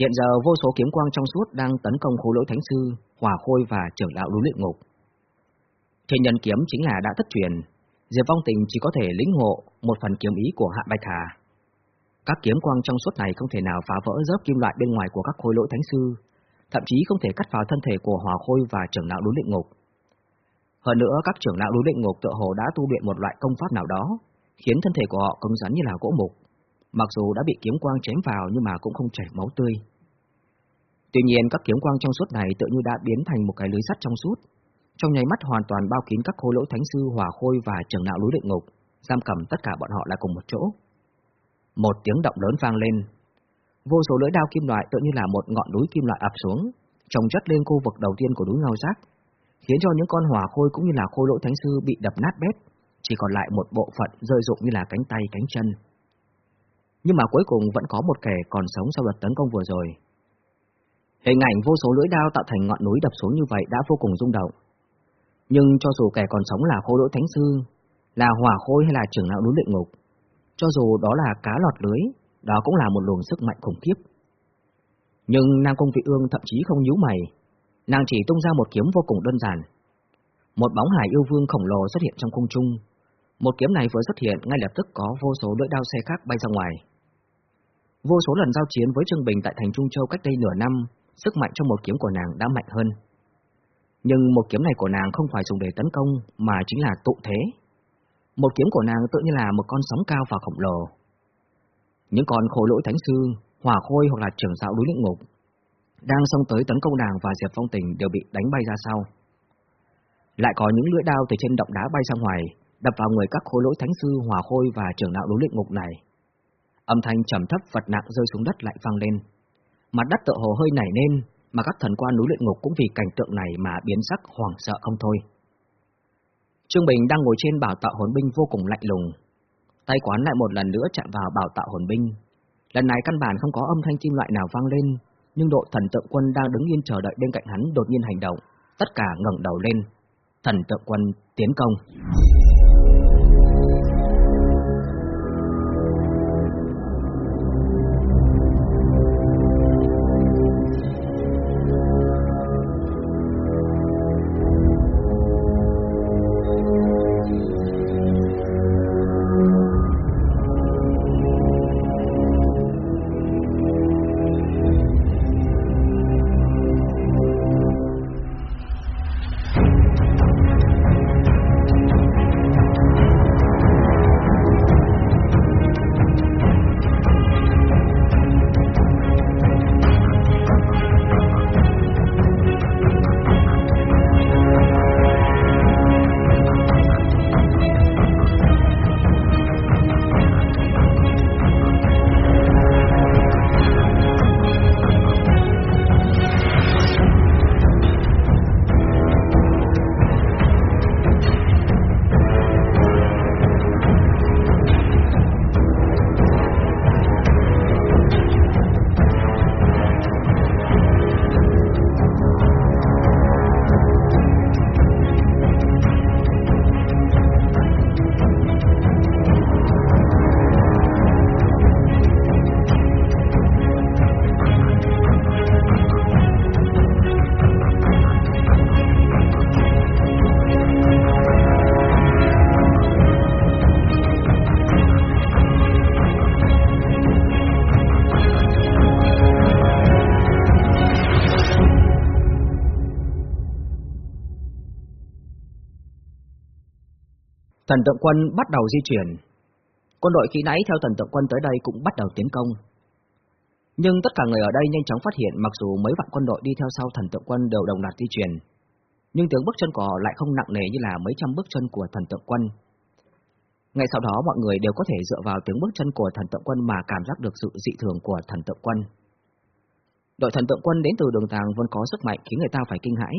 [SPEAKER 1] Hiện giờ vô số kiếm quang trong suốt đang tấn công khối lỗi thánh sư, hỏa khôi và trưởng lão núi luyện ngục. Thiên nhân kiếm chính là đã thất truyền, Diệp Phong Tình chỉ có thể lĩnh ngộ một phần kiếm ý của Hạ Bạch Hà. Các kiếm quang trong suốt này không thể nào phá vỡ lớp kim loại bên ngoài của các khối lỗi thánh sư, thậm chí không thể cắt vào thân thể của hỏa khôi và trưởng lão núi luyện ngục. Hơn nữa, các trưởng lão núi luyện ngục tự hồ đã tu luyện một loại công pháp nào đó, khiến thân thể của họ cứng rắn như là gỗ mục. Mặc dù đã bị kiếm quang chém vào nhưng mà cũng không chảy máu tươi. Tuy nhiên, các kiếm quang trong suốt này tự như đã biến thành một cái lưới sắt trong suốt, trong nháy mắt hoàn toàn bao kín các khối lỗ thánh sư hỏa khôi và trưởng lão núi định ngục, giam cầm tất cả bọn họ lại cùng một chỗ. Một tiếng động lớn vang lên, vô số lưỡi đao kim loại tự như là một ngọn núi kim loại ập xuống, trồng chất lên khu vực đầu tiên của núi ngao giác, khiến cho những con hỏa khôi cũng như là khôi lỗi thánh sư bị đập nát bét, chỉ còn lại một bộ phận rơi rụng như là cánh tay cánh chân. Nhưng mà cuối cùng vẫn có một kẻ còn sống sau đợt tấn công vừa rồi. Hình ảnh vô số lưỡi đao tạo thành ngọn núi đập xuống như vậy đã vô cùng rung động. Nhưng cho dù kẻ còn sống là khôi lỗi thánh sư, là hỏa khôi hay là trưởng lão núi luyện ngục, cho dù đó là cá lọt lưới, đó cũng là một luồng sức mạnh khủng khiếp. Nhưng Nam Công Vị Ương thậm chí không nhíu mày, nàng chỉ tung ra một kiếm vô cùng đơn giản. Một bóng hải yêu vương khổng lồ xuất hiện trong không trung. Một kiếm này vừa xuất hiện, ngay lập tức có vô số lưỡi đao xe khác bay ra ngoài. Vô số lần giao chiến với Trương Bình tại thành Trung Châu cách đây nửa năm, sức mạnh trong một kiếm của nàng đã mạnh hơn. Nhưng một kiếm này của nàng không phải dùng để tấn công, mà chính là tụ thế. Một kiếm của nàng tự như là một con sóng cao và khổng lồ. Những con khối lỗi thánh sư, hỏa khôi hoặc là trưởng giáo núi lĩnh ngục, đang xông tới tấn công nàng và Diệp Phong Tình đều bị đánh bay ra sau. Lại có những lưỡi đao từ trên động đá bay ra ngoài, đập vào người các khối lỗi thánh sư, hỏa khôi và trưởng đạo đối luyện ngục này. Âm thanh trầm thấp vật nặng rơi xuống đất lại vang lên. Mặt đất tựa hồ hơi nảy lên, mà các thần quan núi luyện ngục cũng vì cảnh tượng này mà biến sắc hoảng sợ không thôi. Trương Bình đang ngồi trên bảo tạo hồn binh vô cùng lạnh lùng. Tay quán lại một lần nữa chạm vào bảo tạo hồn binh. Lần này căn bản không có âm thanh kim loại nào vang lên, nhưng đội thần tượng quân đang đứng yên chờ đợi bên cạnh hắn đột nhiên hành động, tất cả ngẩng đầu lên. Thần tượng quân tiến công.
[SPEAKER 2] Thần tượng quân bắt đầu di chuyển. Quân đội khi nãy theo thần tượng quân tới đây cũng bắt đầu tiến công. Nhưng tất cả người ở đây nhanh chóng phát hiện mặc dù mấy vạn quân đội đi theo sau thần tượng quân đều đồng loạt di chuyển, nhưng tiếng bước chân của họ lại không nặng nề như là mấy trăm bước chân của thần tượng quân. Ngay sau đó mọi người đều có thể dựa vào tiếng bước chân của thần tượng quân mà cảm giác được sự dị thường của thần tượng quân. Đội thần tượng quân đến từ đường tàng vẫn có sức mạnh khiến người ta phải kinh hãi,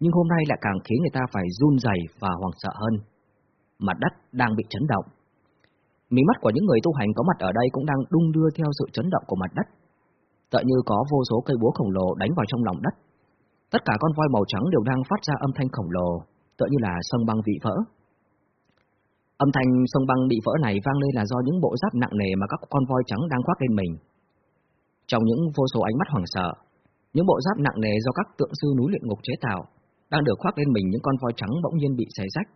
[SPEAKER 2] nhưng hôm nay lại càng khiến người ta phải run rẩy và hoảng sợ hơn. Mặt đất đang bị chấn động. Mí mắt của những người tu hành có mặt ở đây cũng đang đung đưa theo sự chấn động của mặt đất. Tựa như có vô số cây búa khổng lồ đánh vào trong lòng đất. Tất cả con voi màu trắng đều đang phát ra âm thanh khổng lồ, tựa như là sông băng bị vỡ. Âm thanh sông băng bị vỡ này vang lên là do những bộ giáp nặng nề mà các con voi trắng đang khoác lên mình. Trong những vô số ánh mắt hoảng sợ, những bộ giáp nặng nề do các tượng sư núi luyện ngục chế tạo đang được khoác lên mình những con voi trắng bỗng nhiên bị xé rách.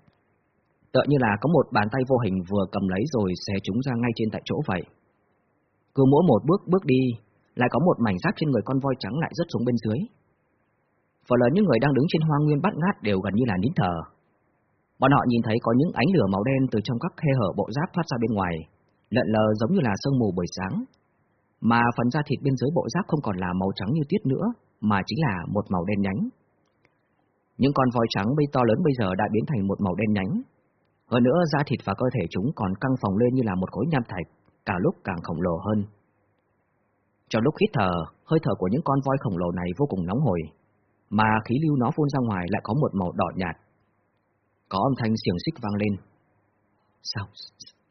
[SPEAKER 2] Tựa như là có một bàn tay vô hình vừa cầm lấy rồi xé chúng ra ngay trên tại chỗ vậy. Cứ mỗi một bước bước đi, lại có một mảnh giáp trên người con voi trắng lại rớt xuống bên dưới. Phần lớn những người đang đứng trên hoa nguyên bát ngát đều gần như là nín thở. Bọn họ nhìn thấy có những ánh lửa màu đen từ trong các khe hở bộ giáp thoát ra bên ngoài, lợn lờ giống như là sương mù buổi sáng. Mà phần da thịt bên dưới bộ giáp không còn là màu trắng như tuyết nữa, mà chính là một màu đen nhánh. Những con voi trắng bây to lớn bây giờ đã biến thành một màu đen nhánh. Hơn nữa, da thịt và cơ thể chúng còn căng phồng lên như là một khối nham thạch, cả lúc càng khổng lồ hơn. Trong lúc hít thở, hơi thở của những con voi khổng lồ này vô cùng nóng hổi, mà khí lưu nó phun ra ngoài lại có một màu đỏ nhạt. Có âm thanh xiềng xích vang lên. Sao?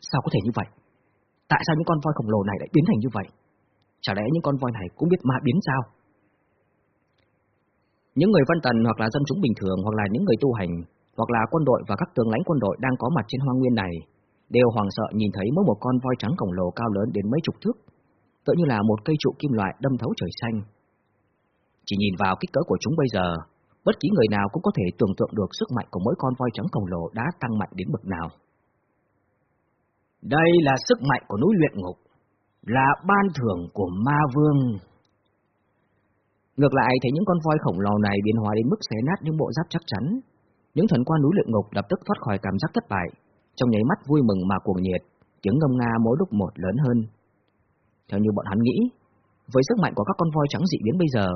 [SPEAKER 2] Sao có thể như vậy? Tại sao những con voi khổng lồ này lại biến thành như vậy? Chả lẽ những con voi này cũng biết ma biến sao? Những người văn tần hoặc là dân chúng bình thường hoặc là những người tu hành hoặc là quân đội và các tướng lãnh quân đội đang có mặt trên hoang nguyên này đều hoảng sợ nhìn thấy mỗi một con voi trắng khổng lồ cao lớn đến mấy chục thước, tựa như là một cây trụ kim loại đâm thấu trời xanh. Chỉ nhìn vào kích cỡ của chúng bây giờ, bất kỳ người nào cũng có thể tưởng tượng được sức mạnh của mỗi con voi trắng khổng lồ đã tăng mạnh đến bậc nào. Đây là sức mạnh của núi luyện ngục, là ban thưởng của ma vương. Ngược lại thấy những con voi khổng lồ này biến hóa đến mức xé nát những bộ giáp chắc chắn, những thần quan núi luyện ngục lập tức thoát khỏi cảm giác thất bại, trong nháy mắt vui mừng mà cuồng nhiệt, tiếng ngâm nga mỗi lúc một lớn hơn. Theo như bọn hắn nghĩ, với sức mạnh của các con voi trắng dị biến bây giờ,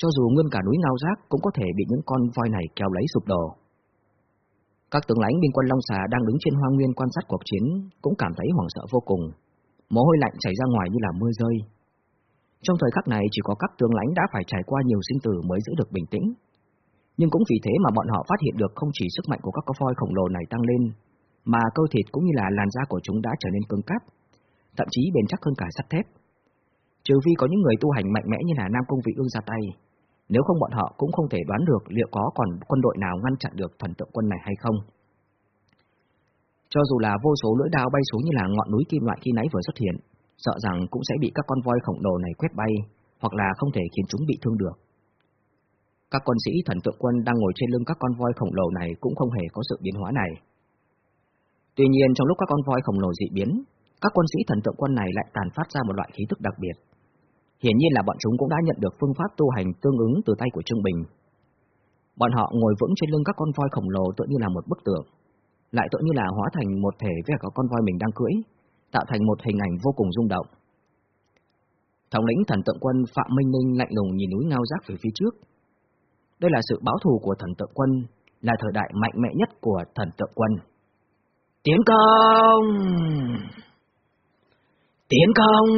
[SPEAKER 2] cho dù nguyên cả núi ngao giác cũng có thể bị những con voi này kéo lấy sụp đổ. Các tướng lãnh bên quân Long Xà đang đứng trên hoang nguyên quan sát cuộc chiến cũng cảm thấy hoảng sợ vô cùng, mồ hôi lạnh chảy ra ngoài như là mưa rơi. Trong thời khắc này chỉ có các tướng lãnh đã phải trải qua nhiều sinh tử mới giữ được bình tĩnh. Nhưng cũng vì thế mà bọn họ phát hiện được không chỉ sức mạnh của các con voi khổng lồ này tăng lên, mà cơ thịt cũng như là làn da của chúng đã trở nên cứng cáp, thậm chí bền chắc hơn cả sắt thép. Trừ phi có những người tu hành mạnh mẽ như là Nam Công Vị Ương ra tay, nếu không bọn họ cũng không thể đoán được liệu có còn quân đội nào ngăn chặn được thần tượng quân này hay không. Cho dù là vô số lưỡi đao bay xuống như là ngọn núi kim loại khi nãy vừa xuất hiện, sợ rằng cũng sẽ bị các con voi khổng lồ này quét bay, hoặc là không thể khiến chúng bị thương được. Các quân sĩ thần tượng quân đang ngồi trên lưng các con voi khổng lồ này cũng không hề có sự biến hóa này. Tuy nhiên trong lúc các con voi khổng lồ dị biến, các quân sĩ thần tượng quân này lại tàn phát ra một loại khí tức đặc biệt. Hiển nhiên là bọn chúng cũng đã nhận được phương pháp tu hành tương ứng từ tay của Trương Bình. Bọn họ ngồi vững trên lưng các con voi khổng lồ tựa như là một bức tượng, lại tựa như là hóa thành một thể với cả con voi mình đang cưỡi, tạo thành một hình ảnh vô cùng rung động. Thống lĩnh thần tượng quân Phạm Minh Ninh lạnh lùng nhìn núi ngao giác về phía trước. Đây là sự báo thù của thần tượng quân, là thời đại mạnh mẽ nhất của thần tượng quân. Tiến công! Tiến công!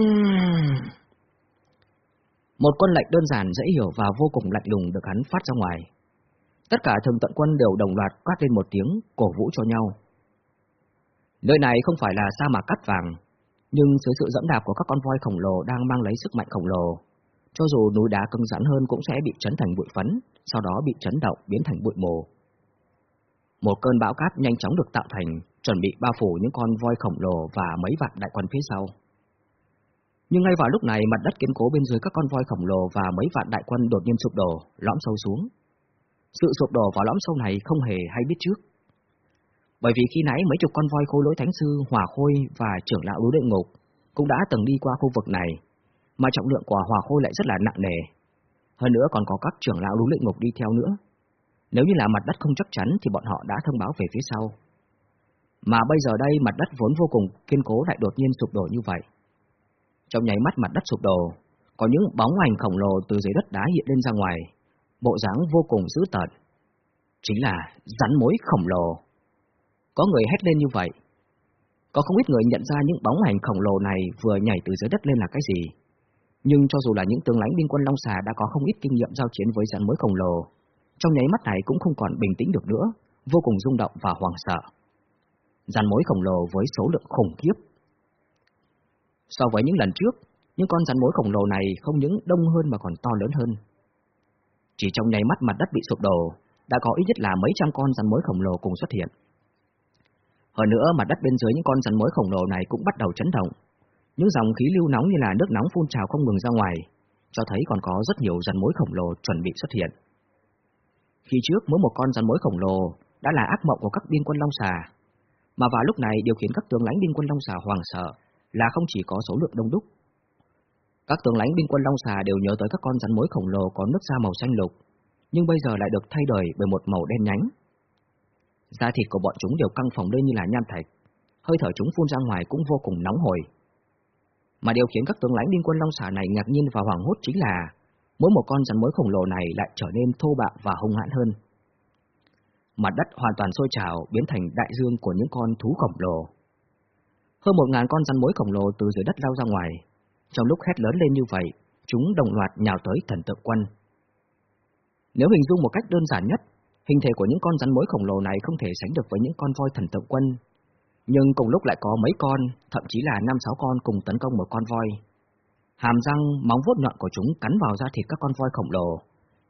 [SPEAKER 2] Một quân lệnh đơn giản dễ hiểu và vô cùng lạnh lùng được hắn phát ra ngoài. Tất cả thần tận quân đều đồng loạt quát lên một tiếng, cổ vũ cho nhau. Nơi này không phải là sa mạc cắt vàng, nhưng dưới sự dẫm đạp của các con voi khổng lồ đang mang lấy sức mạnh khổng lồ, cho dù núi đá cứng rắn hơn cũng sẽ bị chấn thành bụi phấn, sau đó bị chấn động biến thành bụi mồ. Một cơn bão cát nhanh chóng được tạo thành, chuẩn bị bao phủ những con voi khổng lồ và mấy vạn đại quân phía sau. Nhưng ngay vào lúc này mặt đất kiên cố bên dưới các con voi khổng lồ và mấy vạn đại quân đột nhiên sụp đổ, lõm sâu xuống. Sự sụp đổ vào lõm sâu này không hề hay biết trước. Bởi vì khi nãy mấy chục con voi khôi lỗi thánh sư, hỏa khôi và trưởng lão núi địa ngục cũng đã từng đi qua khu vực này, mà trọng lượng của hỏa khôi lại rất là nặng nề. Hơn nữa còn có các trưởng lão núi lệnh ngục đi theo nữa. Nếu như là mặt đất không chắc chắn thì bọn họ đã thông báo về phía sau. Mà bây giờ đây mặt đất vốn vô cùng kiên cố lại đột nhiên sụp đổ như vậy. Trong nháy mắt mặt đất sụp đổ, có những bóng ảnh khổng lồ từ dưới đất đá hiện lên ra ngoài, bộ dáng vô cùng dữ tợn. Chính là rắn mối khổng lồ. Có người hét lên như vậy. Có không ít người nhận ra những bóng ảnh khổng lồ này vừa nhảy từ dưới đất lên là cái gì. Nhưng cho dù là những tướng lãnh binh quân Long Xà đã có không ít kinh nghiệm giao chiến với rắn mối khổng lồ, trong nháy mắt này cũng không còn bình tĩnh được nữa, vô cùng rung động và hoảng sợ. Rắn mối khổng lồ với số lượng khủng khiếp. So với những lần trước, những con rắn mối khổng lồ này không những đông hơn mà còn to lớn hơn. Chỉ trong nháy mắt mặt đất bị sụp đổ, đã có ít nhất là mấy trăm con rắn mối khổng lồ cùng xuất hiện. Hơn nữa, mặt đất bên dưới những con rắn mối khổng lồ này cũng bắt đầu chấn động. Những dòng khí lưu nóng như là nước nóng phun trào không ngừng ra ngoài, cho thấy còn có rất nhiều rắn mối khổng lồ chuẩn bị xuất hiện. Khi trước mỗi một con rắn mối khổng lồ đã là ác mộng của các biên quân Long Xà, mà vào lúc này điều khiến các tướng lãnh biên quân Long Xà hoàng sợ là không chỉ có số lượng đông đúc. Các tướng lãnh biên quân Long Xà đều nhớ tới các con rắn mối khổng lồ có nước da màu xanh lục, nhưng bây giờ lại được thay đổi bởi một màu đen nhánh. Da thịt của bọn chúng đều căng phồng lên như là nham thạch, hơi thở chúng phun ra ngoài cũng vô cùng nóng hổi. Mà điều khiến các tướng lãnh liên quân Long Xà này ngạc nhiên và hoảng hốt chính là mỗi một con rắn mối khổng lồ này lại trở nên thô bạo và hung hãn hơn. Mặt đất hoàn toàn sôi trào biến thành đại dương của những con thú khổng lồ. Hơn một ngàn con rắn mối khổng lồ từ dưới đất lao ra ngoài. Trong lúc hét lớn lên như vậy, chúng đồng loạt nhào tới thần tượng quân. Nếu hình dung một cách đơn giản nhất, hình thể của những con rắn mối khổng lồ này không thể sánh được với những con voi thần tượng quân. Nhưng cùng lúc lại có mấy con, thậm chí là năm sáu con cùng tấn công một con voi. Hàm răng, móng vuốt nhọn của chúng cắn vào da thịt các con voi khổng lồ,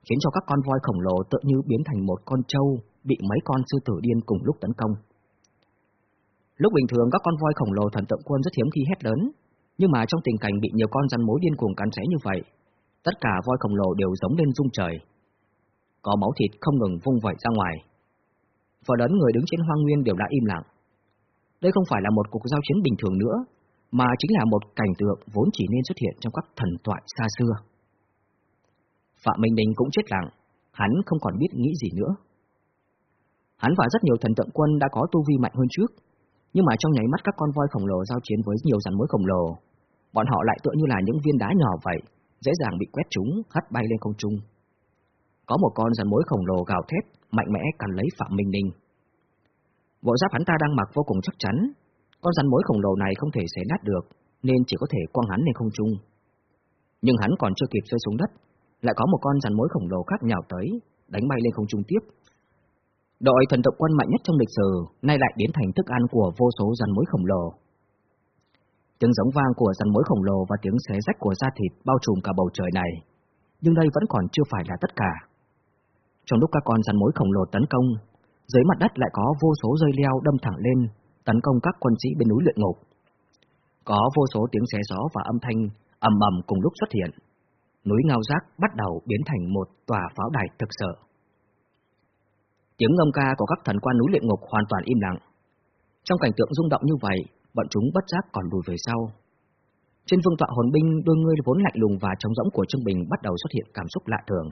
[SPEAKER 2] khiến cho các con voi khổng lồ tự như biến thành một con trâu bị mấy con sư tử điên cùng lúc tấn công. Lúc bình thường các con voi khổng lồ thần tượng quân rất hiếm khi hét lớn, nhưng mà trong tình cảnh bị nhiều con rắn mối điên cuồng cắn xé như vậy, tất cả voi khổng lồ đều giống lên rung trời. Có máu thịt không ngừng vung vẩy ra ngoài. Phần lớn người đứng trên hoang nguyên đều đã im lặng. Đây không phải là một cuộc giao chiến bình thường nữa, mà chính là một cảnh tượng vốn chỉ nên xuất hiện trong các thần thoại xa xưa. Phạm Minh Đình cũng chết lặng, hắn không còn biết nghĩ gì nữa. Hắn và rất nhiều thần tượng quân đã có tu vi mạnh hơn trước, nhưng mà trong nháy mắt các con voi khổng lồ giao chiến với nhiều rắn mối khổng lồ, bọn họ lại tựa như là những viên đá nhỏ vậy, dễ dàng bị quét trúng, hất bay lên không trung. Có một con rắn mối khổng lồ gào thét, mạnh mẽ cắn lấy Phạm Minh Ninh. Bộ giáp hắn ta đang mặc vô cùng chắc chắn, con rắn mối khổng lồ này không thể xé nát được, nên chỉ có thể quăng hắn lên không trung. Nhưng hắn còn chưa kịp rơi xuống đất, lại có một con rắn mối khổng lồ khác nhào tới, đánh bay lên không trung tiếp, Đội thần tộc quân mạnh nhất trong lịch sử nay lại biến thành thức ăn của vô số rắn mối khổng lồ. Tiếng giống vang của rắn mối khổng lồ và tiếng xé rách của da thịt bao trùm cả bầu trời này, nhưng đây vẫn còn chưa phải là tất cả. Trong lúc các con rắn mối khổng lồ tấn công, dưới mặt đất lại có vô số dây leo đâm thẳng lên, tấn công các quân sĩ bên núi luyện ngục. Có vô số tiếng xé gió và âm thanh ầm ầm cùng lúc xuất hiện. Núi ngao giác bắt đầu biến thành một tòa pháo đài thực sự. Tiếng ngâm ca của các thần quan núi luyện ngục hoàn toàn im lặng. Trong cảnh tượng rung động như vậy, bọn chúng bất giác còn lùi về sau. Trên vương tọa hồn binh, đôi ngươi vốn lạnh lùng và trống rỗng của Trương Bình bắt đầu xuất hiện cảm xúc lạ thường.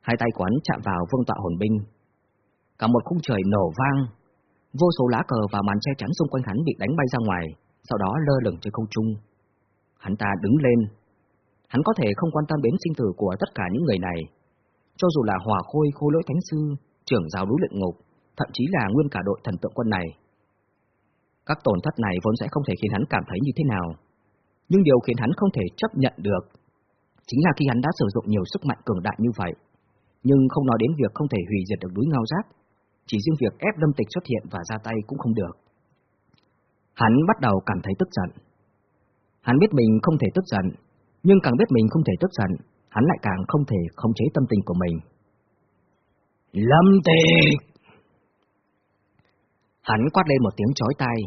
[SPEAKER 2] Hai tay quán chạm vào vương tọa hồn binh. Cả một khung trời nổ vang, vô số lá cờ và màn che chắn xung quanh hắn bị đánh bay ra ngoài, sau đó lơ lửng trên không trung. Hắn ta đứng lên. Hắn có thể không quan tâm đến sinh tử của tất cả những người này. Cho dù là hòa khôi khô lỗi thánh sư trưởng giáo núi luyện ngục, thậm chí là nguyên cả đội thần tượng quân này. Các tổn thất này vốn sẽ không thể khiến hắn cảm thấy như thế nào, nhưng điều khiến hắn không thể chấp nhận được chính là khi hắn đã sử dụng nhiều sức mạnh cường đại như vậy, nhưng không nói đến việc không thể hủy diệt được núi ngao giác, chỉ riêng việc ép Lâm Tịch xuất hiện và ra tay cũng không được. Hắn bắt đầu cảm thấy tức giận. Hắn biết mình không thể tức giận, nhưng càng biết mình không thể tức giận, hắn lại càng không thể khống chế tâm tình của mình. Lâm tịch! Hắn quát lên một tiếng chói tai.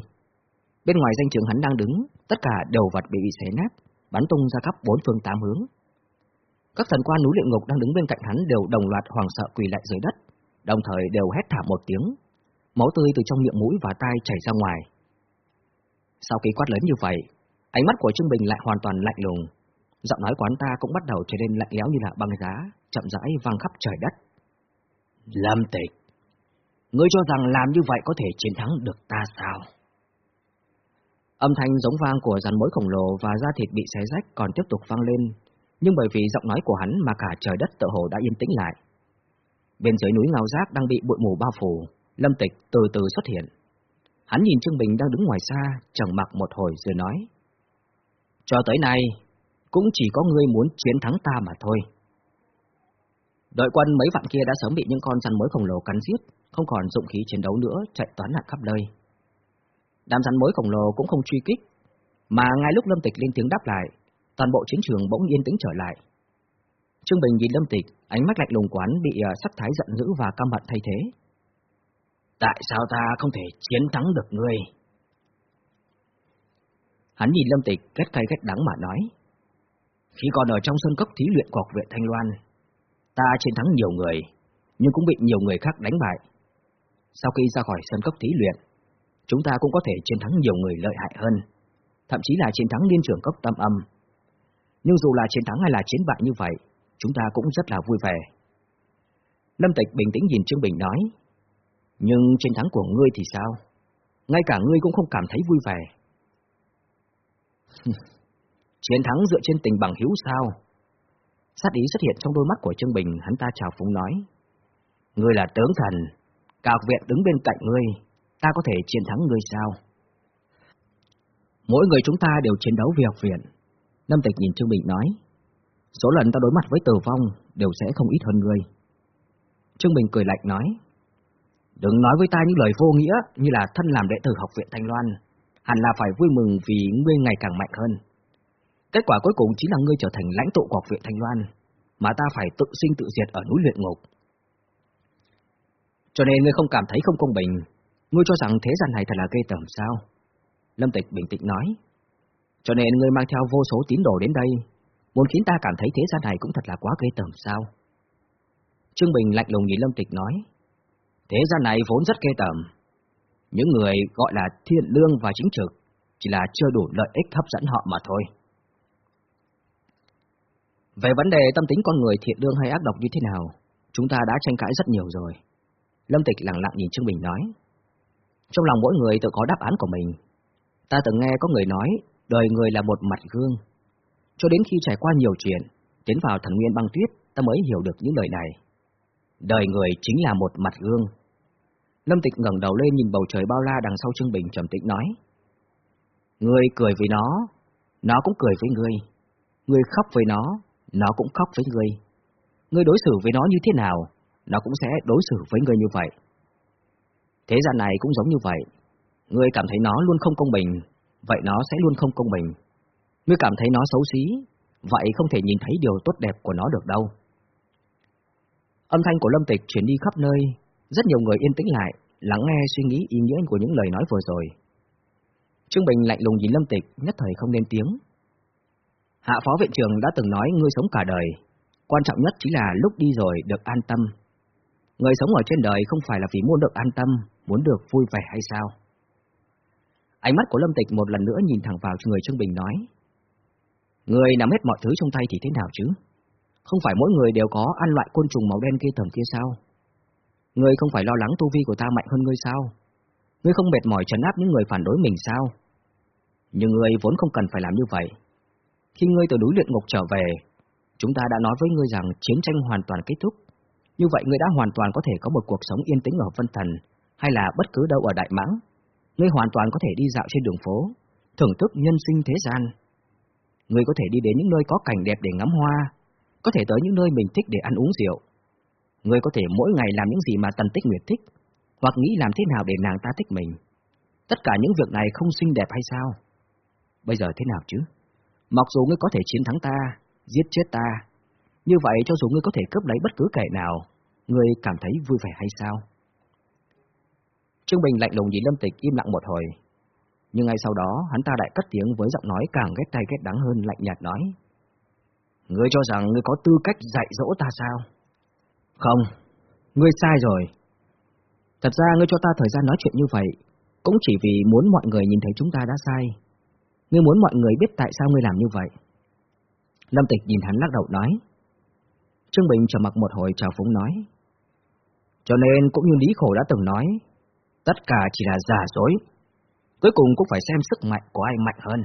[SPEAKER 2] Bên ngoài danh trường hắn đang đứng, tất cả đầu vật bị xé nát, bắn tung ra khắp bốn phương tám hướng. Các thần quan núi luyện ngục đang đứng bên cạnh hắn đều đồng loạt hoàng sợ quỳ lại dưới đất, đồng thời đều hét thảm một tiếng, máu tươi từ trong miệng mũi và tai chảy ra ngoài. Sau khi quát lớn như vậy, ánh mắt của Trương Bình lại hoàn toàn lạnh lùng, giọng nói quán ta cũng bắt đầu trở nên lạnh lẽo như là băng giá, chậm rãi vang khắp trời đất. Lâm Tịch, Ngươi cho rằng làm như vậy có thể chiến thắng được ta sao?
[SPEAKER 1] Âm thanh giống vang của rắn mối khổng lồ và da thịt bị xé rách còn tiếp tục vang lên, nhưng bởi vì giọng nói của hắn mà cả trời đất tự hồ đã yên tĩnh lại. Bên dưới núi ngao giác đang bị bụi mù bao phủ, Lâm Tịch từ từ xuất hiện. Hắn nhìn Trương Bình đang đứng ngoài xa, trầm mặc một hồi rồi nói. Cho tới nay, cũng chỉ có ngươi muốn chiến thắng ta mà thôi. Đội quân mấy vạn kia đã sớm bị những con rắn mối khổng lồ cắn giết, không còn dụng khí chiến đấu nữa, chạy toán nạn khắp nơi. Đám rắn mối khổng lồ cũng không truy kích, mà ngay lúc Lâm Tịch lên tiếng đáp lại, toàn bộ chiến trường bỗng yên tĩnh trở lại. Trương Bình nhìn Lâm Tịch, ánh mắt lạnh lùng quán bị uh, sắc thái giận dữ và căm hận thay thế. Tại sao ta không thể chiến thắng được ngươi? Hắn nhìn Lâm Tịch kết cay kết đắng mà nói. Khi còn ở trong sân cốc thí luyện của học viện Thanh Loan, ta chiến thắng nhiều người, nhưng cũng bị nhiều người khác đánh bại. Sau khi ra khỏi sân cốc thí luyện, chúng ta cũng có thể chiến thắng nhiều người lợi hại hơn, thậm chí là chiến thắng liên trưởng cốc tâm âm. Nhưng dù là chiến thắng hay là chiến bại như vậy, chúng ta cũng rất là vui vẻ. Lâm Tịch bình tĩnh nhìn Trương Bình nói, nhưng chiến thắng của ngươi thì sao? Ngay cả ngươi cũng không cảm thấy vui vẻ. chiến thắng dựa trên tình bằng hữu sao? Sát ý xuất hiện trong đôi mắt của Trương Bình, hắn ta chào phúng nói. Ngươi là tướng thần, cả viện đứng bên cạnh ngươi, ta có thể chiến thắng ngươi sao? Mỗi người chúng ta đều chiến đấu vì học viện. Lâm Tịch nhìn Trương Bình nói. Số lần ta đối mặt với tử vong đều sẽ không ít hơn ngươi. Trương Bình cười lạnh nói. Đừng nói với ta những lời vô nghĩa như là thân làm đệ tử học viện Thanh Loan. Hẳn là phải vui mừng vì ngươi ngày càng mạnh hơn. Kết quả cuối cùng chính là ngươi trở thành lãnh tụ của học viện Thanh Loan, mà ta phải tự sinh tự diệt ở núi luyện ngục. Cho nên ngươi không cảm thấy không công bình, ngươi cho rằng thế gian này thật là gây tởm sao? Lâm Tịch bình tĩnh nói. Cho nên ngươi mang theo vô số tín đồ đến đây, muốn khiến ta cảm thấy thế gian này cũng thật là quá gây tởm sao? Trương Bình lạnh lùng nhìn Lâm Tịch nói. Thế gian này vốn rất ghê tởm. Những người gọi là thiện lương và chính trực chỉ là chưa đủ lợi ích hấp dẫn họ mà thôi. Về vấn đề tâm tính con người thiện lương hay ác độc như thế nào, chúng ta đã tranh cãi rất nhiều rồi. Lâm Tịch lặng lặng nhìn Trương Bình nói. Trong lòng mỗi người tự có đáp án của mình. Ta từng nghe có người nói, đời người là một mặt gương. Cho đến khi trải qua nhiều chuyện, tiến vào thần nguyên băng tuyết, ta mới hiểu được những lời này. Đời người chính là một mặt gương. Lâm Tịch ngẩng đầu lên nhìn bầu trời bao la đằng sau Trương Bình trầm tĩnh nói. Người cười với nó, nó cũng cười với người. Người khóc với nó, nó cũng khóc với người. Người đối xử với nó như thế nào, nó cũng sẽ đối xử với người như vậy. Thế gian này cũng giống như vậy. Người cảm thấy nó luôn không công bình, vậy nó sẽ luôn không công bình ngươi cảm thấy nó xấu xí, vậy không thể nhìn thấy điều tốt đẹp của nó được đâu. Âm thanh của Lâm Tịch chuyển đi khắp nơi, rất nhiều người yên tĩnh lại, lắng nghe suy nghĩ ý nghĩa của những lời nói vừa rồi. Trương Bình lạnh lùng nhìn Lâm Tịch, nhất thời không lên tiếng. Hạ phó viện trưởng đã từng nói ngươi sống cả đời, quan trọng nhất chính là lúc đi rồi được an tâm. Người sống ở trên đời không phải là vì muốn được an tâm, muốn được vui vẻ hay sao? Ánh mắt của Lâm Tịch một lần nữa nhìn thẳng vào người Trương Bình nói. Người nắm hết mọi thứ trong tay thì thế nào chứ? Không phải mỗi người đều có ăn loại côn trùng màu đen kia tầm kia sao? Ngươi không phải lo lắng tu vi của ta mạnh hơn ngươi sao? Ngươi không mệt mỏi trấn áp những người phản đối mình sao? Nhưng ngươi vốn không cần phải làm như vậy. Khi ngươi từ núi luyện ngục trở về, chúng ta đã nói với ngươi rằng chiến tranh hoàn toàn kết thúc. Như vậy ngươi đã hoàn toàn có thể có một cuộc sống yên tĩnh ở Vân Thần, hay là bất cứ đâu ở Đại Mãng. Ngươi hoàn toàn có thể đi dạo trên đường phố, thưởng thức nhân sinh thế gian. Ngươi có thể đi đến những nơi có cảnh đẹp để ngắm hoa, có thể tới những nơi mình thích để ăn uống rượu. Ngươi có thể mỗi ngày làm những gì mà Tần Tích Nguyệt thích, hoặc nghĩ làm thế nào để nàng ta thích mình. Tất cả những việc này không xinh đẹp hay sao? Bây giờ thế nào chứ? Mặc dù ngươi có thể chiến thắng ta, giết chết ta, như vậy cho dù ngươi có thể cướp lấy bất cứ kẻ nào, ngươi cảm thấy vui vẻ hay sao? Trương Bình lạnh lùng nhìn Lâm Tịch im lặng một hồi, nhưng ngay sau đó hắn ta lại cất tiếng với giọng nói càng ghét tay ghét đắng hơn lạnh nhạt nói. Ngươi cho rằng ngươi có tư cách dạy dỗ ta sao? Không, ngươi sai rồi. Thật ra ngươi cho ta thời gian nói chuyện như vậy, cũng chỉ vì muốn mọi người nhìn thấy chúng ta đã sai. Ngươi muốn mọi người biết tại sao ngươi làm như vậy. Lâm Tịch nhìn hắn lắc đầu nói. Trương Bình trầm mặc một hồi chào phúng nói.
[SPEAKER 2] Cho nên cũng như Lý Khổ đã từng nói, tất cả chỉ là giả dối. Cuối cùng cũng phải xem sức mạnh của ai mạnh hơn.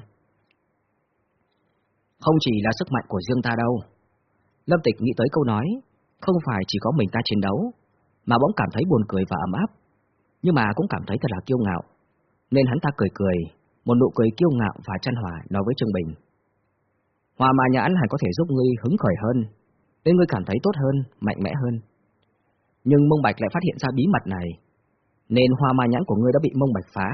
[SPEAKER 2] Không chỉ là sức mạnh của riêng ta đâu. Lâm Tịch nghĩ tới câu nói, không phải chỉ có mình ta chiến đấu, mà bỗng cảm thấy buồn cười và ấm áp, nhưng mà cũng cảm thấy thật là kiêu ngạo. Nên hắn ta cười cười, một nụ cười kiêu ngạo và chăn hòa nói với Trương Bình. Hòa mà nhãn hẳn có thể giúp ngươi hứng khởi hơn, nên ngươi cảm thấy tốt hơn, mạnh mẽ hơn. Nhưng Mông Bạch lại phát hiện ra bí mật này, nên hoa ma nhãn của ngươi đã bị Mông Bạch phá.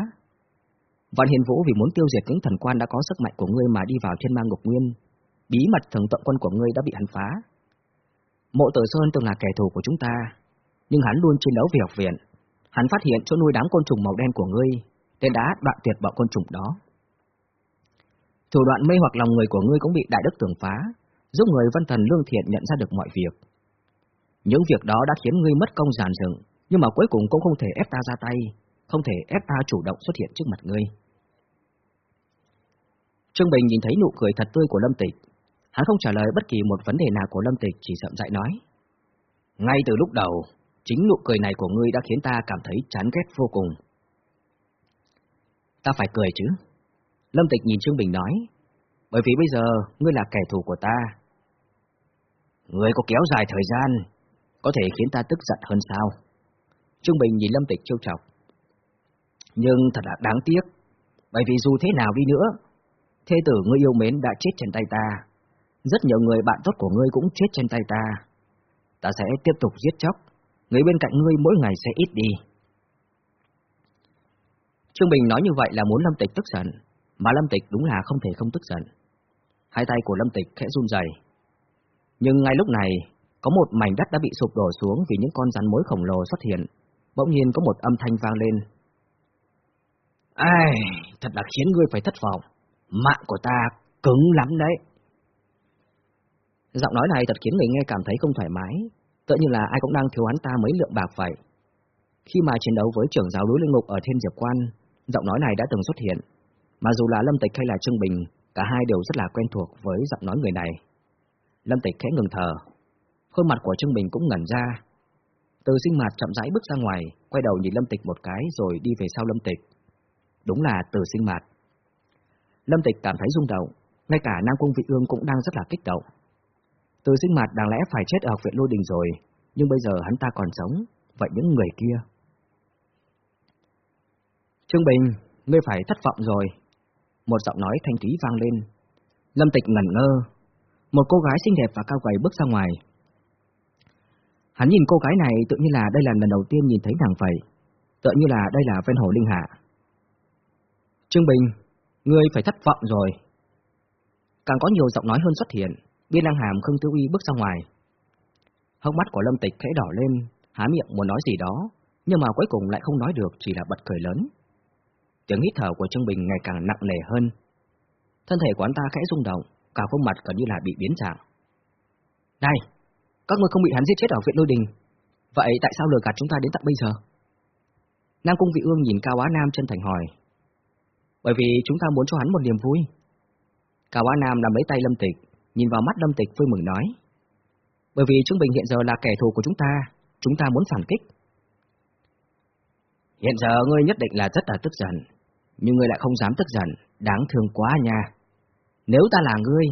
[SPEAKER 2] Văn Hiền Vũ vì muốn tiêu diệt những thần quan đã có sức mạnh của ngươi mà đi vào thiên mang ngục nguyên, bí mật thần tượng quân của ngươi đã bị hắn phá. Mộ Tử Sơn từng là kẻ thù của chúng ta, nhưng hắn luôn chiến đấu vì học viện. Hắn phát hiện chỗ nuôi đám côn trùng màu đen của ngươi, nên đã đoạn tuyệt bọn côn trùng đó. Thủ đoạn mê hoặc lòng người của ngươi cũng bị đại đức tường phá, giúp người văn thần lương thiện nhận ra được mọi việc. Những việc đó đã khiến ngươi mất công giàn dựng, nhưng mà cuối cùng cũng không thể ép ta ra tay, không thể ép ta chủ động xuất hiện trước mặt ngươi. Trương Bình nhìn thấy nụ cười thật tươi của Lâm Tịch, hắn không trả lời bất kỳ một vấn đề nào của Lâm Tịch chỉ chậm rãi nói. Ngay từ lúc đầu, chính nụ cười này của ngươi đã khiến ta cảm thấy chán ghét vô cùng. Ta phải cười chứ. Lâm Tịch nhìn Trương Bình nói, bởi vì bây giờ ngươi là kẻ thù của ta. Ngươi có kéo dài thời gian, có thể khiến ta tức giận hơn sao? Trương Bình nhìn Lâm Tịch trêu chọc. Nhưng thật là đáng tiếc, bởi vì dù thế nào đi nữa, Thế tử ngươi yêu mến đã chết trên tay ta. Rất nhiều người bạn tốt của ngươi cũng chết trên tay ta. Ta sẽ tiếp tục giết chóc, người bên cạnh ngươi mỗi ngày sẽ ít đi. Trương Bình nói như vậy là muốn Lâm Tịch tức giận, mà Lâm Tịch đúng là không thể không tức giận. Hai tay của Lâm Tịch khẽ run rẩy. Nhưng ngay lúc này, có một mảnh đất đã bị sụp đổ xuống vì những con rắn mối khổng lồ xuất hiện. Bỗng nhiên có một âm thanh vang lên. Ai, thật là khiến ngươi phải thất vọng. Mạng của ta cứng lắm đấy. Giọng nói này thật khiến người nghe cảm thấy không thoải mái, tựa như là ai cũng đang thiếu hắn ta mấy lượng bạc vậy. Khi mà chiến đấu với trưởng giáo núi linh ngục ở Thiên Diệp Quan, giọng nói này đã từng xuất hiện, mà dù là Lâm Tịch hay là Trương Bình, cả hai đều rất là quen thuộc với giọng nói người này. Lâm Tịch khẽ ngừng thở, khuôn mặt của Trương Bình cũng ngẩn ra. Từ sinh mặt chậm rãi bước ra ngoài, quay đầu nhìn Lâm Tịch một cái rồi đi về sau Lâm Tịch. Đúng là từ sinh mặt. Lâm Tịch cảm thấy rung động, ngay cả Nam Cung Vị Ương cũng đang rất là kích động. Từ sinh mặt đáng lẽ phải chết ở học viện Lôi Đình rồi, nhưng bây giờ hắn ta còn sống, vậy những người kia. Trương Bình, ngươi phải thất vọng rồi. Một giọng nói thanh thúy vang lên. Lâm Tịch ngẩn ngơ. Một cô gái xinh đẹp và cao gầy bước ra ngoài. Hắn nhìn cô gái này tự như là đây là lần đầu tiên nhìn thấy nàng vậy. Tự như là đây là ven hồ Linh Hạ. Trương Bình, ngươi phải thất vọng rồi. Càng có nhiều giọng nói hơn xuất hiện, Biên Lăng Hàm Khương Tư Uy bước ra ngoài. Hốc mắt của Lâm Tịch khẽ đỏ lên, há miệng muốn nói gì đó, nhưng mà cuối cùng lại không nói được, chỉ là bật cười lớn. Tiếng hít thở của Trương Bình ngày càng nặng nề hơn. Thân thể của anh ta khẽ rung động, cả khuôn mặt gần như là bị biến dạng. Này, các người không bị hắn giết chết ở viện lôi đình, vậy tại sao lừa gạt chúng ta đến tận bây giờ? Nam Cung Vị Ương nhìn Cao Á Nam chân thành hỏi. Bởi vì chúng ta muốn cho hắn một niềm vui. Cao Á Nam làm lấy tay Lâm Tịch, nhìn vào mắt Lâm Tịch vui mừng nói. Bởi vì Trương Bình hiện giờ là kẻ thù của chúng ta, chúng ta muốn phản kích. Hiện giờ ngươi nhất định là rất là tức giận, nhưng ngươi lại không dám tức giận, đáng thương quá nha. Nếu ta là ngươi,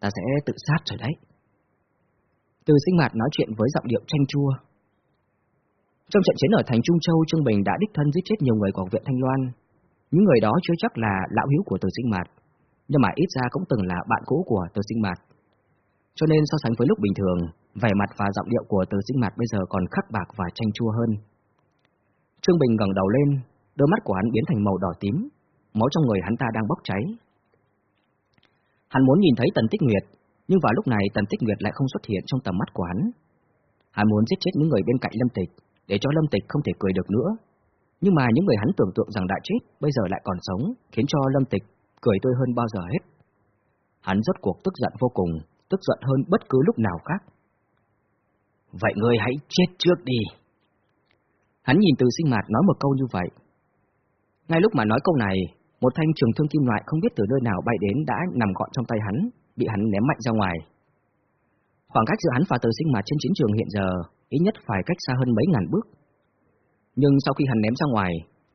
[SPEAKER 2] ta sẽ tự sát rồi đấy. Từ sinh mạt nói chuyện với giọng điệu tranh chua. Trong trận chiến ở thành Trung Châu, Trương Bình đã đích thân giết chết nhiều người của viện Thanh Loan. Những người đó chưa chắc là lão hiếu của từ sinh mạt, nhưng mà ít ra cũng từng là bạn cũ của từ sinh mạt. Cho nên so sánh với lúc bình thường, vẻ mặt và giọng điệu của từ sinh mạt bây giờ còn khắc bạc và chanh chua hơn. Trương Bình ngẩng đầu lên, đôi mắt của hắn biến thành màu đỏ tím, máu trong người hắn ta đang bốc cháy. Hắn muốn nhìn thấy Tần Tích Nguyệt, nhưng vào lúc này Tần Tích Nguyệt lại không xuất hiện trong tầm mắt của hắn. Hắn muốn giết chết những người bên cạnh Lâm Tịch, để cho Lâm Tịch không thể cười được nữa. Nhưng mà những người hắn tưởng tượng rằng đã chết, bây giờ lại còn sống, khiến cho Lâm Tịch cười tươi hơn bao giờ hết. Hắn rốt cuộc tức giận vô cùng, tức giận hơn bất cứ lúc nào khác. Vậy ngươi hãy chết trước đi. Hắn nhìn từ sinh mạt nói một câu như vậy. Ngay lúc mà nói câu này, một thanh trường thương kim loại không biết từ nơi nào bay đến đã nằm gọn trong tay hắn, bị hắn ném mạnh ra ngoài. Khoảng cách giữa hắn và từ sinh mạt trên chiến trường hiện giờ ít nhất phải cách xa hơn mấy ngàn bước. Nhưng sau khi hắn ném ra ngoài,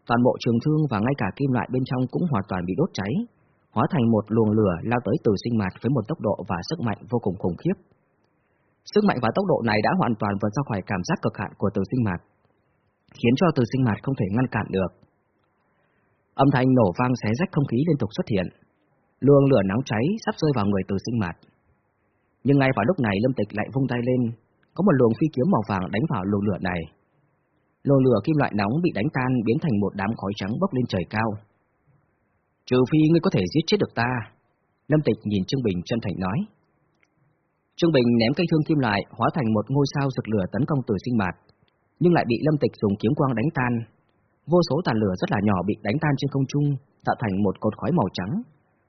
[SPEAKER 2] toàn bộ trường thương và ngay cả kim loại bên trong cũng hoàn toàn bị đốt cháy, hóa thành một luồng lửa lao tới từ sinh mạt với một tốc độ và sức mạnh vô cùng khủng khiếp. Sức mạnh và tốc độ này đã hoàn toàn vượt ra khỏi cảm giác cực hạn của từ sinh mạt, khiến cho từ sinh mạt không thể ngăn cản được. Âm thanh nổ vang xé rách không khí liên tục xuất hiện. Luồng lửa nóng cháy sắp rơi vào người từ sinh mạt. Nhưng ngay vào lúc này Lâm Tịch lại vung tay lên, có một luồng phi kiếm màu vàng đánh vào luồng lửa này lô lửa kim loại nóng bị đánh tan biến thành một đám khói trắng bốc lên trời cao. Trừ phi ngươi có thể giết chết được ta. Lâm Tịch nhìn Trương Bình chân thành nói. Trương Bình ném cây thương kim loại hóa thành một ngôi sao rực lửa tấn công từ sinh mạt, nhưng lại bị Lâm Tịch dùng kiếm quang đánh tan. Vô số tàn lửa rất là nhỏ bị đánh tan trên không trung, tạo thành một cột khói màu trắng,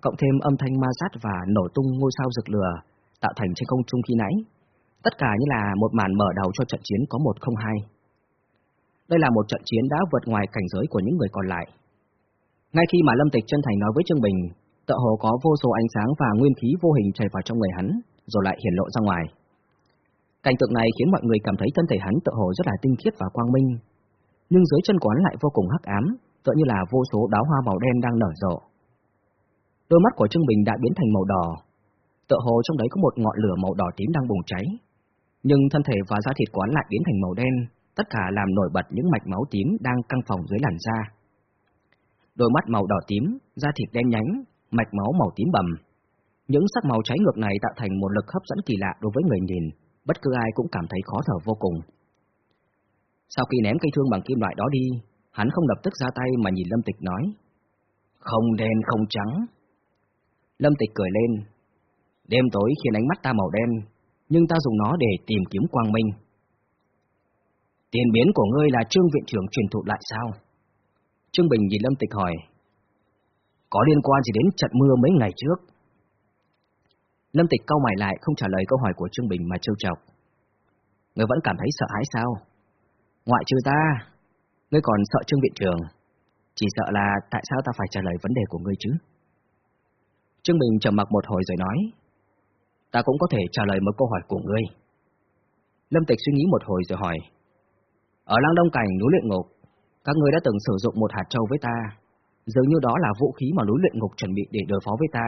[SPEAKER 2] cộng thêm âm thanh ma sát và nổ tung ngôi sao rực lửa tạo thành trên không trung khi nãy. Tất cả như là một màn mở đầu cho trận chiến có một không hai. Đây là một trận chiến đã vượt ngoài cảnh giới của những người còn lại. Ngay khi mà Lâm Tịch chân thành nói với Trương Bình, tợ hồ có vô số ánh sáng và nguyên khí vô hình chảy vào trong người hắn, rồi lại hiển lộ ra ngoài. Cảnh tượng này khiến mọi người cảm thấy thân thể hắn tợ hồ rất là tinh khiết và quang minh, nhưng dưới chân quán lại vô cùng hắc ám, tựa như là vô số đóa hoa màu đen đang nở rộ. Đôi mắt của Trương Bình đã biến thành màu đỏ, tựa hồ trong đấy có một ngọn lửa màu đỏ tím đang bùng cháy, nhưng thân thể và da thịt quán lại biến thành màu đen, tất cả làm nổi bật những mạch máu tím đang căng phòng dưới làn da. Đôi mắt màu đỏ tím, da thịt đen nhánh, mạch máu màu tím bầm. Những sắc màu cháy ngược này tạo thành một lực hấp dẫn kỳ lạ đối với người nhìn, bất cứ ai cũng cảm thấy khó thở vô cùng. Sau khi ném cây thương bằng kim loại đó đi, hắn không lập tức ra tay mà nhìn Lâm Tịch nói. Không đen không trắng. Lâm Tịch cười lên. Đêm tối khiến ánh mắt ta màu đen, nhưng ta dùng nó để tìm kiếm quang minh. Tiền biến của ngươi là Trương Viện trưởng truyền thụ lại sao? Trương Bình nhìn Lâm Tịch hỏi. Có liên quan gì đến trận mưa mấy ngày trước? Lâm Tịch cau mày lại không trả lời câu hỏi của Trương Bình mà trêu chọc. Ngươi vẫn cảm thấy sợ hãi sao? Ngoại trừ ta, ngươi còn sợ Trương Viện trưởng. Chỉ sợ là tại sao ta phải trả lời vấn đề của ngươi chứ? Trương Bình trầm mặc một hồi rồi nói ta cũng có thể trả lời một câu hỏi của ngươi. Lâm Tịch suy nghĩ một hồi rồi hỏi. Ở Lang Đông Cảnh, núi luyện ngục, các ngươi đã từng sử dụng một hạt châu với ta, dường như đó là vũ khí mà núi luyện ngục chuẩn bị để đối phó với ta.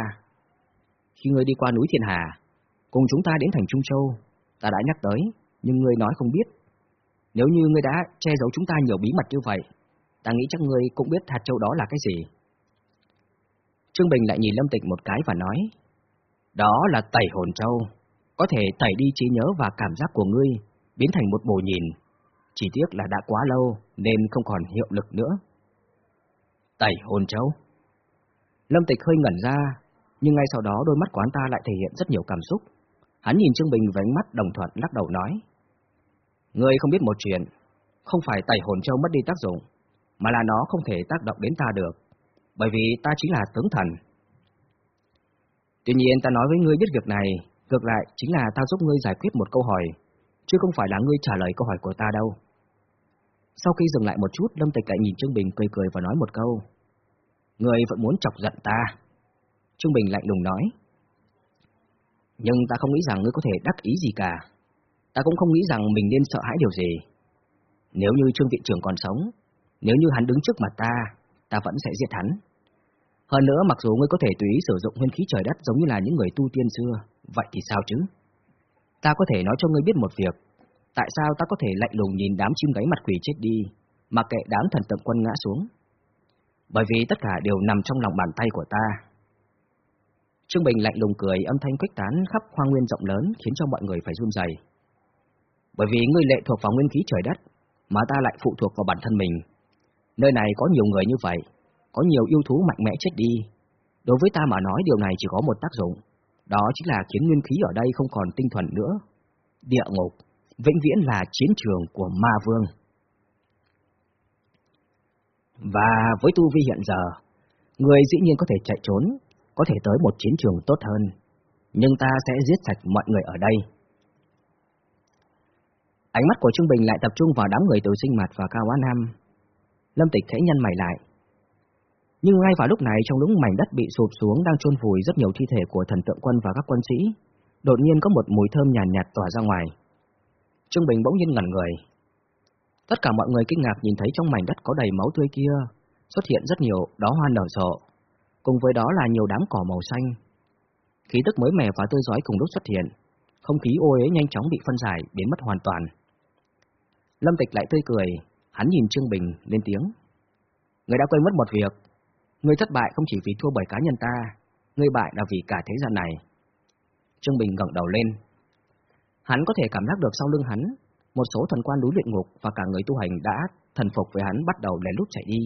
[SPEAKER 2] Khi ngươi đi qua núi Thiên Hà, cùng chúng ta đến thành Trung Châu, ta đã nhắc tới, nhưng ngươi nói không biết. Nếu như ngươi đã che giấu chúng ta nhiều bí mật như vậy, ta nghĩ chắc ngươi cũng biết hạt châu đó là cái gì. Trương Bình lại nhìn Lâm Tịch một cái và nói, đó là tẩy hồn châu, có thể tẩy đi trí nhớ và cảm giác của ngươi, biến thành một bồ nhìn. Chỉ tiếc là đã quá lâu nên không còn hiệu lực nữa. Tẩy hồn châu. Lâm Tịch hơi ngẩn ra, nhưng ngay sau đó đôi mắt quán ta lại thể hiện rất nhiều cảm xúc. Hắn nhìn Trương Bình với ánh mắt đồng thuận lắc đầu nói. Ngươi không biết một chuyện, không phải tẩy hồn châu mất đi tác dụng, mà là nó không thể tác động đến ta được, bởi vì ta chính là tướng thần, Tuy nhiên ta nói với ngươi biết việc này, ngược lại chính là ta giúp ngươi giải quyết một câu hỏi, chứ không phải là ngươi trả lời câu hỏi của ta đâu. Sau khi dừng lại một chút, Lâm Tịch lại nhìn Trương Bình cười cười và nói một câu. Ngươi vẫn muốn chọc giận ta. Trương Bình lạnh lùng nói. Nhưng ta không nghĩ rằng ngươi có thể đắc ý gì cả. Ta cũng không nghĩ rằng mình nên sợ hãi điều gì. Nếu như Trương Viện trưởng còn sống, nếu như hắn đứng trước mặt ta, ta vẫn sẽ giết hắn. Hơn nữa mặc dù ngươi có thể tùy ý sử dụng nguyên khí trời đất giống như là những người tu tiên xưa, vậy thì sao chứ? Ta có thể nói cho ngươi biết một việc, tại sao ta có thể lạnh lùng nhìn đám chim gáy mặt quỷ chết đi, mà kệ đám thần tượng quân ngã xuống? Bởi vì tất cả đều nằm trong lòng bàn tay của ta. Trương Bình lạnh lùng cười, âm thanh khuếch tán khắp khoang nguyên rộng lớn khiến cho mọi người phải run rẩy. Bởi vì ngươi lệ thuộc vào nguyên khí trời đất, mà ta lại phụ thuộc vào bản thân mình. Nơi này có nhiều người như vậy, có nhiều yêu thú mạnh mẽ chết đi. Đối với ta mà nói điều này chỉ có một tác dụng, đó chính là khiến nguyên khí ở đây không còn tinh thuần nữa. Địa ngục, vĩnh viễn là chiến trường của ma vương. Và với tu vi hiện giờ, người dĩ nhiên có thể chạy trốn, có thể tới một chiến trường tốt hơn, nhưng ta sẽ giết sạch mọi người ở đây. Ánh mắt của Trung Bình lại tập trung vào đám người từ sinh mặt và Cao Á Nam. Lâm Tịch khẽ nhăn mày lại, nhưng ngay vào lúc này trong những mảnh đất bị sụp xuống đang chôn vùi rất nhiều thi thể của thần tượng quân và các quân sĩ, đột nhiên có một mùi thơm nhàn nhạt, nhạt tỏa ra ngoài. Trương Bình bỗng nhiên ngẩn người. Tất cả mọi người kinh ngạc nhìn thấy trong mảnh đất có đầy máu tươi kia, xuất hiện rất nhiều đóa hoa nở rộ, cùng với đó là nhiều đám cỏ màu xanh. Khí tức mới mẻ và tươi giói cùng lúc xuất hiện, không khí ô uế nhanh chóng bị phân giải, biến mất hoàn toàn. Lâm Tịch lại tươi cười, hắn nhìn Trương Bình, lên tiếng. Người đã quên mất một việc, người thất bại không chỉ vì thua bởi cá nhân ta, người bại là vì cả thế gian này. Trương Bình ngẩng đầu lên. Hắn có thể cảm giác được sau lưng hắn, một số thần quan núi luyện ngục và cả người tu hành đã thần phục với hắn bắt đầu lén lút chạy đi.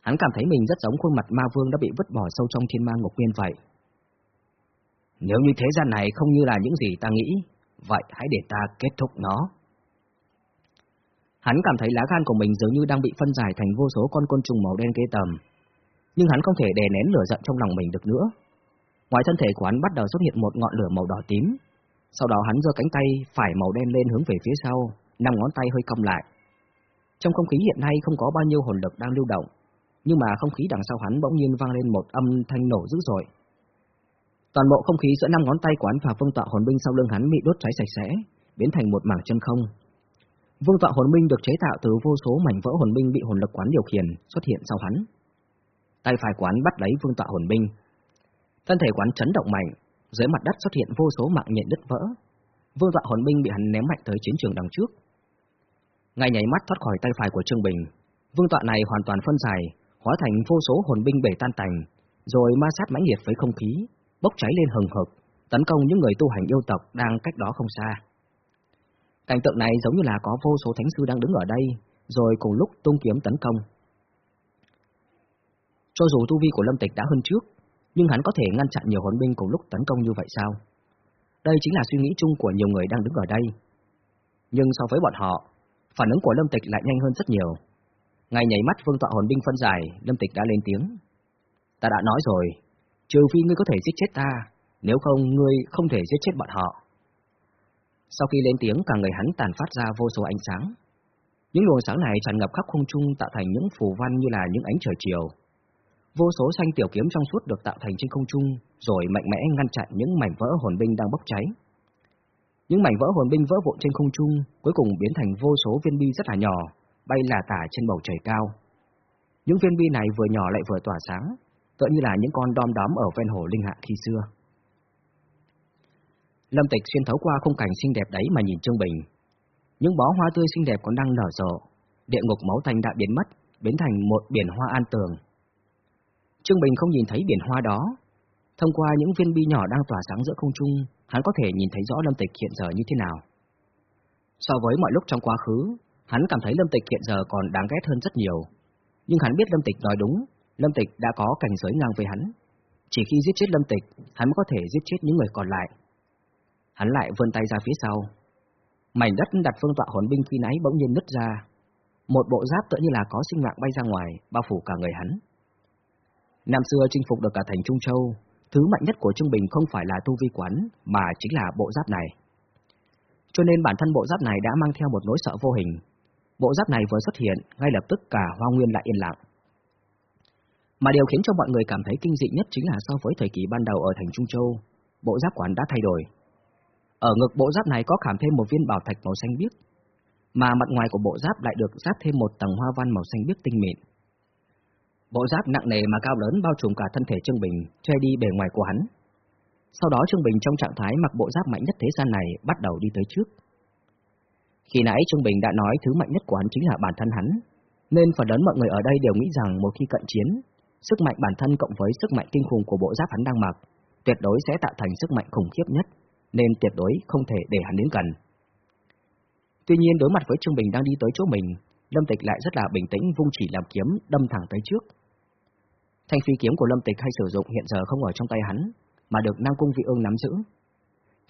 [SPEAKER 2] Hắn cảm thấy mình rất giống khuôn mặt ma vương đã bị vứt bỏ sâu trong thiên ma ngục nguyên vậy. Nếu như thế gian này không như là những gì ta nghĩ, vậy hãy để ta kết thúc nó. Hắn cảm thấy lá gan của mình dường như đang bị phân giải thành vô số con côn trùng màu đen kế tầm. Nhưng hắn không thể đè nén lửa giận trong lòng mình được nữa. Ngoài thân thể của hắn bắt đầu xuất hiện một ngọn lửa màu đỏ tím. Sau đó hắn giơ cánh tay phải màu đen lên hướng về phía sau, năm ngón tay hơi cong lại. Trong không khí hiện nay không có bao nhiêu hồn lực đang lưu động, nhưng mà không khí đằng sau hắn bỗng nhiên vang lên một âm thanh nổ dữ dội. Toàn bộ không khí giữa năm ngón tay của hắn và vương tọa hồn binh sau lưng hắn bị đốt cháy sạch sẽ, biến thành một mảng chân không. Vương tọa hồn binh được chế tạo từ vô số mảnh vỡ hồn binh bị hồn lực quán điều khiển xuất hiện sau hắn. Tay phải quán bắt lấy vương tọa hồn binh. Thân thể quán chấn động mạnh, dưới mặt đất xuất hiện vô số mạng nhện đứt vỡ. Vương tọa hồn binh bị hắn ném mạnh tới chiến trường đằng trước. Ngay nhảy mắt thoát khỏi tay phải của Trương Bình, vương tọa này hoàn toàn phân giải, hóa thành vô số hồn binh bể tan tành, rồi ma sát mãnh liệt với không khí, bốc cháy lên hừng hực, tấn công những người tu hành yêu tộc đang cách đó không xa. Cảnh tượng này giống như là có vô số thánh sư đang đứng ở đây, rồi cùng lúc tung kiếm tấn công. Cho dù tu vi của Lâm Tịch đã hơn trước, nhưng hắn có thể ngăn chặn nhiều hồn binh cùng lúc tấn công như vậy sao? Đây chính là suy nghĩ chung của nhiều người đang đứng ở đây. Nhưng so với bọn họ, phản ứng của Lâm Tịch lại nhanh hơn rất nhiều. Ngay nhảy mắt vương tọa hồn binh phân giải, Lâm Tịch đã lên tiếng. Ta đã nói rồi, trừ phi ngươi có thể giết chết ta, nếu không ngươi không thể giết chết bọn họ. Sau khi lên tiếng, cả người hắn tàn phát ra vô số ánh sáng. Những luồng sáng này tràn ngập khắp không trung tạo thành những phù văn như là những ánh trời chiều. Vô số xanh tiểu kiếm trong suốt được tạo thành trên không trung, rồi mạnh mẽ ngăn chặn những mảnh vỡ hồn binh đang bốc cháy. Những mảnh vỡ hồn binh vỡ vụn trên không trung, cuối cùng biến thành vô số viên bi rất là nhỏ, bay là tả trên bầu trời cao. Những viên bi này vừa nhỏ lại vừa tỏa sáng, tựa như là những con đom đóm ở ven hồ linh hạ khi xưa. Lâm Tịch xuyên thấu qua khung cảnh xinh đẹp đấy mà nhìn Trương Bình. Những bó hoa tươi xinh đẹp còn đang nở rộ, địa ngục máu thanh đã biến mất, biến thành một biển hoa an tường. Trương Bình không nhìn thấy biển hoa đó. Thông qua những viên bi nhỏ đang tỏa sáng giữa không trung, hắn có thể nhìn thấy rõ Lâm Tịch hiện giờ như thế nào. So với mọi lúc trong quá khứ, hắn cảm thấy Lâm Tịch hiện giờ còn đáng ghét hơn rất nhiều. Nhưng hắn biết Lâm Tịch nói đúng, Lâm Tịch đã có cảnh giới ngang với hắn. Chỉ khi giết chết Lâm Tịch, hắn mới có thể giết chết những người còn lại. Hắn lại vươn tay ra phía sau. Mảnh đất đặt phương tọa hồn binh khi nãy bỗng nhiên nứt ra. Một bộ giáp tựa như là có sinh mạng bay ra ngoài, bao phủ cả người hắn. Năm xưa chinh phục được cả thành Trung Châu, thứ mạnh nhất của Trương Bình không phải là tu vi quán, mà chính là bộ giáp này. Cho nên bản thân bộ giáp này đã mang theo một nỗi sợ vô hình. Bộ giáp này vừa xuất hiện, ngay lập tức cả hoa nguyên lại yên lặng. Mà điều khiến cho mọi người cảm thấy kinh dị nhất chính là so với thời kỳ ban đầu ở thành Trung Châu, bộ giáp quán đã thay đổi. Ở ngực bộ giáp này có khảm thêm một viên bảo thạch màu xanh biếc, mà mặt ngoài của bộ giáp lại được giáp thêm một tầng hoa văn màu xanh biếc tinh mịn. Bộ giáp nặng nề mà cao lớn bao trùm cả thân thể Trương Bình, che đi bề ngoài của hắn. Sau đó Trương Bình trong trạng thái mặc bộ giáp mạnh nhất thế gian này bắt đầu đi tới trước. Khi nãy Trương Bình đã nói thứ mạnh nhất của hắn chính là bản thân hắn, nên phần lớn mọi người ở đây đều nghĩ rằng một khi cận chiến, sức mạnh bản thân cộng với sức mạnh kinh khủng của bộ giáp hắn đang mặc, tuyệt đối sẽ tạo thành sức mạnh khủng khiếp nhất, nên tuyệt đối không thể để hắn đến gần. Tuy nhiên đối mặt với Trương Bình đang đi tới chỗ mình, Lâm Tịch lại rất là bình tĩnh vung chỉ làm kiếm đâm thẳng tới trước. Thanh phi kiếm của Lâm Tịch hay sử dụng hiện giờ không ở trong tay hắn, mà được Nam Cung Vị Ương nắm giữ.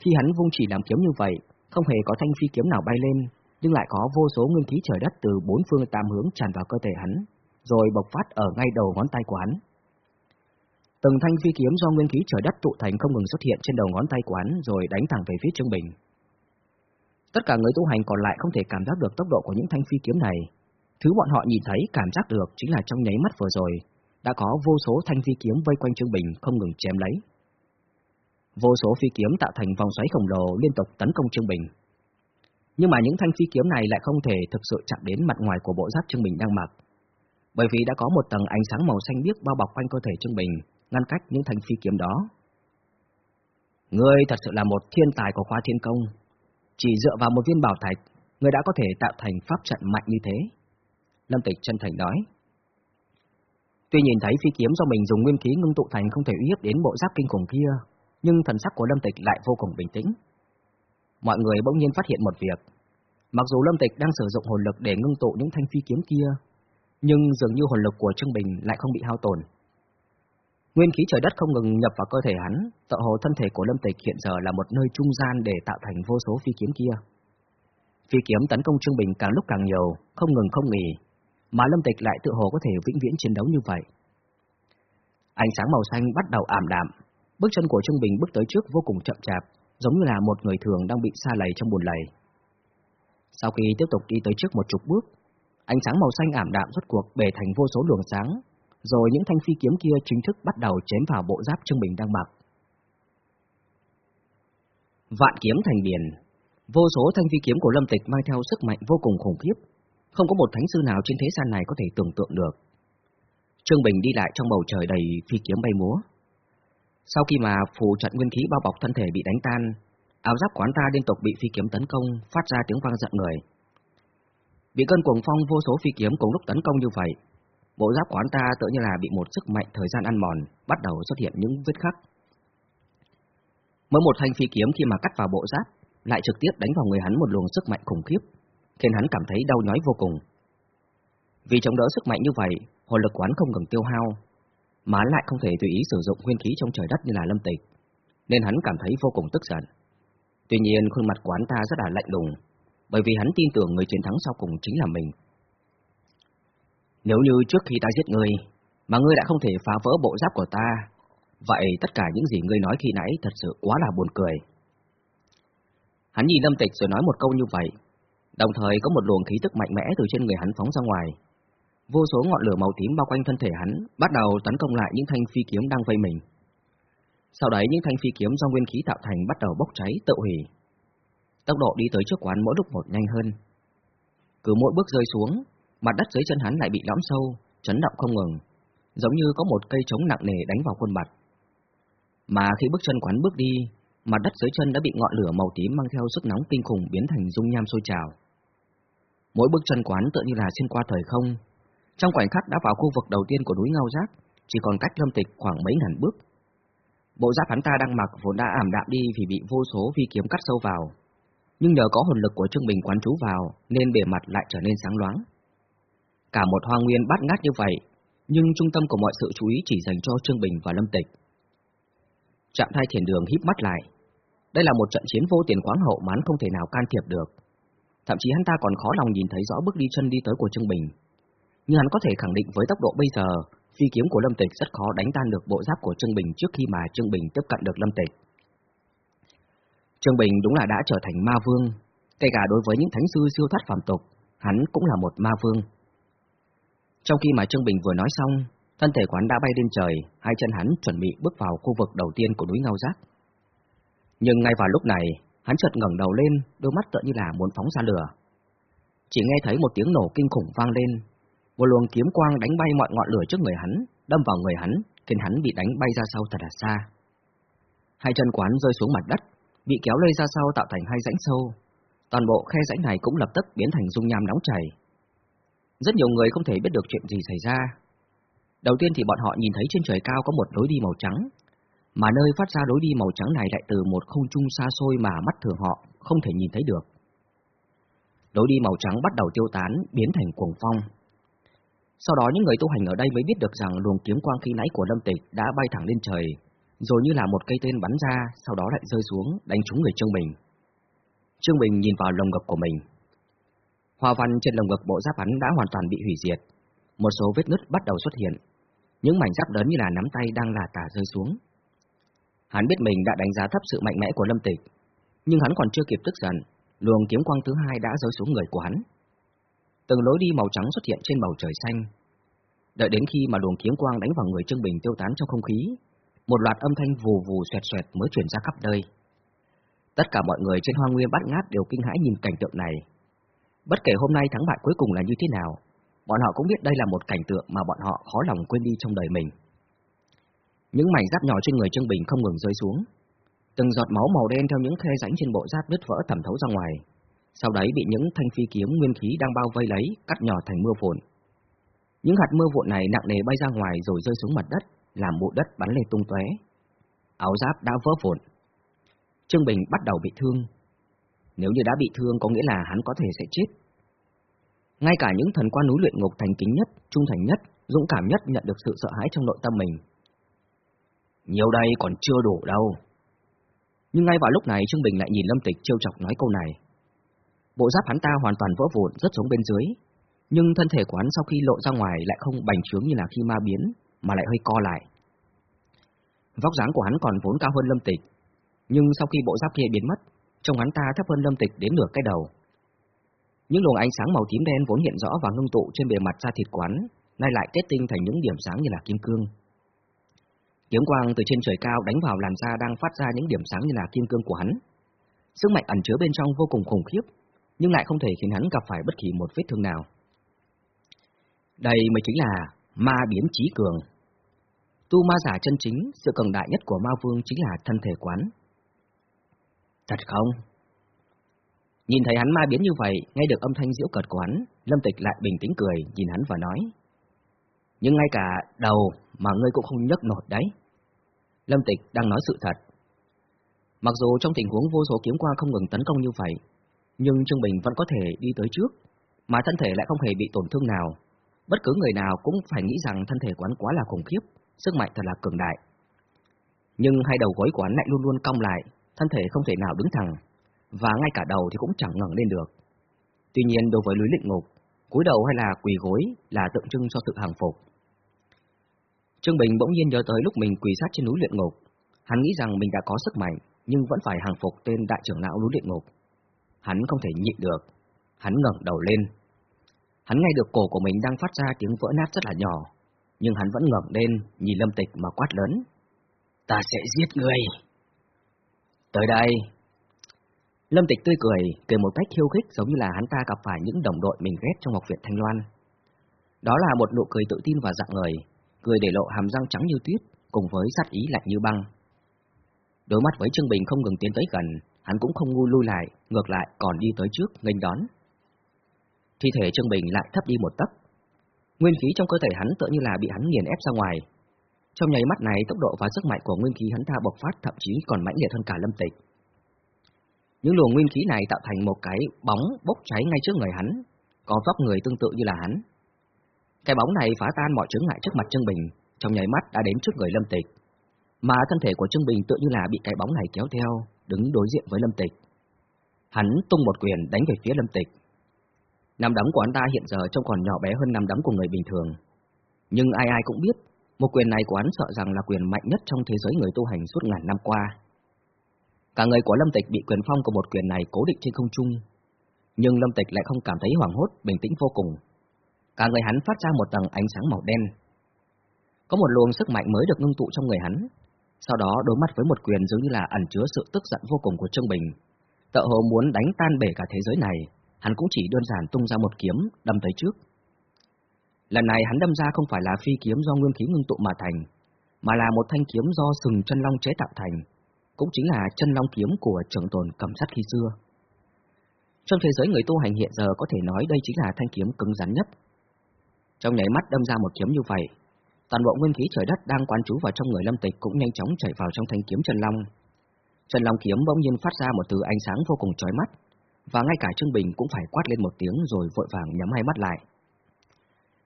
[SPEAKER 2] Khi hắn vung chỉ làm kiếm như vậy, không hề có thanh phi kiếm nào bay lên, nhưng lại có vô số nguyên khí trời đất từ bốn phương tám hướng tràn vào cơ thể hắn, rồi bộc phát ở ngay đầu ngón tay của hắn. Từng thanh phi kiếm do nguyên khí trời đất tụ thành không ngừng xuất hiện trên đầu ngón tay của hắn rồi đánh thẳng về phía Trương Bình. Tất cả người tu hành còn lại không thể cảm giác được tốc độ của những thanh phi kiếm này. Thứ bọn họ nhìn thấy cảm giác được chính là trong nháy mắt vừa rồi, đã có vô số thanh phi kiếm vây quanh Trương Bình không ngừng chém lấy. Vô số phi kiếm tạo thành vòng xoáy khổng lồ liên tục tấn công Trương Bình. Nhưng mà những thanh phi kiếm này lại không thể thực sự chạm đến mặt ngoài của bộ giáp Trương Bình đang mặc. Bởi vì đã có một tầng ánh sáng màu xanh biếc bao bọc quanh cơ thể Trương Bình, ngăn cách những thanh phi kiếm đó. Ngươi thật sự là một thiên tài của khoa thiên công. Chỉ dựa vào một viên bảo thạch, ngươi đã có thể tạo thành pháp trận mạnh như thế. Lâm Tịch chân thành nói. Tuy nhìn thấy phi kiếm do mình dùng nguyên khí ngưng tụ thành không thể uy hiếp đến bộ giáp kinh khủng kia, nhưng thần sắc của Lâm Tịch lại vô cùng bình tĩnh. Mọi người bỗng nhiên phát hiện một việc. Mặc dù Lâm Tịch đang sử dụng hồn lực để ngưng tụ những thanh phi kiếm kia, nhưng dường như hồn lực của Trương Bình lại không bị hao tổn. Nguyên khí trời đất không ngừng nhập vào cơ thể hắn, tạo hồ thân thể của Lâm Tịch hiện giờ là một nơi trung gian để tạo thành vô số phi kiếm kia. Phi kiếm tấn công Trương Bình càng lúc càng nhiều, không ngừng không nghỉ, mà Lâm Tịch lại tự hồ có thể vĩnh viễn chiến đấu như vậy. Ánh sáng màu xanh bắt đầu ảm đạm, bước chân của Trương Bình bước tới trước vô cùng chậm chạp, giống như là một người thường đang bị xa lầy trong buồn lầy. Sau khi tiếp tục đi tới trước một chục bước, ánh sáng màu xanh ảm đạm rốt cuộc bề thành vô số luồng sáng, rồi những thanh phi kiếm kia chính thức bắt đầu chém vào bộ giáp Trương Bình đang mặc. Vạn kiếm thành biển, vô số thanh phi kiếm của Lâm Tịch mang theo sức mạnh vô cùng khủng khiếp, không có một thánh sư nào trên thế gian này có thể tưởng tượng được. Trương Bình đi lại trong bầu trời đầy phi kiếm bay múa. Sau khi mà phù trận nguyên khí bao bọc thân thể bị đánh tan, áo giáp quán ta liên tục bị phi kiếm tấn công, phát ra tiếng vang giận người. Bị cơn cuồng phong vô số phi kiếm cùng lúc tấn công như vậy, bộ giáp quán ta tự như là bị một sức mạnh thời gian ăn mòn, bắt đầu xuất hiện những vết khắc. Mỗi một thanh phi kiếm khi mà cắt vào bộ giáp, lại trực tiếp đánh vào người hắn một luồng sức mạnh khủng khiếp, khiến hắn cảm thấy đau nhói vô cùng. Vì chống đỡ sức mạnh như vậy, hồn lực quán không ngừng tiêu hao, mà lại không thể tùy ý sử dụng nguyên khí trong trời đất như là lâm tịch, nên hắn cảm thấy vô cùng tức giận. Tuy nhiên khuôn mặt quán ta rất là lạnh lùng, bởi vì hắn tin tưởng người chiến thắng sau cùng chính là mình. Nếu như trước khi ta giết ngươi, mà ngươi đã không thể phá vỡ bộ giáp của ta, vậy tất cả những gì ngươi nói khi nãy thật sự quá là buồn cười. Hắn nhìn Lâm Tịch rồi nói một câu như vậy, đồng thời có một luồng khí tức mạnh mẽ từ trên người hắn phóng ra ngoài. Vô số ngọn lửa màu tím bao quanh thân thể hắn, bắt đầu tấn công lại những thanh phi kiếm đang vây mình. Sau đấy những thanh phi kiếm do nguyên khí tạo thành bắt đầu bốc cháy, tự hủy. Tốc độ đi tới trước quán mỗi lúc một nhanh hơn. Cứ mỗi bước rơi xuống, mặt đất dưới chân hắn lại bị lõm sâu, chấn động không ngừng, giống như có một cây trống nặng nề đánh vào khuôn mặt. Mà khi bước chân quán bước đi, mặt đất dưới chân đã bị ngọn lửa màu tím mang theo sức nóng kinh khủng biến thành dung nham sôi trào. Mỗi bước chân quán tựa như là xuyên qua thời không, trong khoảnh khắc đã vào khu vực đầu tiên của núi Ngao Giác, chỉ còn cách Lâm Tịch khoảng mấy ngàn bước. Bộ giáp hắn ta đang mặc vốn đã ảm đạm đi vì bị vô số phi kiếm cắt sâu vào, nhưng nhờ có hồn lực của Trương Bình quán trú vào nên bề mặt lại trở nên sáng loáng. Cả một hoa nguyên bát ngát như vậy, nhưng trung tâm của mọi sự chú ý chỉ dành cho Trương Bình và Lâm Tịch. Trạm thai thiền đường híp mắt lại. Đây là một trận chiến vô tiền khoáng hậu mà hắn không thể nào can thiệp được. Thậm chí hắn ta còn khó lòng nhìn thấy rõ bước đi chân đi tới của Trương Bình. Nhưng hắn có thể khẳng định với tốc độ bây giờ, phi kiếm của Lâm Tịch rất khó đánh tan được bộ giáp của Trương Bình trước khi mà Trương Bình tiếp cận được Lâm Tịch. Trương Bình đúng là đã trở thành ma vương, kể cả đối với những thánh sư siêu thoát phàm tục, hắn cũng là một ma vương. Trong khi mà Trương Bình vừa nói xong, thân thể quán đã bay lên trời, hai chân hắn chuẩn bị bước vào khu vực đầu tiên của núi Ngao Giác. Nhưng ngay vào lúc này, hắn chợt ngẩng đầu lên, đôi mắt tựa như là muốn phóng ra lửa. Chỉ nghe thấy một tiếng nổ kinh khủng vang lên, một luồng kiếm quang đánh bay mọi ngọn lửa trước người hắn, đâm vào người hắn, khiến hắn bị đánh bay ra sau thật là xa. Hai chân quán rơi xuống mặt đất, bị kéo lê ra sau tạo thành hai rãnh sâu. Toàn bộ khe rãnh này cũng lập tức biến thành dung nham nóng chảy. Rất nhiều người không thể biết được chuyện gì xảy ra. Đầu tiên thì bọn họ nhìn thấy trên trời cao có một lối đi màu trắng, mà nơi phát ra lối đi màu trắng này lại từ một không trung xa xôi mà mắt thường họ không thể nhìn thấy được. Lối đi màu trắng bắt đầu tiêu tán, biến thành cuồng phong. Sau đó những người tu hành ở đây mới biết được rằng luồng kiếm quang khi nãy của Lâm Tịch đã bay thẳng lên trời, rồi như là một cây tên bắn ra, sau đó lại rơi xuống, đánh trúng người Trương Bình. Trương Bình nhìn vào lồng ngực của mình. Hoa văn trên lồng ngực bộ giáp hắn đã hoàn toàn bị hủy diệt, một số vết nứt bắt đầu xuất hiện, những mảnh giáp lớn như là nắm tay đang là tả rơi xuống. Hắn biết mình đã đánh giá thấp sự mạnh mẽ của Lâm Tịch, nhưng hắn còn chưa kịp tức giận, luồng kiếm quang thứ hai đã rơi xuống người của hắn. Từng lối đi màu trắng xuất hiện trên bầu trời xanh. Đợi đến khi mà luồng kiếm quang đánh vào người Trương Bình tiêu tán trong không khí, một loạt âm thanh vù vù xoẹt xoẹt mới truyền ra khắp nơi. Tất cả mọi người trên hoa nguyên bát ngát đều kinh hãi nhìn cảnh tượng này. Bất kể hôm nay thắng bại cuối cùng là như thế nào, bọn họ cũng biết đây là một cảnh tượng mà bọn họ khó lòng quên đi trong đời mình. Những mảnh giáp nhỏ trên người Trương Bình không ngừng rơi xuống. Từng giọt máu màu đen theo những khe rãnh trên bộ giáp đứt vỡ thẩm thấu ra ngoài, sau đấy bị những thanh phi kiếm nguyên khí đang bao vây lấy cắt nhỏ thành mưa vụn. Những hạt mưa vụn này nặng nề bay ra ngoài rồi rơi xuống mặt đất, làm bụi đất bắn lên tung tóe. Áo giáp đã vỡ vụn. Trương Bình bắt đầu bị thương. Nếu như đã bị thương có nghĩa là hắn có thể sẽ chết. Ngay cả những thần quan núi luyện ngục thành kính nhất, trung thành nhất, dũng cảm nhất nhận được sự sợ hãi trong nội tâm mình. Nhiều đây còn chưa đủ đâu. Nhưng ngay vào lúc này Trương Bình lại nhìn Lâm Tịch trêu chọc nói câu này. Bộ giáp hắn ta hoàn toàn vỡ vụn rất giống bên dưới, nhưng thân thể của hắn sau khi lộ ra ngoài lại không bành trướng như là khi ma biến, mà lại hơi co lại. Vóc dáng của hắn còn vốn cao hơn Lâm Tịch, nhưng sau khi bộ giáp kia biến mất, trông hắn ta thấp hơn Lâm Tịch đến nửa cái đầu. Những luồng ánh sáng màu tím đen vốn hiện rõ và ngưng tụ trên bề mặt da thịt quán, nay lại kết tinh thành những điểm sáng như là kim cương. Kiếm quang từ trên trời cao đánh vào làn da đang phát ra những điểm sáng như là kim cương của hắn. Sức mạnh ẩn chứa bên trong vô cùng khủng khiếp, nhưng lại không thể khiến hắn gặp phải bất kỳ một vết thương nào. Đây mới chính là ma biến trí cường. Tu ma giả chân chính, sự cường đại nhất của ma vương chính là thân thể quán. Thật không? Nhìn thấy hắn ma biến như vậy, nghe được âm thanh diễu cợt của hắn Lâm Tịch lại bình tĩnh cười, nhìn hắn và nói. Nhưng ngay cả đầu mà ngươi cũng không nhấc nổi đấy. Lâm Tịch đang nói sự thật. Mặc dù trong tình huống vô số kiếm qua không ngừng tấn công như vậy, nhưng Trương Bình vẫn có thể đi tới trước, mà thân thể lại không hề bị tổn thương nào. Bất cứ người nào cũng phải nghĩ rằng thân thể quán quá là khủng khiếp, sức mạnh thật là cường đại. Nhưng hai đầu gối của hắn lại luôn luôn cong lại, thân thể không thể nào đứng thẳng, và ngay cả đầu thì cũng chẳng ngẩng lên được. Tuy nhiên đối với lưới lịnh ngục, cúi đầu hay là quỳ gối là tượng trưng cho sự hàng phục. Trương Bình bỗng nhiên nhớ tới lúc mình quỳ sát trên núi luyện ngục, hắn nghĩ rằng mình đã có sức mạnh, nhưng vẫn phải hàng phục tên đại trưởng lão núi luyện ngục. Hắn không thể nhịn được, hắn ngẩng đầu lên. Hắn nghe được cổ của mình đang phát ra tiếng vỡ nát rất là nhỏ, nhưng hắn vẫn ngẩng lên, nhìn Lâm Tịch mà quát lớn. Ta sẽ giết người. Tới đây. Lâm Tịch tươi cười, cười một cách khiêu khích giống như là hắn ta gặp phải những đồng đội mình ghét trong học viện Thanh Loan. Đó là một nụ cười tự tin và dạng người, cười để lộ hàm răng trắng như tuyết, cùng với sát ý lạnh như băng. Đối mắt với Trương Bình không ngừng tiến tới gần, hắn cũng không ngu lui lại, ngược lại còn đi tới trước, nghênh đón. Thi thể Trương Bình lại thấp đi một tấc. Nguyên khí trong cơ thể hắn tựa như là bị hắn nghiền ép ra ngoài. Trong nháy mắt này, tốc độ và sức mạnh của nguyên khí hắn ta bộc phát thậm chí còn mãnh liệt hơn cả lâm tịch. Những luồng nguyên khí này tạo thành một cái bóng bốc cháy ngay trước người hắn, có vóc người tương tự như là hắn. Cái bóng này phá tan mọi chướng ngại trước mặt Trương Bình, trong nháy mắt đã đến trước người Lâm Tịch. Mà thân thể của Trương Bình tự như là bị cái bóng này kéo theo, đứng đối diện với Lâm Tịch. Hắn tung một quyền đánh về phía Lâm Tịch. Nằm đấm của hắn ta hiện giờ trông còn nhỏ bé hơn nằm đấm của người bình thường. Nhưng ai ai cũng biết, một quyền này của hắn sợ rằng là quyền mạnh nhất trong thế giới người tu hành suốt ngàn năm qua. Cả người của Lâm Tịch bị quyền phong của một quyền này cố định trên không trung, nhưng Lâm Tịch lại không cảm thấy hoảng hốt, bình tĩnh vô cùng. Cả người hắn phát ra một tầng ánh sáng màu đen. Có một luồng sức mạnh mới được ngưng tụ trong người hắn, sau đó đối mặt với một quyền dường như là ẩn chứa sự tức giận vô cùng của Trương Bình. Tợ hồ muốn đánh tan bể cả thế giới này, hắn cũng chỉ đơn giản tung ra một kiếm, đâm tới trước. Lần này hắn đâm ra không phải là phi kiếm do nguyên khí ngưng tụ mà thành, mà là một thanh kiếm do sừng chân long chế tạo thành, cũng chính là chân long kiếm của trưởng tồn cầm sắt khi xưa. Trong thế giới người tu hành hiện giờ có thể nói đây chính là thanh kiếm cứng rắn nhất. Trong nháy mắt đâm ra một kiếm như vậy, toàn bộ nguyên khí trời đất đang quán trú vào trong người Lâm Tịch cũng nhanh chóng chảy vào trong thanh kiếm trần long. trần long kiếm bỗng nhiên phát ra một từ ánh sáng vô cùng chói mắt, và ngay cả Trương Bình cũng phải quát lên một tiếng rồi vội vàng nhắm hai mắt lại.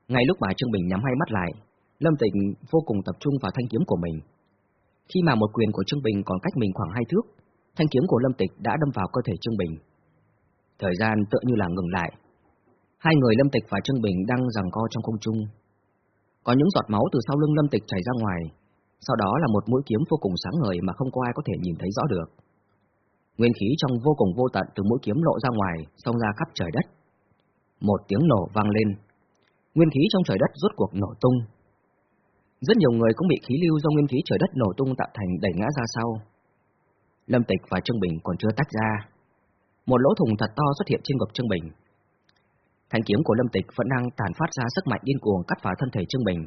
[SPEAKER 2] Ngay lúc mà Trương Bình nhắm hai mắt lại, Lâm Tịch vô cùng tập trung vào thanh kiếm của mình. Khi mà một quyền của Trương Bình còn cách mình khoảng hai thước, thanh kiếm của Lâm Tịch đã đâm vào cơ thể Trương Bình. Thời gian tựa như là ngừng lại. Hai người Lâm Tịch và Trương Bình đang giằng co trong không trung. Có những giọt máu từ sau lưng Lâm Tịch chảy ra ngoài, sau đó là một mũi kiếm vô cùng sáng ngời mà không có ai có thể nhìn thấy rõ được. Nguyên khí trong vô cùng vô tận từ mũi kiếm lộ ra ngoài, xông ra khắp trời đất. Một tiếng nổ vang lên. Nguyên khí trong trời đất rốt cuộc nổ tung. Rất nhiều người cũng bị khí lưu do nguyên khí trời đất nổ tung tạo thành đẩy ngã ra sau. Lâm Tịch và Trương Bình còn chưa tách ra. Một lỗ thùng thật to xuất hiện trên ngực Trương Bình. Thanh kiếm của Lâm Tịch vẫn đang tàn phát ra sức mạnh điên cuồng cắt vào thân thể Trương Bình.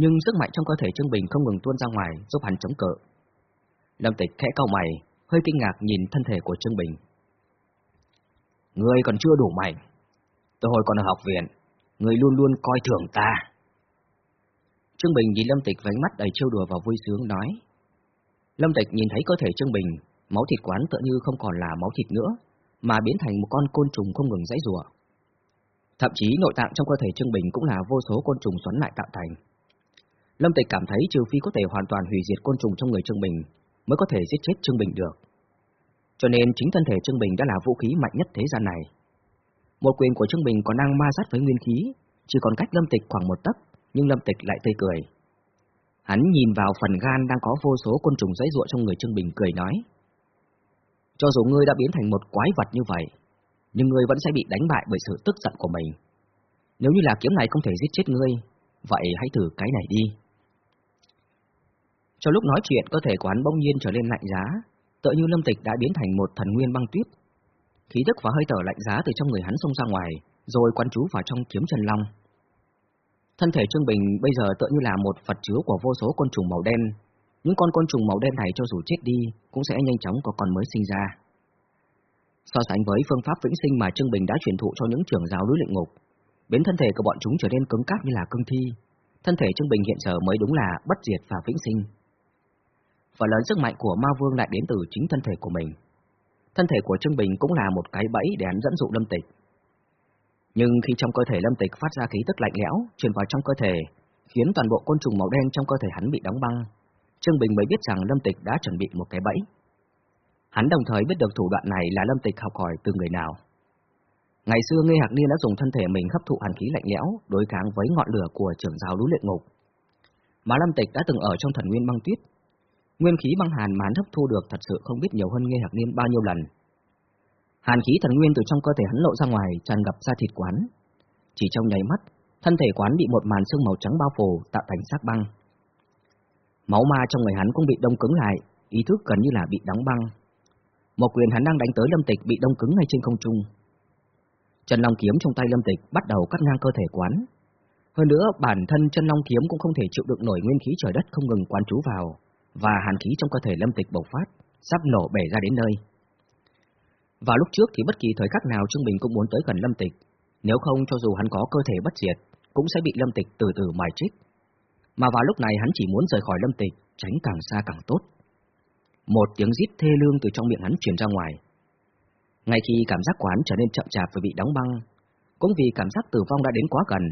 [SPEAKER 2] Nhưng sức mạnh trong cơ thể Trương Bình không ngừng tuôn ra ngoài giúp hắn chống cự. Lâm Tịch khẽ cau mày, hơi kinh ngạc nhìn thân thể của Trương Bình. Ngươi còn chưa đủ mạnh. từ hồi còn ở học viện, ngươi luôn luôn coi thường ta. Trương Bình nhìn Lâm Tịch với ánh mắt đầy trêu đùa và vui sướng nói. Lâm Tịch nhìn thấy cơ thể Trương Bình, máu thịt quán tựa như không còn là máu thịt nữa, mà biến thành một con côn trùng không ngừng dãy rủa. Thậm chí nội tạng trong cơ thể Trương Bình cũng là vô số côn trùng xoắn lại tạo thành. Lâm Tịch cảm thấy trừ phi có thể hoàn toàn hủy diệt côn trùng trong người Trương Bình, mới có thể giết chết Trương Bình được. Cho nên chính thân thể Trương Bình đã là vũ khí mạnh nhất thế gian này. Một quyền của Trương Bình còn đang ma sát với nguyên khí, chỉ còn cách Lâm Tịch khoảng một tấc, nhưng Lâm Tịch lại tươi cười. Hắn nhìn vào phần gan đang có vô số côn trùng dãy ruộng trong người Trương Bình cười nói. Cho dù ngươi đã biến thành một quái vật như vậy, nhưng ngươi vẫn sẽ bị đánh bại bởi sự tức giận của mình. Nếu như là kiếm này không thể giết chết ngươi, vậy hãy thử cái này đi. Trong lúc nói chuyện, cơ thể của hắn bỗng nhiên trở lên lạnh giá, tựa như Lâm Tịch đã biến thành một thần nguyên băng tuyết. Khí tức và hơi thở lạnh giá từ trong người hắn xông ra ngoài, rồi quán trú vào trong kiếm chân long. Thân thể Trương Bình bây giờ tựa như là một vật chứa của vô số côn trùng màu đen. Những con côn trùng màu đen này cho dù chết đi, cũng sẽ nhanh chóng có con mới sinh ra. So sánh với phương pháp vĩnh sinh mà Trương Bình đã truyền thụ cho những trưởng giáo núi luyện ngục, biến thân thể của bọn chúng trở nên cứng cáp như là cương thi. Thân thể Trương Bình hiện giờ mới đúng là bất diệt và vĩnh sinh. Và lớn sức mạnh của ma vương lại đến từ chính thân thể của mình. Thân thể của Trương Bình cũng là một cái bẫy để hắn dẫn dụ lâm tịch. Nhưng khi trong cơ thể lâm tịch phát ra khí tức lạnh lẽo, truyền vào trong cơ thể, khiến toàn bộ côn trùng màu đen trong cơ thể hắn bị đóng băng, Trương Bình mới biết rằng lâm tịch đã chuẩn bị một cái bẫy. Hắn đồng thời biết được thủ đoạn này là lâm tịch học hỏi từ người nào. Ngày xưa Nghê Hạc Niên đã dùng thân thể mình hấp thụ hàn khí lạnh lẽo đối kháng với ngọn lửa của trưởng giáo núi luyện ngục. Mà Lâm Tịch đã từng ở trong thần nguyên băng tuyết. Nguyên khí băng hàn mà hắn hấp thu được thật sự không biết nhiều hơn Nghê Hạc Niên bao nhiêu lần. Hàn khí thần nguyên từ trong cơ thể hắn lộ ra ngoài tràn ngập ra thịt quán. Chỉ trong nháy mắt, thân thể quán bị một màn sương màu trắng bao phủ tạo thành xác băng. Máu ma trong người hắn cũng bị đông cứng lại, ý thức gần như là bị đóng băng. Một quyền hắn đang đánh tới Lâm Tịch bị đông cứng ngay trên không trung. Chân Long kiếm trong tay Lâm Tịch bắt đầu cắt ngang cơ thể quán. Hơn nữa, bản thân chân Long kiếm cũng không thể chịu đựng nổi nguyên khí trời đất không ngừng quán trú vào, và hàn khí trong cơ thể Lâm Tịch bộc phát, sắp nổ bể ra đến nơi. Vào lúc trước thì bất kỳ thời khắc nào Trương Bình cũng muốn tới gần Lâm Tịch, nếu không cho dù hắn có cơ thể bất diệt, cũng sẽ bị Lâm Tịch từ từ mài trích. Mà vào lúc này hắn chỉ muốn rời khỏi Lâm Tịch, tránh càng xa càng tốt. Một tiếng rít thê lương từ trong miệng hắn truyền ra ngoài. Ngay khi cảm giác quán trở nên chậm chạp và bị đóng băng, cũng vì cảm giác tử vong đã đến quá gần,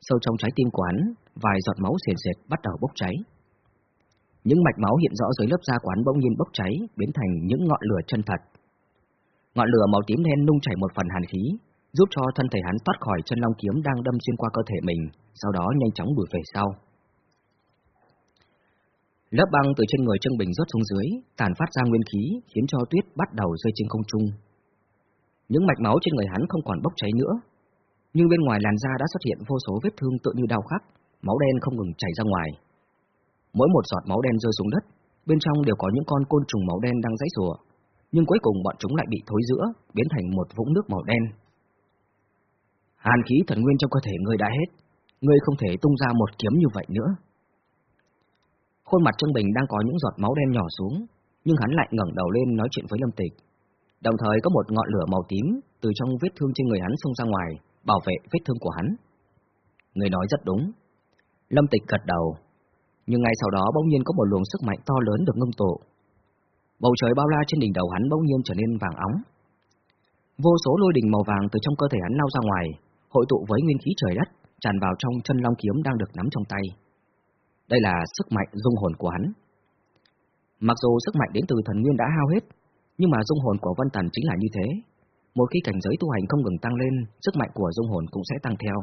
[SPEAKER 2] sâu trong trái tim quán, vài giọt máu sền sệt bắt đầu bốc cháy. Những mạch máu hiện rõ dưới lớp da quán bỗng nhiên bốc cháy, biến thành những ngọn lửa chân thật. Ngọn lửa màu tím đen nung chảy một phần hàn khí, giúp cho thân thể hắn thoát khỏi chân long kiếm đang đâm xuyên qua cơ thể mình, sau đó nhanh chóng đuổi về sau. Lớp băng từ trên người Trương Bình rớt xuống dưới, tàn phát ra nguyên khí, khiến cho tuyết bắt đầu rơi trên không trung. Những mạch máu trên người hắn không còn bốc cháy nữa, nhưng bên ngoài làn da đã xuất hiện vô số vết thương tự như đau khắc, máu đen không ngừng chảy ra ngoài. Mỗi một giọt máu đen rơi xuống đất, bên trong đều có những con côn trùng máu đen đang dãy rùa, nhưng cuối cùng bọn chúng lại bị thối giữa, biến thành một vũng nước màu đen. Hàn khí thần nguyên trong cơ thể ngươi đã hết, ngươi không thể tung ra một kiếm như vậy nữa. Khuôn mặt Trương Bình đang có những giọt máu đen nhỏ xuống, nhưng hắn lại ngẩng đầu lên nói chuyện với Lâm Tịch. Đồng thời có một ngọn lửa màu tím từ trong vết thương trên người hắn xông ra ngoài, bảo vệ vết thương của hắn. Người nói rất đúng. Lâm Tịch gật đầu, nhưng ngay sau đó bỗng nhiên có một luồng sức mạnh to lớn được ngưng tụ. Bầu trời bao la trên đỉnh đầu hắn bỗng nhiên trở nên vàng óng. Vô số lôi đình màu vàng từ trong cơ thể hắn lao ra ngoài, hội tụ với nguyên khí trời đất, tràn vào trong chân long kiếm đang được nắm trong tay. Đây là sức mạnh dung hồn của hắn. Mặc dù sức mạnh đến từ thần nguyên đã hao hết, nhưng mà dung hồn của Vân Tần chính là như thế. Một khi cảnh giới tu hành không ngừng tăng lên, sức mạnh của dung hồn cũng sẽ tăng theo.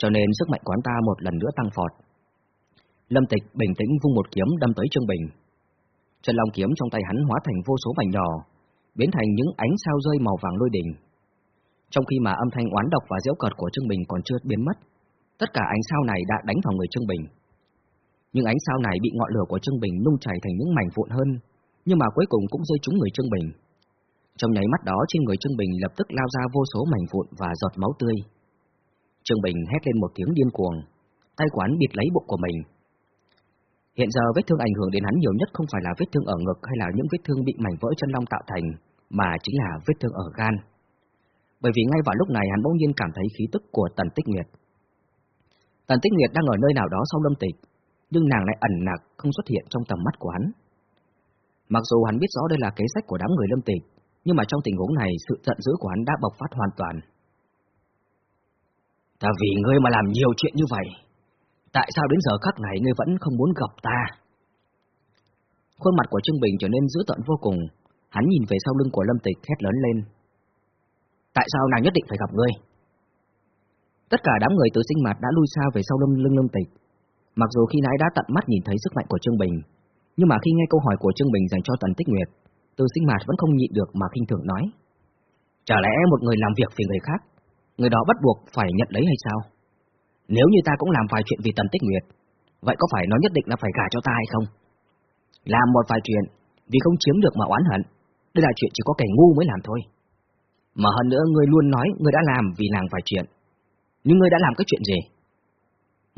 [SPEAKER 2] Cho nên sức mạnh quán ta một lần nữa tăng phọt. Lâm Tịch bình tĩnh vung một kiếm đâm tới Trương Bình. Trần Long kiếm trong tay hắn hóa thành vô số mảnh nhỏ, biến thành những ánh sao rơi màu vàng lôi đỉnh. Trong khi mà âm thanh oán độc và giễu cợt của Trương Bình còn chưa biến mất, tất cả ánh sao này đã đánh vào người Trương Bình. Nhưng ánh sao này bị ngọn lửa của Trương Bình nung chảy thành những mảnh vụn hơn, nhưng mà cuối cùng cũng rơi trúng người Trương Bình. Trong nháy mắt đó trên người Trương Bình lập tức lao ra vô số mảnh vụn và giọt máu tươi. Trương Bình hét lên một tiếng điên cuồng, tay quán bịt lấy bụng của mình. Hiện giờ vết thương ảnh hưởng đến hắn nhiều nhất không phải là vết thương ở ngực hay là những vết thương bị mảnh vỡ chân long tạo thành, mà chính là vết thương ở gan. Bởi vì ngay vào lúc này hắn bỗng nhiên cảm thấy khí tức của Tần Tích Nguyệt. Tần Tích Nguyệt đang ở nơi nào đó sau lâm tịch, nhưng nàng lại ẩn nặc không xuất hiện trong tầm mắt của hắn. Mặc dù hắn biết rõ đây là kế sách của đám người lâm tịch, nhưng mà trong tình huống này sự giận dữ của hắn đã bộc phát hoàn toàn.
[SPEAKER 1] Ta vì ngươi mà làm nhiều chuyện như vậy, tại sao đến giờ khắc này ngươi vẫn không muốn gặp ta?
[SPEAKER 2] Khuôn mặt của Trương Bình trở nên dữ tợn vô cùng, hắn nhìn về sau lưng của Lâm Tịch hét lớn lên. Tại sao nàng nhất định phải gặp ngươi? Tất cả đám người từ sinh mặt đã lui xa về sau lưng lưng Lâm Tịch. Mặc dù khi nãy đã tận mắt nhìn thấy sức mạnh của Trương Bình, nhưng mà khi nghe câu hỏi của Trương Bình dành cho Tần Tích Nguyệt, từ sinh mạt vẫn không nhịn được mà kinh thường nói. Chả lẽ một người làm việc vì người khác, người đó bắt buộc phải nhận lấy hay sao? Nếu như ta cũng làm vài chuyện vì Tần Tích Nguyệt, vậy có phải nó nhất định là phải gả cho ta hay không? Làm một vài chuyện, vì không chiếm được mà oán hận, đây là chuyện chỉ có kẻ ngu mới làm thôi. Mà hơn nữa ngươi luôn nói ngươi đã làm vì nàng vài chuyện, nhưng ngươi đã làm cái chuyện gì?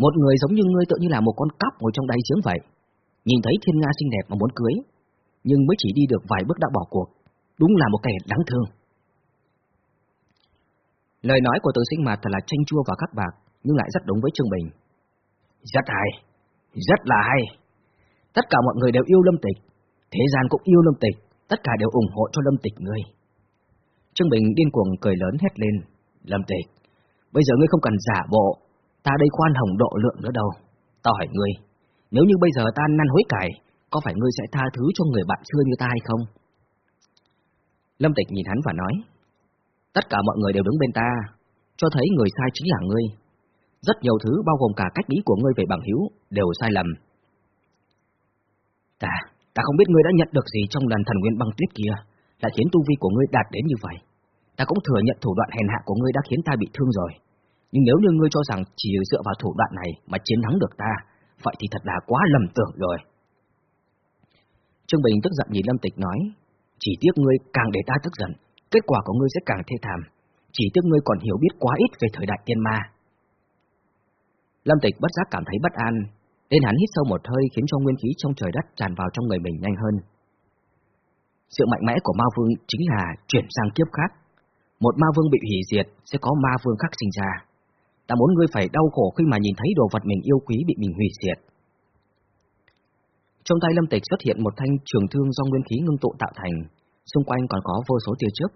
[SPEAKER 2] Một người giống như ngươi tự như là một con cắp ngồi trong đáy giếng vậy, nhìn thấy thiên nga xinh đẹp mà muốn cưới, nhưng mới chỉ đi được vài bước đã bỏ cuộc, đúng là một kẻ đáng thương. Lời nói của tự sinh mặt thật là chanh chua và khắc bạc, nhưng lại rất đúng với Trương Bình.
[SPEAKER 1] Rất hay, rất là hay. Tất cả mọi người đều yêu Lâm Tịch, thế gian cũng yêu Lâm Tịch, tất cả đều ủng hộ cho Lâm Tịch ngươi.
[SPEAKER 2] Trương Bình điên cuồng cười lớn hét lên, Lâm Tịch, bây giờ ngươi không cần giả bộ, ta đây khoan hồng độ lượng nữa đâu. Ta hỏi ngươi, nếu như bây giờ ta năn hối cải, có phải ngươi sẽ tha thứ cho người bạn xưa như ta hay không? Lâm Tịch nhìn hắn và nói, tất cả mọi người đều đứng bên ta, cho thấy người sai chính là ngươi. Rất nhiều thứ bao gồm cả cách nghĩ của ngươi về bằng hữu đều sai lầm. Ta, ta không biết ngươi đã nhận được gì trong lần thần nguyên băng tuyết kia, đã khiến tu vi của ngươi đạt đến như vậy. Ta cũng thừa nhận thủ đoạn hèn hạ của ngươi đã khiến ta bị thương rồi. Nhưng nếu như ngươi cho rằng chỉ dựa vào thủ đoạn này mà chiến thắng được ta, vậy thì thật là quá lầm tưởng rồi. Trương Bình tức giận nhìn Lâm Tịch nói, chỉ tiếc ngươi càng để ta tức giận, kết quả của ngươi sẽ càng thê thảm, chỉ tiếc ngươi còn hiểu biết quá ít về thời đại tiên ma. Lâm Tịch bất giác cảm thấy bất an, nên hắn hít sâu một hơi khiến cho nguyên khí trong trời đất tràn vào trong người mình nhanh hơn. Sự mạnh mẽ của ma vương chính là chuyển sang kiếp khác. Một ma vương bị hủy diệt sẽ có ma vương khác sinh ra. Ta muốn ngươi phải đau khổ khi mà nhìn thấy đồ vật mình yêu quý bị mình hủy diệt. Trong tay Lâm Tịch xuất hiện một thanh trường thương do nguyên khí ngưng tụ tạo thành, xung quanh còn có vô số tia chớp.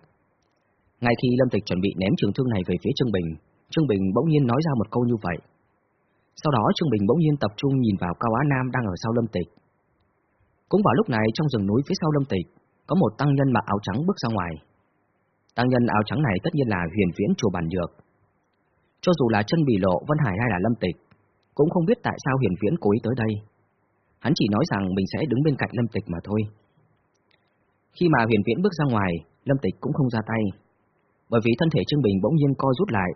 [SPEAKER 2] Ngay khi Lâm Tịch chuẩn bị ném trường thương này về phía Trương Bình, Trương Bình bỗng nhiên nói ra một câu như vậy. Sau đó Trương Bình bỗng nhiên tập trung nhìn vào Cao Á Nam đang ở sau Lâm Tịch. Cũng vào lúc này trong rừng núi phía sau Lâm Tịch, có một tăng nhân mặc áo trắng bước ra ngoài. Tăng nhân áo trắng này tất nhiên là huyền viễn chùa bản dược. Cho dù là chân bì lộ, Vân Hải hay là Lâm Tịch, cũng không biết tại sao huyền viễn cố ý tới đây. Hắn chỉ nói rằng mình sẽ đứng bên cạnh Lâm Tịch mà thôi. Khi mà huyền viễn bước ra ngoài, Lâm Tịch cũng không ra tay. Bởi vì thân thể Trương Bình bỗng nhiên co rút lại,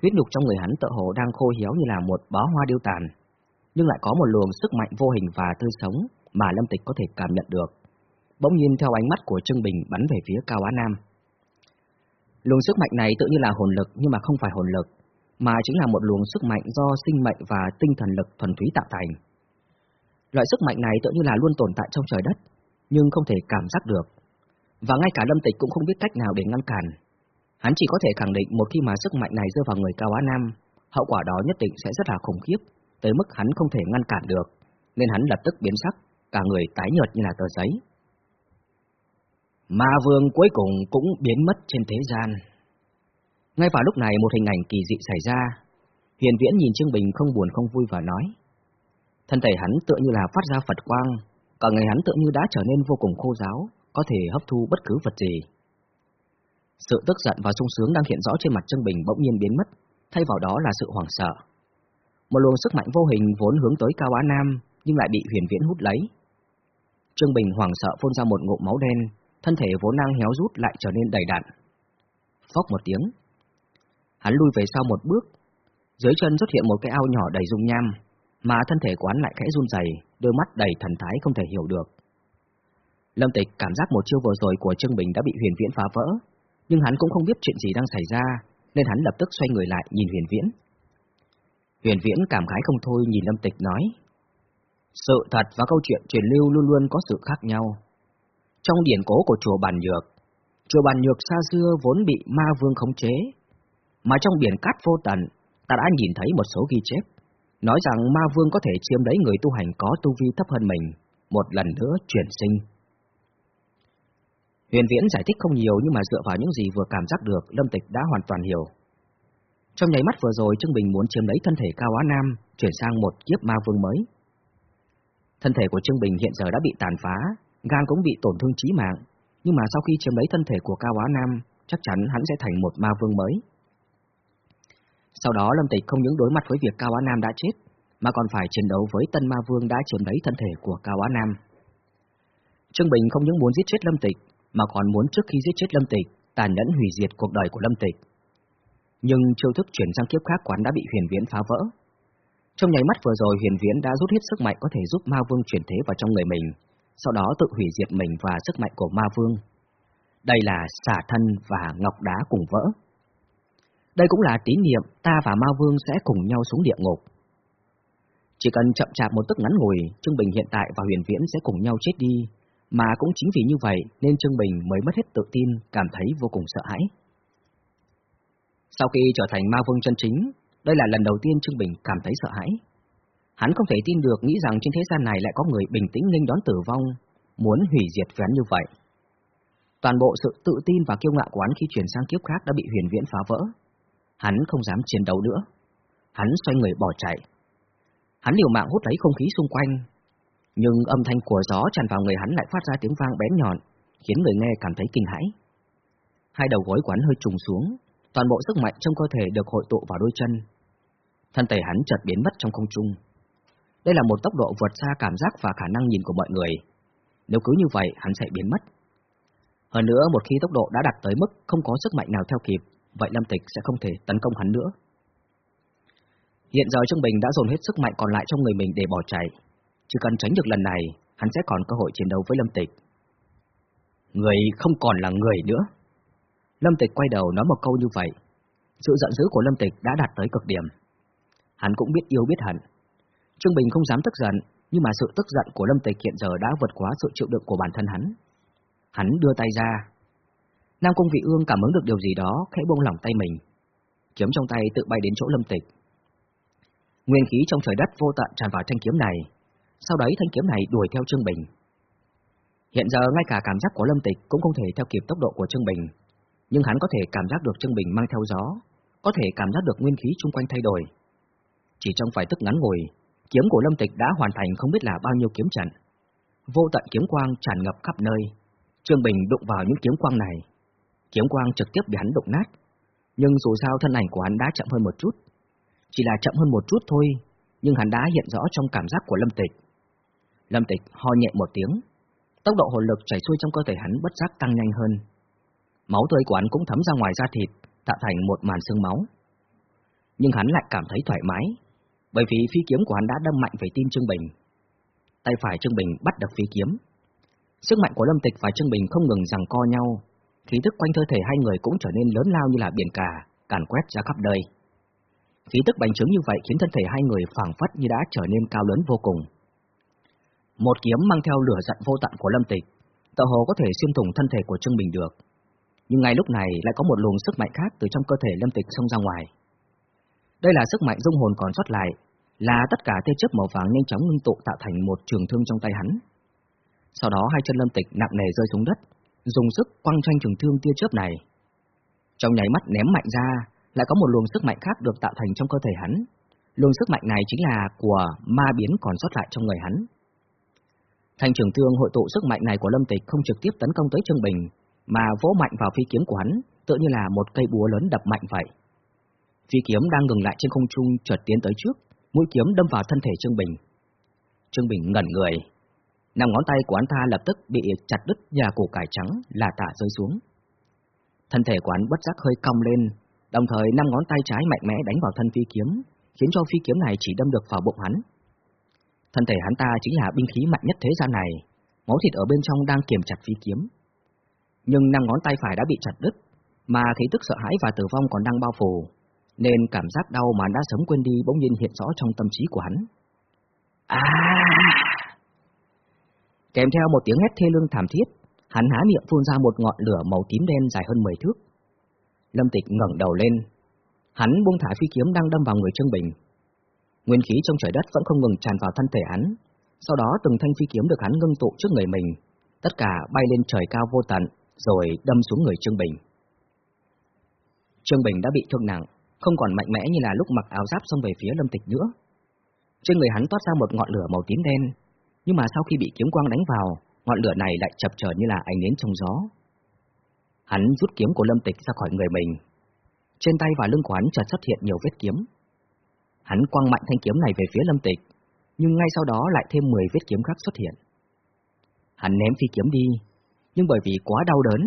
[SPEAKER 2] huyết nhục trong người hắn tựa hồ đang khô héo như là một bó hoa điêu tàn, nhưng lại có một luồng sức mạnh vô hình và tươi sống mà Lâm Tịch có thể cảm nhận được. Bỗng nhiên theo ánh mắt của Trương Bình bắn về phía Cao Á Nam. Luồng sức mạnh này tự như là hồn lực nhưng mà không phải hồn lực, mà chính là một luồng sức mạnh do sinh mệnh và tinh thần lực thuần túy tạo thành. Loại sức mạnh này tự như là luôn tồn tại trong trời đất, nhưng không thể cảm giác được. Và ngay cả Lâm Tịch cũng không biết cách nào để ngăn cản. Hắn chỉ có thể khẳng định một khi mà sức mạnh này rơi vào người Cao Á Nam, hậu quả đó nhất định sẽ rất là khủng khiếp, tới mức hắn không thể ngăn cản được, nên hắn lập tức biến sắc, cả người tái nhợt như là tờ giấy. Ma vương cuối cùng cũng biến mất trên thế gian. Ngay vào lúc này một hình ảnh kỳ dị xảy ra. Huyền Viễn nhìn Trương Bình không buồn không vui và nói. Thân thể hắn tựa như là phát ra Phật quang, cả người hắn tựa như đã trở nên vô cùng khô giáo, có thể hấp thu bất cứ vật gì. Sự tức giận và sung sướng đang hiện rõ trên mặt Trương Bình bỗng nhiên biến mất, thay vào đó là sự hoảng sợ. Một luồng sức mạnh vô hình vốn hướng tới Cao Á Nam, nhưng lại bị huyền viễn hút lấy. Trương Bình hoảng sợ phun ra một ngụm máu đen, thân thể vốn đang héo rút lại trở nên đầy đặn. Phốc một tiếng. Hắn lui về sau một bước, dưới chân xuất hiện một cái ao nhỏ đầy dung nham, mà thân thể quán lại khẽ run rẩy, đôi mắt đầy thần thái không thể hiểu được. Lâm Tịch cảm giác một chiêu vừa rồi của Trương Bình đã bị Huyền Viễn phá vỡ, nhưng hắn cũng không biết chuyện gì đang xảy ra, nên hắn lập tức xoay người lại nhìn Huyền Viễn. Huyền Viễn cảm khái không thôi nhìn Lâm Tịch nói, sự thật và câu chuyện truyền lưu luôn luôn có sự khác nhau. Trong điển cố của chùa Bàn Nhược, chùa Bàn Nhược xa xưa vốn bị ma vương khống chế, mà trong biển cát vô tận, ta đã nhìn thấy một số ghi chép, nói rằng ma vương có thể chiếm lấy người tu hành có tu vi thấp hơn mình, một lần nữa chuyển sinh. Huyền Viễn giải thích không nhiều nhưng mà dựa vào những gì vừa cảm giác được, Lâm Tịch đã hoàn toàn hiểu. Trong nháy mắt vừa rồi, Trương Bình muốn chiếm lấy thân thể Cao Á Nam, chuyển sang một kiếp ma vương mới. Thân thể của Trương Bình hiện giờ đã bị tàn phá, gan cũng bị tổn thương chí mạng, nhưng mà sau khi chiếm lấy thân thể của Cao Á Nam, chắc chắn hắn sẽ thành một ma vương mới. Sau đó Lâm Tịch không những đối mặt với việc Cao Á Nam đã chết, mà còn phải chiến đấu với tân ma vương đã chiếm lấy thân thể của Cao Á Nam. Trương Bình không những muốn giết chết Lâm Tịch, mà còn muốn trước khi giết chết Lâm Tịch, tàn nhẫn hủy diệt cuộc đời của Lâm Tịch. Nhưng chiêu thức chuyển sang kiếp khác quán đã bị huyền viễn phá vỡ, trong nháy mắt vừa rồi Huyền Viễn đã rút hết sức mạnh có thể giúp Ma Vương chuyển thế vào trong người mình, sau đó tự hủy diệt mình và sức mạnh của Ma Vương. Đây là xả thân và ngọc đá cùng vỡ. Đây cũng là tín niệm ta và Ma Vương sẽ cùng nhau xuống địa ngục. Chỉ cần chậm chạp một tức ngắn ngủi, Trương Bình hiện tại và Huyền Viễn sẽ cùng nhau chết đi, mà cũng chính vì như vậy nên Trương Bình mới mất hết tự tin, cảm thấy vô cùng sợ hãi. Sau khi trở thành ma vương chân chính, đây là lần đầu tiên Trương Bình cảm thấy sợ hãi. Hắn không thể tin được nghĩ rằng trên thế gian này lại có người bình tĩnh nghênh đón tử vong, muốn hủy diệt vén như vậy. Toàn bộ sự tự tin và kiêu ngạo của hắn khi chuyển sang kiếp khác đã bị huyền viễn phá vỡ. Hắn không dám chiến đấu nữa. Hắn xoay người bỏ chạy. Hắn liều mạng hút lấy không khí xung quanh, nhưng âm thanh của gió tràn vào người hắn lại phát ra tiếng vang bén nhọn, khiến người nghe cảm thấy kinh hãi. Hai đầu gối của hắn hơi trùng xuống, toàn bộ sức mạnh trong cơ thể được hội tụ vào đôi chân. Thân thể hắn chợt biến mất trong không trung. Đây là một tốc độ vượt xa cảm giác và khả năng nhìn của mọi người. Nếu cứ như vậy, hắn sẽ biến mất. Hơn nữa, một khi tốc độ đã đạt tới mức không có sức mạnh nào theo kịp, vậy Lâm Tịch sẽ không thể tấn công hắn nữa. Hiện giờ Trương Bình đã dồn hết sức mạnh còn lại trong người mình để bỏ chạy. Chỉ cần tránh được lần này, hắn sẽ còn cơ hội chiến đấu với Lâm Tịch. Người không còn là người nữa. Lâm Tịch quay đầu nói một câu như vậy. Sự giận dữ của Lâm Tịch đã đạt tới cực điểm. Hắn cũng biết yêu biết hận. Trương Bình không dám tức giận, nhưng mà sự tức giận của Lâm Tịch hiện giờ đã vượt quá sự chịu đựng của bản thân hắn. Hắn đưa tay ra. Nam Cung Vị Ương cảm ứng được điều gì đó, khẽ buông lỏng tay mình. Kiếm trong tay tự bay đến chỗ Lâm Tịch. Nguyên khí trong trời đất vô tận tràn vào thanh kiếm này. Sau đấy thanh kiếm này đuổi theo Trương Bình. Hiện giờ ngay cả cảm giác của Lâm Tịch cũng không thể theo kịp tốc độ của Trương Bình, nhưng hắn có thể cảm giác được Trương Bình mang theo gió, có thể cảm giác được nguyên khí xung quanh thay đổi. Chỉ trong vài tức ngắn ngủi, kiếm của Lâm Tịch đã hoàn thành không biết là bao nhiêu kiếm trận. Vô tận kiếm quang tràn ngập khắp nơi. Trương Bình đụng vào những kiếm quang này. Kiếm quang trực tiếp bị hắn đụng nát. Nhưng dù sao thân ảnh của hắn đã chậm hơn một chút. Chỉ là chậm hơn một chút thôi, nhưng hắn đã hiện rõ trong cảm giác của Lâm Tịch. Lâm Tịch ho nhẹ một tiếng. Tốc độ hồn lực chảy xuôi trong cơ thể hắn bất giác tăng nhanh hơn. Máu tươi của hắn cũng thấm ra ngoài da thịt, tạo thành một màn sương máu. Nhưng hắn lại cảm thấy thoải mái, bởi vì phi kiếm của hắn đã đâm mạnh về tim Trương Bình. Tay phải Trương Bình bắt được phi kiếm. Sức mạnh của Lâm Tịch và Trương Bình không ngừng giằng co nhau, khí tức quanh cơ thể hai người cũng trở nên lớn lao như là biển cả, càn quét ra khắp nơi. Khí tức bành trướng như vậy khiến thân thể hai người phảng phất như đã trở nên cao lớn vô cùng. Một kiếm mang theo lửa giận vô tận của Lâm Tịch, tựa hồ có thể xuyên thủng thân thể của Trương Bình được nhưng ngay lúc này lại có một luồng sức mạnh khác từ trong cơ thể Lâm Tịch xông ra ngoài. Đây là sức mạnh dung hồn còn sót lại, là tất cả tia chớp màu vàng nhanh chóng ngưng tụ tạo thành một trường thương trong tay hắn. Sau đó hai chân Lâm Tịch nặng nề rơi xuống đất, dùng sức quăng tranh trường thương tia chớp này. Trong nháy mắt ném mạnh ra, lại có một luồng sức mạnh khác được tạo thành trong cơ thể hắn. Luồng sức mạnh này chính là của ma biến còn sót lại trong người hắn. Thanh trường thương hội tụ sức mạnh này của Lâm Tịch không trực tiếp tấn công tới Trương Bình, mà vỗ mạnh vào phi kiếm của hắn, tựa như là một cây búa lớn đập mạnh vậy. Phi kiếm đang ngừng lại trên không trung chợt tiến tới trước, mũi kiếm đâm vào thân thể Trương Bình. Trương Bình ngẩn người, năm ngón tay của hắn ta lập tức bị chặt đứt nhà củ cải trắng là tạ rơi xuống. Thân thể của hắn bất giác hơi cong lên, đồng thời năm ngón tay trái mạnh mẽ đánh vào thân phi kiếm, khiến cho phi kiếm này chỉ đâm được vào bụng hắn. Thân thể hắn ta chính là binh khí mạnh nhất thế gian này, máu thịt ở bên trong đang kiềm chặt phi kiếm. Nhưng năm ngón tay phải đã bị chặt đứt, mà khí tức sợ hãi và tử vong còn đang bao phủ, nên cảm giác đau mà đã sớm quên đi bỗng nhiên hiện rõ trong tâm trí của hắn. À! Kèm theo một tiếng hét thê lương thảm thiết, hắn há miệng phun ra một ngọn lửa màu tím đen dài hơn 10 thước. Lâm Tịch ngẩng đầu lên, hắn buông thả phi kiếm đang đâm vào người Trương Bình. Nguyên khí trong trời đất vẫn không ngừng tràn vào thân thể hắn, sau đó từng thanh phi kiếm được hắn ngưng tụ trước người mình, tất cả bay lên trời cao vô tận, rồi đâm xuống người Trương Bình. Trương Bình đã bị thương nặng, không còn mạnh mẽ như là lúc mặc áo giáp xông về phía Lâm Tịch nữa. Trên người hắn toát ra một ngọn lửa màu tím đen, nhưng mà sau khi bị kiếm quang đánh vào, ngọn lửa này lại chập chờn như là ánh nến trong gió. Hắn rút kiếm của Lâm Tịch ra khỏi người mình. Trên tay và lưng của hắn chợt xuất hiện nhiều vết kiếm. Hắn quăng mạnh thanh kiếm này về phía Lâm Tịch, nhưng ngay sau đó lại thêm 10 vết kiếm khác xuất hiện. Hắn ném phi kiếm đi, nhưng bởi vì quá đau đớn,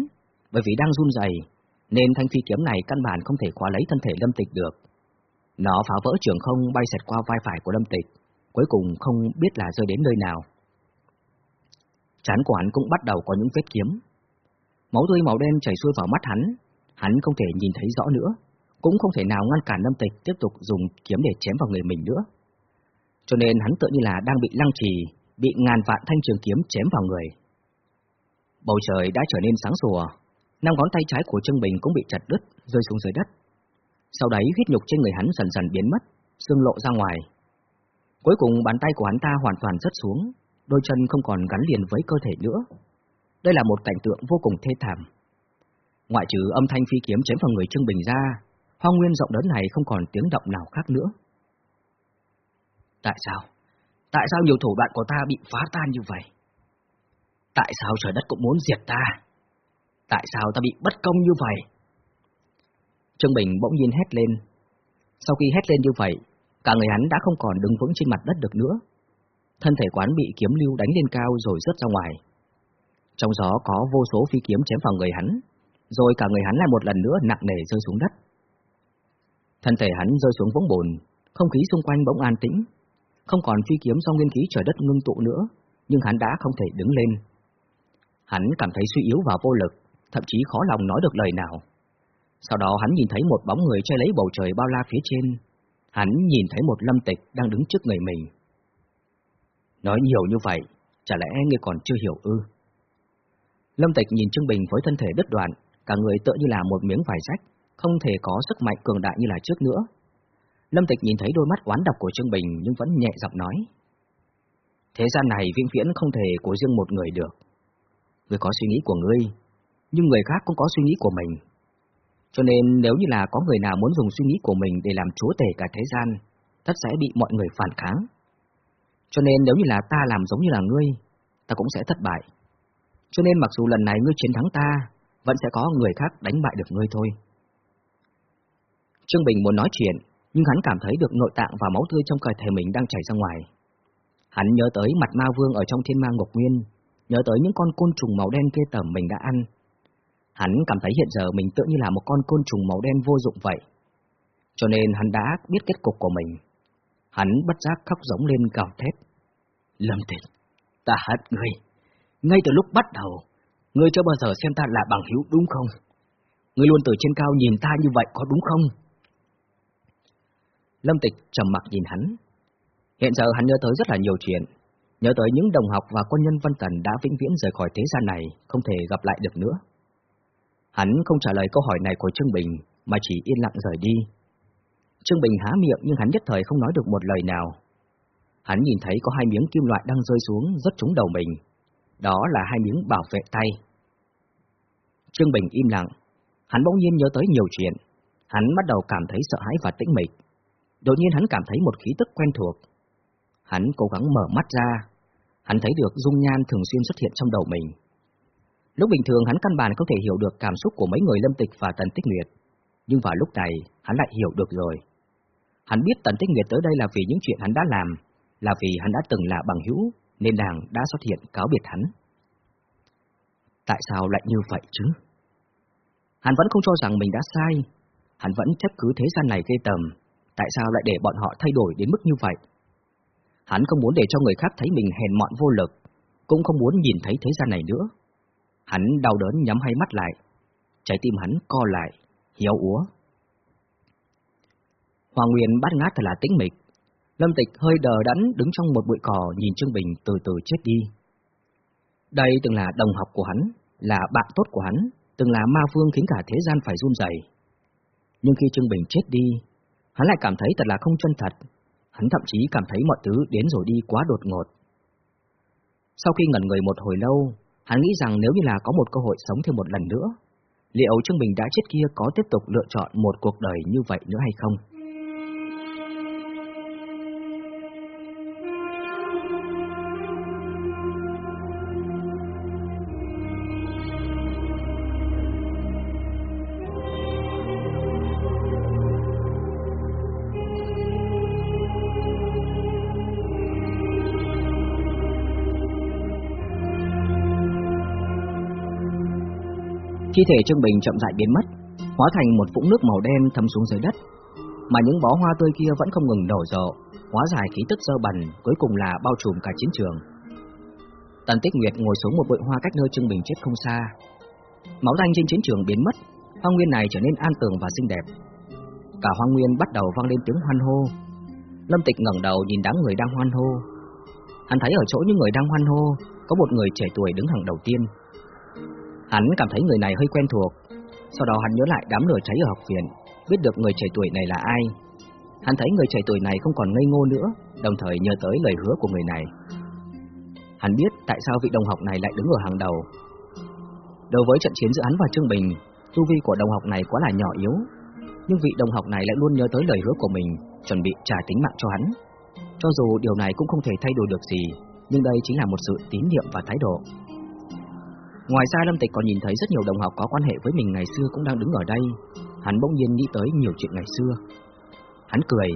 [SPEAKER 2] bởi vì đang run rẩy, nên thanh phi kiếm này căn bản không thể khóa lấy thân thể Lâm Tịch được. Nó phá vỡ trường không bay xẹt qua vai phải của Lâm Tịch, cuối cùng không biết là rơi đến nơi nào. Chán của hắn cũng bắt đầu có những vết kiếm. Máu tươi màu đen chảy xuôi vào mắt hắn, hắn không thể nhìn thấy rõ nữa, cũng không thể nào ngăn cản Lâm Tịch tiếp tục dùng kiếm để chém vào người mình nữa. Cho nên hắn tự như là đang bị lăng trì, bị ngàn vạn thanh trường kiếm chém vào người. Bầu trời đã trở nên sáng sủa, năm ngón tay trái của Trương Bình cũng bị chặt đứt, rơi xuống dưới đất. Sau đấy huyết nhục trên người hắn dần dần biến mất, xương lộ ra ngoài. Cuối cùng bàn tay của hắn ta hoàn toàn rớt xuống, đôi chân không còn gắn liền với cơ thể nữa. Đây là một cảnh tượng vô cùng thê thảm. Ngoại trừ âm thanh phi kiếm chém vào người Trương Bình ra, hoang nguyên rộng lớn này không còn tiếng động nào khác nữa. Tại sao? Tại sao nhiều thủ đoạn của ta bị phá tan như vậy? Tại sao trời đất cũng muốn diệt ta? Tại sao ta bị bất công như vậy? Trương Bình bỗng nhiên hét lên. Sau khi hét lên như vậy, cả người hắn đã không còn đứng vững trên mặt đất được nữa. Thân thể quán bị kiếm lưu đánh lên cao rồi rớt ra ngoài. Trong gió có vô số phi kiếm chém vào người hắn, rồi cả người hắn lại một lần nữa nặng nề rơi xuống đất. Thân thể hắn rơi xuống vũng bùn, không khí xung quanh bỗng an tĩnh, không còn phi kiếm do nguyên khí trời đất ngưng tụ nữa, nhưng hắn đã không thể đứng lên. Hắn cảm thấy suy yếu và vô lực, thậm chí khó lòng nói được lời nào. Sau đó hắn nhìn thấy một bóng người che lấy bầu trời bao la phía trên. Hắn nhìn thấy một lâm tịch đang đứng trước người mình. Nói nhiều như vậy, chả lẽ ngươi còn chưa hiểu ư? Lâm Tịch nhìn Trương Bình với thân thể đứt đoạn, cả người tựa như là một miếng vải rách, không thể có sức mạnh cường đại như là trước nữa. Lâm Tịch nhìn thấy đôi mắt oán độc của Trương Bình nhưng vẫn nhẹ giọng nói. Thế gian này vĩnh viễn không thể của riêng một người được. Ngươi có suy nghĩ của ngươi, nhưng người khác cũng có suy nghĩ của mình. Cho nên nếu như là có người nào muốn dùng suy nghĩ của mình để làm chúa tể cả thế gian, tất sẽ bị mọi người phản kháng. Cho nên nếu như là ta làm giống như là ngươi, ta cũng sẽ thất bại. Cho nên mặc dù lần này ngươi chiến thắng ta, vẫn sẽ có người khác đánh bại được ngươi thôi. Trương Bình muốn nói chuyện, nhưng hắn cảm thấy được nội tạng và máu tươi trong cơ thể mình đang chảy ra ngoài. Hắn nhớ tới mặt ma vương ở trong thiên ma ngục nguyên, nhớ tới những con côn trùng màu đen kia tẩm mình đã ăn. Hắn cảm thấy hiện giờ mình tự như là một con côn trùng màu đen vô dụng vậy. Cho nên hắn đã biết kết cục của mình. Hắn bất giác khóc giống lên gào thét. Lâm Tịch, ta hận ngươi. Ngay từ lúc bắt đầu, ngươi chưa bao giờ xem ta là bằng hữu đúng không? Ngươi luôn từ trên cao nhìn ta như vậy có đúng không? Lâm Tịch trầm mặc nhìn hắn. Hiện giờ hắn nhớ tới rất là nhiều chuyện, nhớ tới những đồng học và quân nhân văn Tần đã vĩnh viễn rời khỏi thế gian này, không thể gặp lại được nữa. Hắn không trả lời câu hỏi này của Trương Bình, mà chỉ yên lặng rời đi. Trương Bình há miệng nhưng hắn nhất thời không nói được một lời nào. Hắn nhìn thấy có hai miếng kim loại đang rơi xuống rất trúng đầu mình. Đó là hai miếng bảo vệ tay. Trương Bình im lặng. Hắn bỗng nhiên nhớ tới nhiều chuyện. Hắn bắt đầu cảm thấy sợ hãi và tĩnh mịch. Đột nhiên hắn cảm thấy một khí tức quen thuộc. Hắn cố gắng mở mắt ra. Hắn thấy được dung nhan thường xuyên xuất hiện trong đầu mình. Lúc bình thường hắn căn bản không thể hiểu được cảm xúc của mấy người lâm tịch và tần tích nguyệt. Nhưng vào lúc này, hắn lại hiểu được rồi. Hắn biết tần tích nguyệt tới đây là vì những chuyện hắn đã làm, là vì hắn đã từng là bằng hữu, nên nàng đã xuất hiện cáo biệt hắn. Tại sao lại như vậy chứ? Hắn vẫn không cho rằng mình đã sai, hắn vẫn chấp cứ thế gian này gây tầm, tại sao lại để bọn họ thay đổi đến mức như vậy? Hắn không muốn để cho người khác thấy mình hèn mọn vô lực, cũng không muốn nhìn thấy thế gian này nữa. Hắn đau đớn nhắm hai mắt lại, trái tim hắn co lại, hiếu úa. Hoàng Nguyên bát ngát thật là tĩnh mịch. Lâm Tịch hơi đờ đẫn đứng trong một bụi cỏ nhìn Trương Bình từ từ chết đi. Đây từng là đồng học của hắn, là bạn tốt của hắn, từng là ma vương khiến cả thế gian phải run rẩy. Nhưng khi Trương Bình chết đi, hắn lại cảm thấy thật là không chân thật. Hắn thậm chí cảm thấy mọi thứ đến rồi đi quá đột ngột. Sau khi ngẩn người một hồi lâu, hắn nghĩ rằng nếu như là có một cơ hội sống thêm một lần nữa, liệu Trương Bình đã chết kia có tiếp tục lựa chọn một cuộc đời như vậy nữa hay không? Thi thể Trương Bình chậm rãi biến mất, hóa thành một vũng nước màu đen thấm xuống dưới đất, mà những bó hoa tươi kia vẫn không ngừng nở rộ, hóa giải khí tức dơ bẩn, cuối cùng là bao trùm cả chiến trường. Tần Tích Nguyệt ngồi xuống một bụi hoa cách nơi Trương Bình chết không xa. Máu tanh trên chiến trường biến mất, hoang nguyên này trở nên an tường và xinh đẹp. Cả hoang nguyên bắt đầu vang lên tiếng hoan hô. Lâm Tịch ngẩng đầu nhìn đám người đang hoan hô. Hắn thấy ở chỗ những người đang hoan hô, có một người trẻ tuổi đứng hàng đầu tiên. Hắn cảm thấy người này hơi quen thuộc, sau đó hắn nhớ lại đám lửa cháy ở học viện, biết được người trẻ tuổi này là ai. Hắn thấy người trẻ tuổi này không còn ngây ngô nữa, đồng thời nhớ tới lời hứa của người này. Hắn biết tại sao vị đồng học này lại đứng ở hàng đầu. Đối với trận chiến giữa hắn và Trương Bình, tu vi của đồng học này quá là nhỏ yếu, nhưng vị đồng học này lại luôn nhớ tới lời hứa của mình, chuẩn bị trả tính mạng cho hắn. Cho dù điều này cũng không thể thay đổi được gì, nhưng đây chính là một sự tín nhiệm và thái độ. Ngoài ra Lâm Tịch còn nhìn thấy rất nhiều đồng học có quan hệ với mình ngày xưa cũng đang đứng ở đây. Hắn bỗng nhiên nghĩ tới nhiều chuyện ngày xưa. Hắn cười,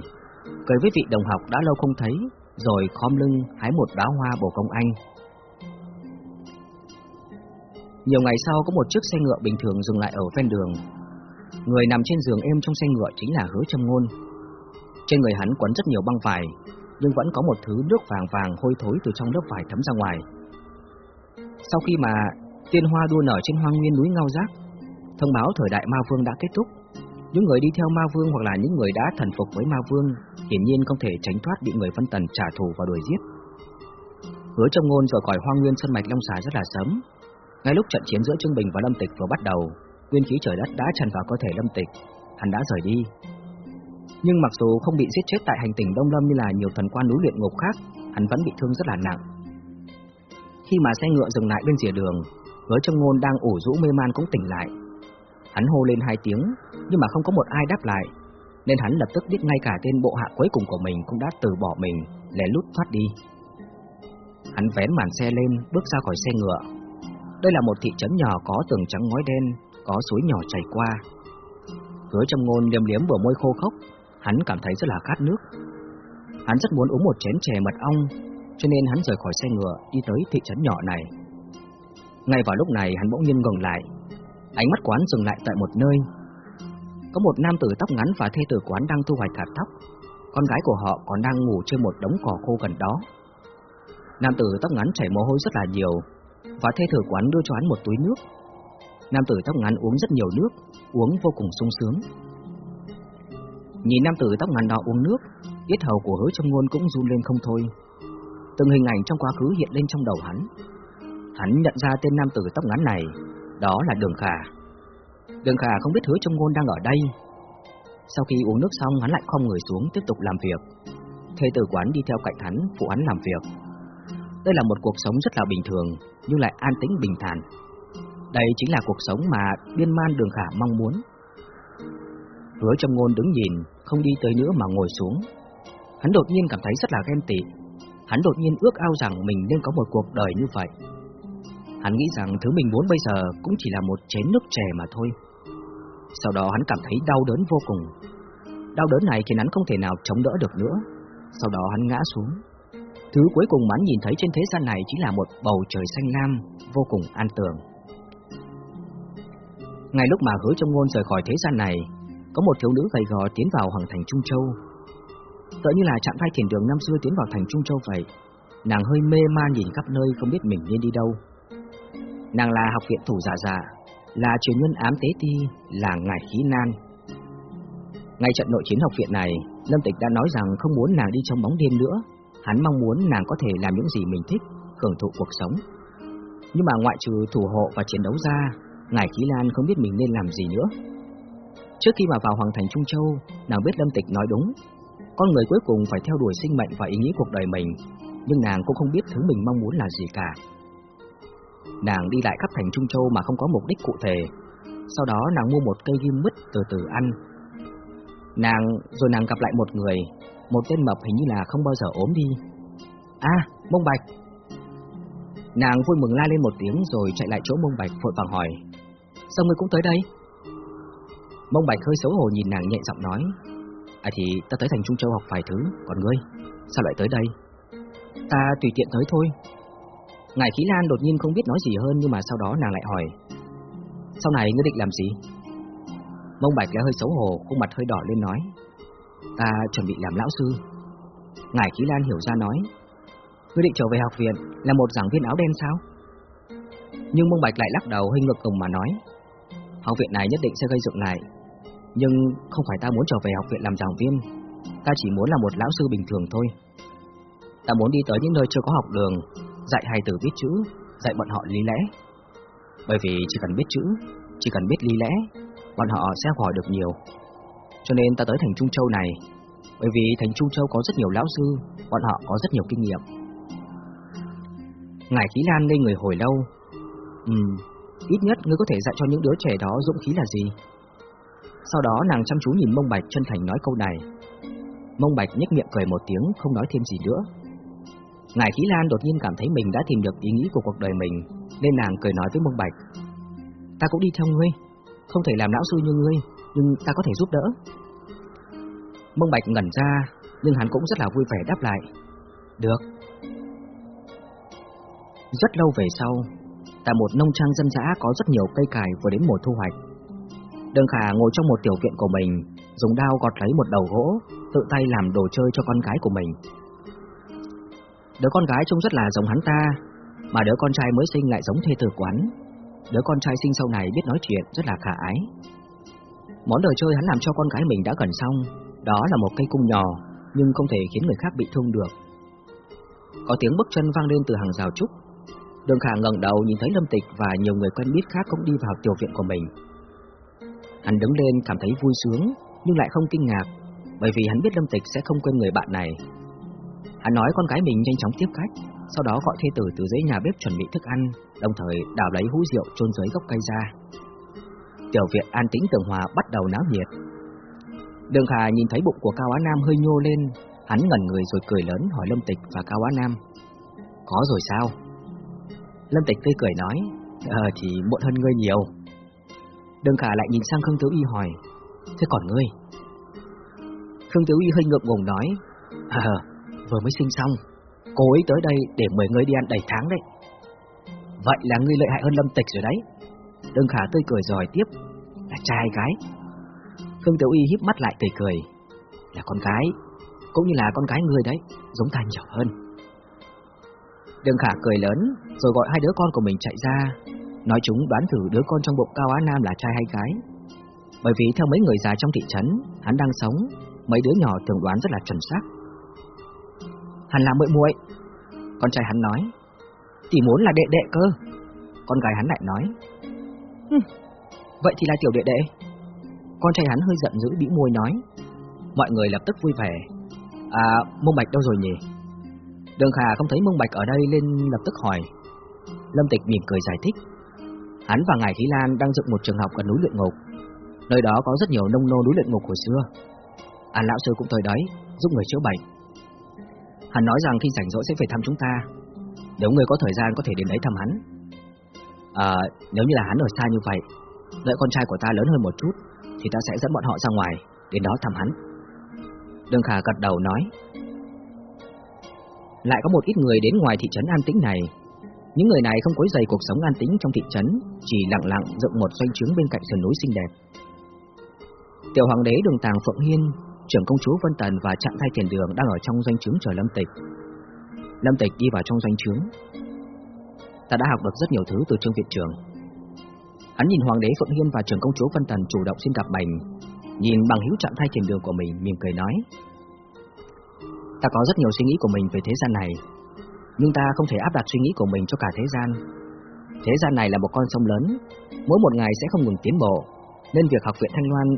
[SPEAKER 2] cười với vị đồng học đã lâu không thấy, rồi khom lưng hái một đóa hoa bổ công anh. Nhiều ngày sau có một chiếc xe ngựa bình thường dừng lại ở ven đường. Người nằm trên giường êm trong xe ngựa chính là Hứa Trâm Ngôn. Trên người hắn quấn rất nhiều băng vải, nhưng vẫn có một thứ nước vàng vàng hôi thối từ trong lớp vải thấm ra ngoài. Sau khi mà Tiên hoa đua nở trên hoang nguyên núi Ngao Giác. Thông báo thời đại ma vương đã kết thúc. Những người đi theo ma vương hoặc là những người đã thần phục với ma vương Hiển nhiên không thể tránh thoát bị người phân tần trả thù và đuổi giết. Hứa trong ngôn rời khỏi hoang nguyên sân mạch Long Xà rất là sớm. Ngay lúc trận chiến giữa Trương Bình và Lâm Tịch vừa bắt đầu, Nguyên khí trời đất đã tràn vào cơ thể Lâm Tịch. Hắn đã rời đi. Nhưng mặc dù không bị giết chết tại hành tinh Đông Lâm như là nhiều thần quan núi luyện ngục khác, Hắn vẫn bị thương rất là nặng. Khi mà xe ngựa dừng lại bên rìa đường Hứa trong ngôn đang ủ rũ mê man cũng tỉnh lại. Hắn hô lên hai tiếng, nhưng mà không có một ai đáp lại, nên hắn lập tức biết ngay cả tên bộ hạ cuối cùng của mình cũng đã từ bỏ mình, lẻ lút thoát đi. Hắn vén màn xe lên, bước ra khỏi xe ngựa. Đây là một thị trấn nhỏ có tường trắng ngói đen, có suối nhỏ chảy qua. Hứa trong ngôn liếm liếm bờ môi khô khốc, hắn cảm thấy rất là khát nước. Hắn rất muốn uống một chén chè mật ong, cho nên hắn rời khỏi xe ngựa đi tới thị trấn nhỏ này. Ngay vào lúc này, hắn bỗng nhiên ngừng lại. Ánh mắt quán dừng lại tại một nơi. Có một nam tử tóc ngắn và thê tử quán đang thu hoạch hạt tóc Con gái của họ còn đang ngủ trên một đống cỏ khô gần đó. Nam tử tóc ngắn chảy mồ hôi rất là nhiều Và thê tử quán đưa cho hắn một túi nước. Nam tử tóc ngắn uống rất nhiều nước, Uống vô cùng sung sướng. Nhìn nam tử tóc ngắn đó uống nước Yết hầu của hứa trong ngôn cũng run lên không thôi. Từng hình ảnh trong quá khứ hiện lên trong đầu hắn. Hắn nhận ra tên nam tử tóc ngắn này, đó là Đường Khả. Đường Khả không biết hứa trong ngôn đang ở đây. Sau khi uống nước xong, hắn lại không người xuống tiếp tục làm việc. Thê tử quán đi theo cạnh hắn, phụ hắn làm việc. Đây là một cuộc sống rất là bình thường, nhưng lại an tĩnh bình thản. Đây chính là cuộc sống mà biên man Đường Khả mong muốn. Hứa trong ngôn đứng nhìn, không đi tới nữa mà ngồi xuống. Hắn đột nhiên cảm thấy rất là ghen tị. Hắn đột nhiên ước ao rằng mình nên có một cuộc đời như vậy. Hắn nghĩ rằng thứ mình muốn bây giờ cũng chỉ là một chén nước chè mà thôi. Sau đó hắn cảm thấy đau đớn vô cùng. Đau đớn này khiến hắn không thể nào chống đỡ được nữa. Sau đó hắn ngã xuống. Thứ cuối cùng mà hắn nhìn thấy trên thế gian này chính là một bầu trời xanh lam, vô cùng an tường. Ngay lúc mà hứa trong ngôn rời khỏi thế gian này, có một thiếu nữ gầy gò tiến vào hoàng thành Trung Châu. Tựa như là chạm vai thiền đường năm xưa tiến vào thành Trung Châu vậy. Nàng hơi mê man nhìn khắp nơi không biết mình nên đi đâu. Nàng là học viện thủ giả giả, là truyền nhân ám tế ti, là ngải khí nan. Ngay trận nội chiến học viện này, Lâm Tịch đã nói rằng không muốn nàng đi trong bóng đêm nữa. Hắn mong muốn nàng có thể làm những gì mình thích, hưởng thụ cuộc sống. Nhưng mà ngoại trừ thủ hộ và chiến đấu ra, Ngải Khí Lan không biết mình nên làm gì nữa. Trước khi mà vào Hoàng Thành Trung Châu, nàng biết Lâm Tịch nói đúng. Con người cuối cùng phải theo đuổi sinh mệnh và ý nghĩa cuộc đời mình, nhưng nàng cũng không biết thứ mình mong muốn là gì cả. Nàng đi lại khắp thành Trung Châu mà không có mục đích cụ thể. Sau đó nàng mua một cây ghim mứt từ từ ăn. Nàng rồi nàng gặp lại một người, một tên mập hình như là không bao giờ ốm đi. À, Mông Bạch. Nàng vui mừng la lên một tiếng rồi chạy lại chỗ Mông Bạch vội vàng hỏi. Sao ngươi cũng tới đây? Mông Bạch hơi xấu hổ nhìn nàng nhẹ giọng nói. À thì ta tới thành Trung Châu học vài thứ, còn ngươi, sao lại tới đây? Ta tùy tiện tới thôi, Ngài Khí Lan đột nhiên không biết nói gì hơn nhưng mà sau đó nàng lại hỏi. Sau này ngươi định làm gì? Mông Bạch lại hơi xấu hổ, khuôn mặt hơi đỏ lên nói. Ta chuẩn bị làm lão sư. Ngài Khí Lan hiểu ra nói. Ngươi định trở về học viện là một giảng viên áo đen sao? Nhưng Mông Bạch lại lắc đầu hơi ngược cùng mà nói. Học viện này nhất định sẽ gây dựng lại. Nhưng không phải ta muốn trở về học viện làm giảng viên. Ta chỉ muốn là một lão sư bình thường thôi. Ta muốn đi tới những nơi chưa có học đường dạy hai từ viết chữ, dạy bọn họ lý lẽ. Bởi vì chỉ cần biết chữ, chỉ cần biết lý lẽ, bọn họ sẽ hỏi được nhiều. Cho nên ta tới thành Trung Châu này, bởi vì thành Trung Châu có rất nhiều lão sư, bọn họ có rất nhiều kinh nghiệm. Ngài Khí Lan lên người hồi lâu. Ừm, ít nhất ngươi có thể dạy cho những đứa trẻ đó dũng khí là gì? Sau đó nàng chăm chú nhìn Mông Bạch chân thành nói câu này. Mông Bạch nhếch miệng cười một tiếng, không nói thêm gì nữa. Ngài Khí Lan đột nhiên cảm thấy mình đã tìm được ý nghĩ của cuộc đời mình, nên nàng cười nói với Mông Bạch. Ta cũng đi theo ngươi, không thể làm lão sư như ngươi, nhưng ta có thể giúp đỡ. Mông Bạch ngẩn ra, nhưng hắn cũng rất là vui vẻ đáp lại. Được. Rất lâu về sau, tại một nông trang dân dã có rất nhiều cây cải vừa đến mùa thu hoạch. Đường Khả ngồi trong một tiểu viện của mình, dùng đao gọt lấy một đầu gỗ, tự tay làm đồ chơi cho con gái của mình. Đứa con gái trông rất là giống hắn ta, mà đứa con trai mới sinh lại giống thê tử quán. Đứa con trai sinh sau này biết nói chuyện rất là khả ái. Món đồ chơi hắn làm cho con gái mình đã gần xong, đó là một cây cung nhỏ, nhưng không thể khiến người khác bị thương được. Có tiếng bước chân vang lên từ hàng rào trúc. Đường Khả ngẩng đầu nhìn thấy Lâm Tịch và nhiều người quen biết khác cũng đi vào tiểu viện của mình. Hắn đứng lên cảm thấy vui sướng, nhưng lại không kinh ngạc, bởi vì hắn biết Lâm Tịch sẽ không quên người bạn này. Hắn nói con gái mình nhanh chóng tiếp khách, sau đó gọi thê tử từ dưới nhà bếp chuẩn bị thức ăn, đồng thời đào lấy hũ rượu chôn dưới gốc cây ra. Tiểu viện an tĩnh tường hòa bắt đầu náo nhiệt. Đường Khả nhìn thấy bụng của Cao Á Nam hơi nhô lên, hắn ngẩn người rồi cười lớn hỏi Lâm Tịch và Cao Á Nam. Có rồi sao? Lâm Tịch tươi cười nói, ờ thì muộn hơn ngươi nhiều. Đường Khả lại nhìn sang Khương Tiểu Y hỏi, thế còn ngươi? Khương Tiểu Y hơi ngượng ngùng nói, ờ, vừa mới sinh xong, cô ấy tới đây để mời ngươi đi ăn đầy tháng đấy. Vậy là ngươi lợi hại hơn Lâm Tịch rồi đấy. Đương Khả tươi cười rồi tiếp, là trai gái. Khương Tiểu Y híp mắt lại cười cười, là con gái, cũng như là con gái ngươi đấy, giống ta nhiều hơn. Đương Khả cười lớn, rồi gọi hai đứa con của mình chạy ra, nói chúng đoán thử đứa con trong bụng Cao Á Nam là trai hay gái. Bởi vì theo mấy người già trong thị trấn, hắn đang sống, mấy đứa nhỏ thường đoán rất là chuẩn xác. Hắn là muội muội. Con trai hắn nói, chỉ muốn là đệ đệ cơ. Con gái hắn lại nói, vậy thì là tiểu đệ đệ. Con trai hắn hơi giận dữ bĩu môi nói, mọi người lập tức vui vẻ. À, Mông Bạch đâu rồi nhỉ? Đường Khả không thấy Mông Bạch ở đây nên lập tức hỏi. Lâm Tịch mỉm cười giải thích. Hắn và Ngài Khí Lan đang dựng một trường học ở núi luyện ngục. Nơi đó có rất nhiều nông nô núi luyện ngục hồi xưa. An lão sư cũng tới đấy, giúp người chữa bệnh. Hắn nói rằng khi rảnh rỗi sẽ về thăm chúng ta. Nếu người có thời gian có thể đến đấy thăm hắn. À, nếu như là hắn ở xa như vậy Đợi con trai của ta lớn hơn một chút Thì ta sẽ dẫn bọn họ ra ngoài Đến đó thăm hắn. Đường Khả gật đầu nói. Lại có một ít người đến ngoài thị trấn an tĩnh này. Những người này không quấy dày cuộc sống an tĩnh trong thị trấn Chỉ lặng lặng dựng một doanh trướng bên cạnh sườn núi xinh đẹp. Tiểu hoàng đế đường tàng Phượng Hiên trưởng công chúa Vân Tần và trạng thay tiền đường đang ở trong doanh trướng chờ Lâm Tịch. Lâm Tịch đi vào trong doanh trướng. Ta đã học được rất nhiều thứ từ Trương Viện Trường. Hắn nhìn Hoàng đế Phượng Hiên và trưởng công chúa Vân Tần chủ động xin gặp mình, nhìn bằng hữu trạng thay tiền đường của mình, mỉm cười nói. Ta có rất nhiều suy nghĩ của mình về thế gian này, nhưng ta không thể áp đặt suy nghĩ của mình cho cả thế gian. Thế gian này là một con sông lớn, mỗi một ngày sẽ không ngừng tiến bộ, nên việc học viện Thanh Loan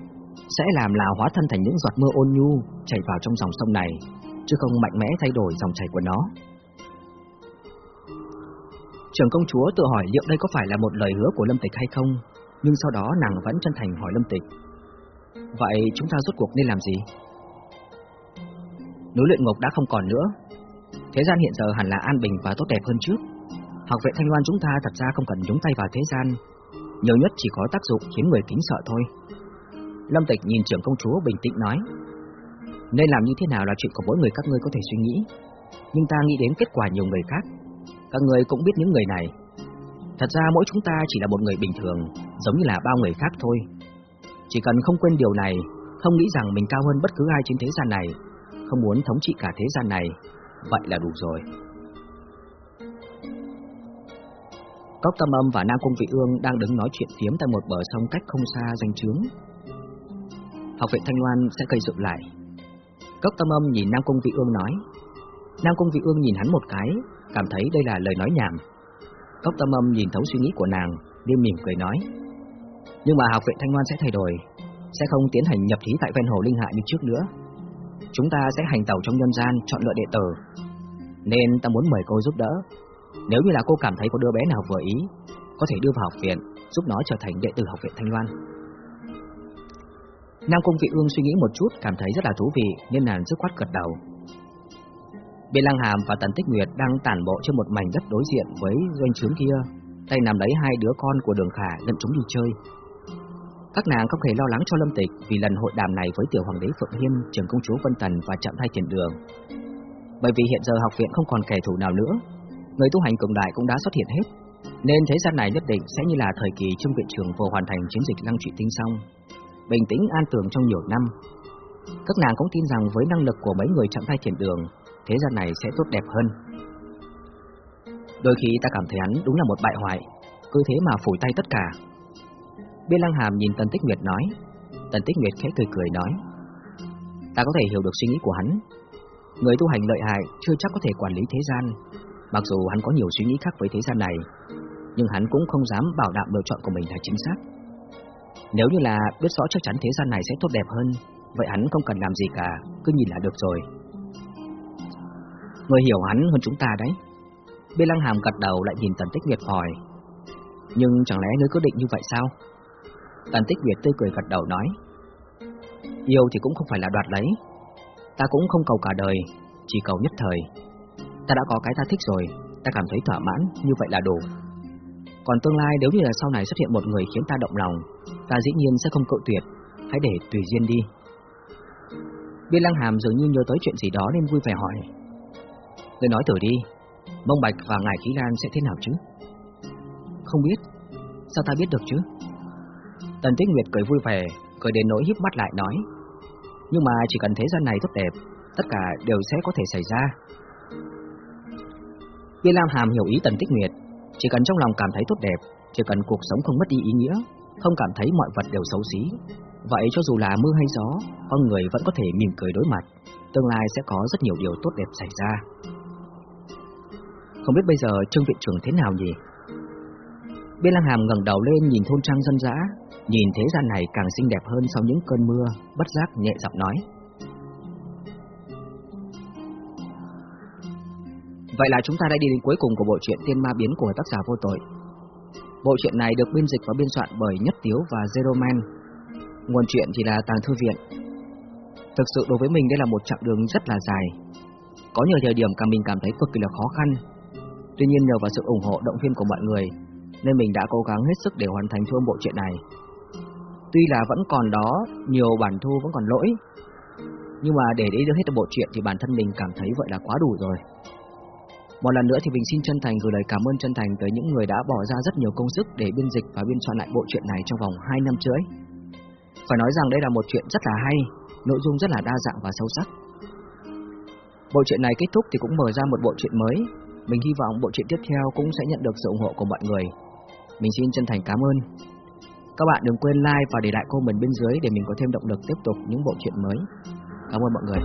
[SPEAKER 2] sẽ làm là hóa thân thành những giọt mưa ôn nhu chảy vào trong dòng sông này, chứ không mạnh mẽ thay đổi dòng chảy của nó. Trưởng công chúa tự hỏi liệu đây có phải là một lời hứa của Lâm Tịch hay không, nhưng sau đó nàng vẫn chân thành hỏi Lâm Tịch. Vậy chúng ta rốt cuộc nên làm gì? Núi luyện ngục đã không còn nữa, thế gian hiện giờ hẳn là an bình và tốt đẹp hơn trước. Học viện Thanh Loan chúng ta thật ra không cần nhúng tay vào thế gian, nhiều nhất chỉ có tác dụng khiến người kính sợ thôi. Lâm Tịch nhìn trưởng công chúa bình tĩnh nói, nên làm như thế nào là chuyện của mỗi người các ngươi có thể suy nghĩ, nhưng ta nghĩ đến kết quả nhiều người khác. Các người cũng biết những người này. Thật ra mỗi chúng ta chỉ là một người bình thường, giống như là bao người khác thôi. Chỉ cần không quên điều này, không nghĩ rằng mình cao hơn bất cứ ai trên thế gian này, không muốn thống trị cả thế gian này, vậy là đủ rồi. Cốc Tâm Âm và Nam Cung Vị Ương đang đứng nói chuyện phiếm tại một bờ sông cách không xa danh trướng. Học viện Thanh Loan sẽ gây dựng lại. Cốc Tâm Âm nhìn Nam Cung Vị Ương nói. Nam Cung Vị Ương nhìn hắn một cái, cảm thấy đây là lời nói nhảm. Cốc Tâm Âm nhìn thấu suy nghĩ của nàng, nên mỉm cười nói. Nhưng mà học viện Thanh Loan sẽ thay đổi, sẽ không tiến hành nhập thí tại ven hồ Linh Hạ như trước nữa. Chúng ta sẽ hành tàu trong nhân gian chọn lựa đệ tử. Nên ta muốn mời cô giúp đỡ, nếu như là cô cảm thấy có đứa bé nào vừa ý, có thể đưa vào học viện, giúp nó trở thành đệ tử học viện Thanh Loan. Nam Cung Vị Ương suy nghĩ một chút, cảm thấy rất là thú vị, nên nàng dứt khoát gật đầu. Biên Lăng Hàm và Tần Tích Nguyệt đang tản bộ trên một mảnh đất đối diện với doanh trướng kia, tay nằm lấy hai đứa con của Đường Khả dẫn chúng đi chơi. Các nàng không hề lo lắng cho Lâm Tịch vì lần hội đàm này với tiểu hoàng đế Phượng Hiên, trưởng công chúa Vân Tần và Trạm Thay Thiền Đường. Bởi vì hiện giờ học viện không còn kẻ thù nào nữa, người tu hành cường đại cũng đã xuất hiện hết, nên thế gian này nhất định sẽ như là thời kỳ Trương viện trường vừa hoàn thành chiến dịch lăng trị tinh xong, bình tĩnh an tường trong nhiều năm. Các nàng cũng tin rằng với năng lực của mấy người chạm tay trên đường, thế gian này sẽ tốt đẹp hơn. Đôi khi ta cảm thấy hắn đúng là một bại hoại, cứ thế mà phủi tay tất cả. Biên Lăng Hàm nhìn Tần Tích Nguyệt nói, Tần Tích Nguyệt khẽ cười cười nói, ta có thể hiểu được suy nghĩ của hắn. Người tu hành lợi hại chưa chắc có thể quản lý thế gian, Mặc dù hắn có nhiều suy nghĩ khác với thế gian này, nhưng hắn cũng không dám bảo đảm lựa chọn của mình là chính xác. Nếu như là biết rõ chắc chắn thế gian này sẽ tốt đẹp hơn, vậy hắn không cần làm gì cả, cứ nhìn là được rồi. Người hiểu hắn hơn chúng ta đấy. Bê Lăng Hàm gật đầu lại nhìn Tần Tích Việt hỏi. Nhưng chẳng lẽ ngươi quyết định như vậy sao? Tần Tích Việt tươi cười gật đầu nói. Yêu thì cũng không phải là đoạt lấy. Ta cũng không cầu cả đời, chỉ cầu nhất thời. Ta đã có cái ta thích rồi, ta cảm thấy thỏa mãn, như vậy là đủ. Còn tương lai nếu như là sau này xuất hiện một người khiến ta động lòng, ta dĩ nhiên sẽ không cự tuyệt, hãy để tùy duyên đi. Biên Lăng Hàm dường như nhớ tới chuyện gì đó nên vui vẻ hỏi. Ngươi nói thử đi, Mông Bạch và Ngài Khí Lan sẽ thế nào chứ? Không biết, sao ta biết được chứ? Tần Tích Nguyệt cười vui vẻ, cười đến nỗi híp mắt lại nói. Nhưng mà chỉ cần thế gian này tốt đẹp, tất cả đều sẽ có thể xảy ra. Biên Lam Hàm hiểu ý Tần Tích Nguyệt, chỉ cần trong lòng cảm thấy tốt đẹp, chỉ cần cuộc sống không mất đi ý nghĩa, không cảm thấy mọi vật đều xấu xí, vậy cho dù là mưa hay gió, con người vẫn có thể mỉm cười đối mặt, tương lai sẽ có rất nhiều điều tốt đẹp xảy ra. Không biết bây giờ Trương viện trưởng thế nào nhỉ? Biên Lăng Hàm ngẩng đầu lên nhìn thôn trang dân dã, nhìn thế gian này càng xinh đẹp hơn sau những cơn mưa, bất giác nhẹ giọng nói. Vậy là chúng ta đã đi đến cuối cùng của bộ truyện Tiên Ma Biến của tác giả vô tội. Bộ truyện này được biên dịch và biên soạn bởi Nhất Tiếu và Zero Man. Nguồn truyện thì là tàng thư viện. Thực sự đối với mình đây là một chặng đường rất là dài. Có nhiều thời điểm cả mình cảm thấy cực kỳ là khó khăn. Tuy nhiên nhờ vào sự ủng hộ động viên của mọi người, nên mình đã cố gắng hết sức để hoàn thành chương bộ truyện này. Tuy là vẫn còn đó, nhiều bản thu vẫn còn lỗi, nhưng mà để đi được hết bộ truyện thì bản thân mình cảm thấy vậy là quá đủ rồi. Một lần nữa thì mình xin chân thành gửi lời cảm ơn chân thành tới những người đã bỏ ra rất nhiều công sức để biên dịch và biên soạn lại bộ truyện này trong vòng 2 năm rưỡi. Phải nói rằng đây là một chuyện rất là hay, nội dung rất là đa dạng và sâu sắc. Bộ truyện này kết thúc thì cũng mở ra một bộ truyện mới. Mình hy vọng bộ truyện tiếp theo cũng sẽ nhận được sự ủng hộ của mọi người. Mình xin chân thành cảm ơn. Các bạn đừng quên like và để lại comment bên dưới để mình có thêm động lực tiếp tục những bộ truyện mới. Cảm ơn mọi người.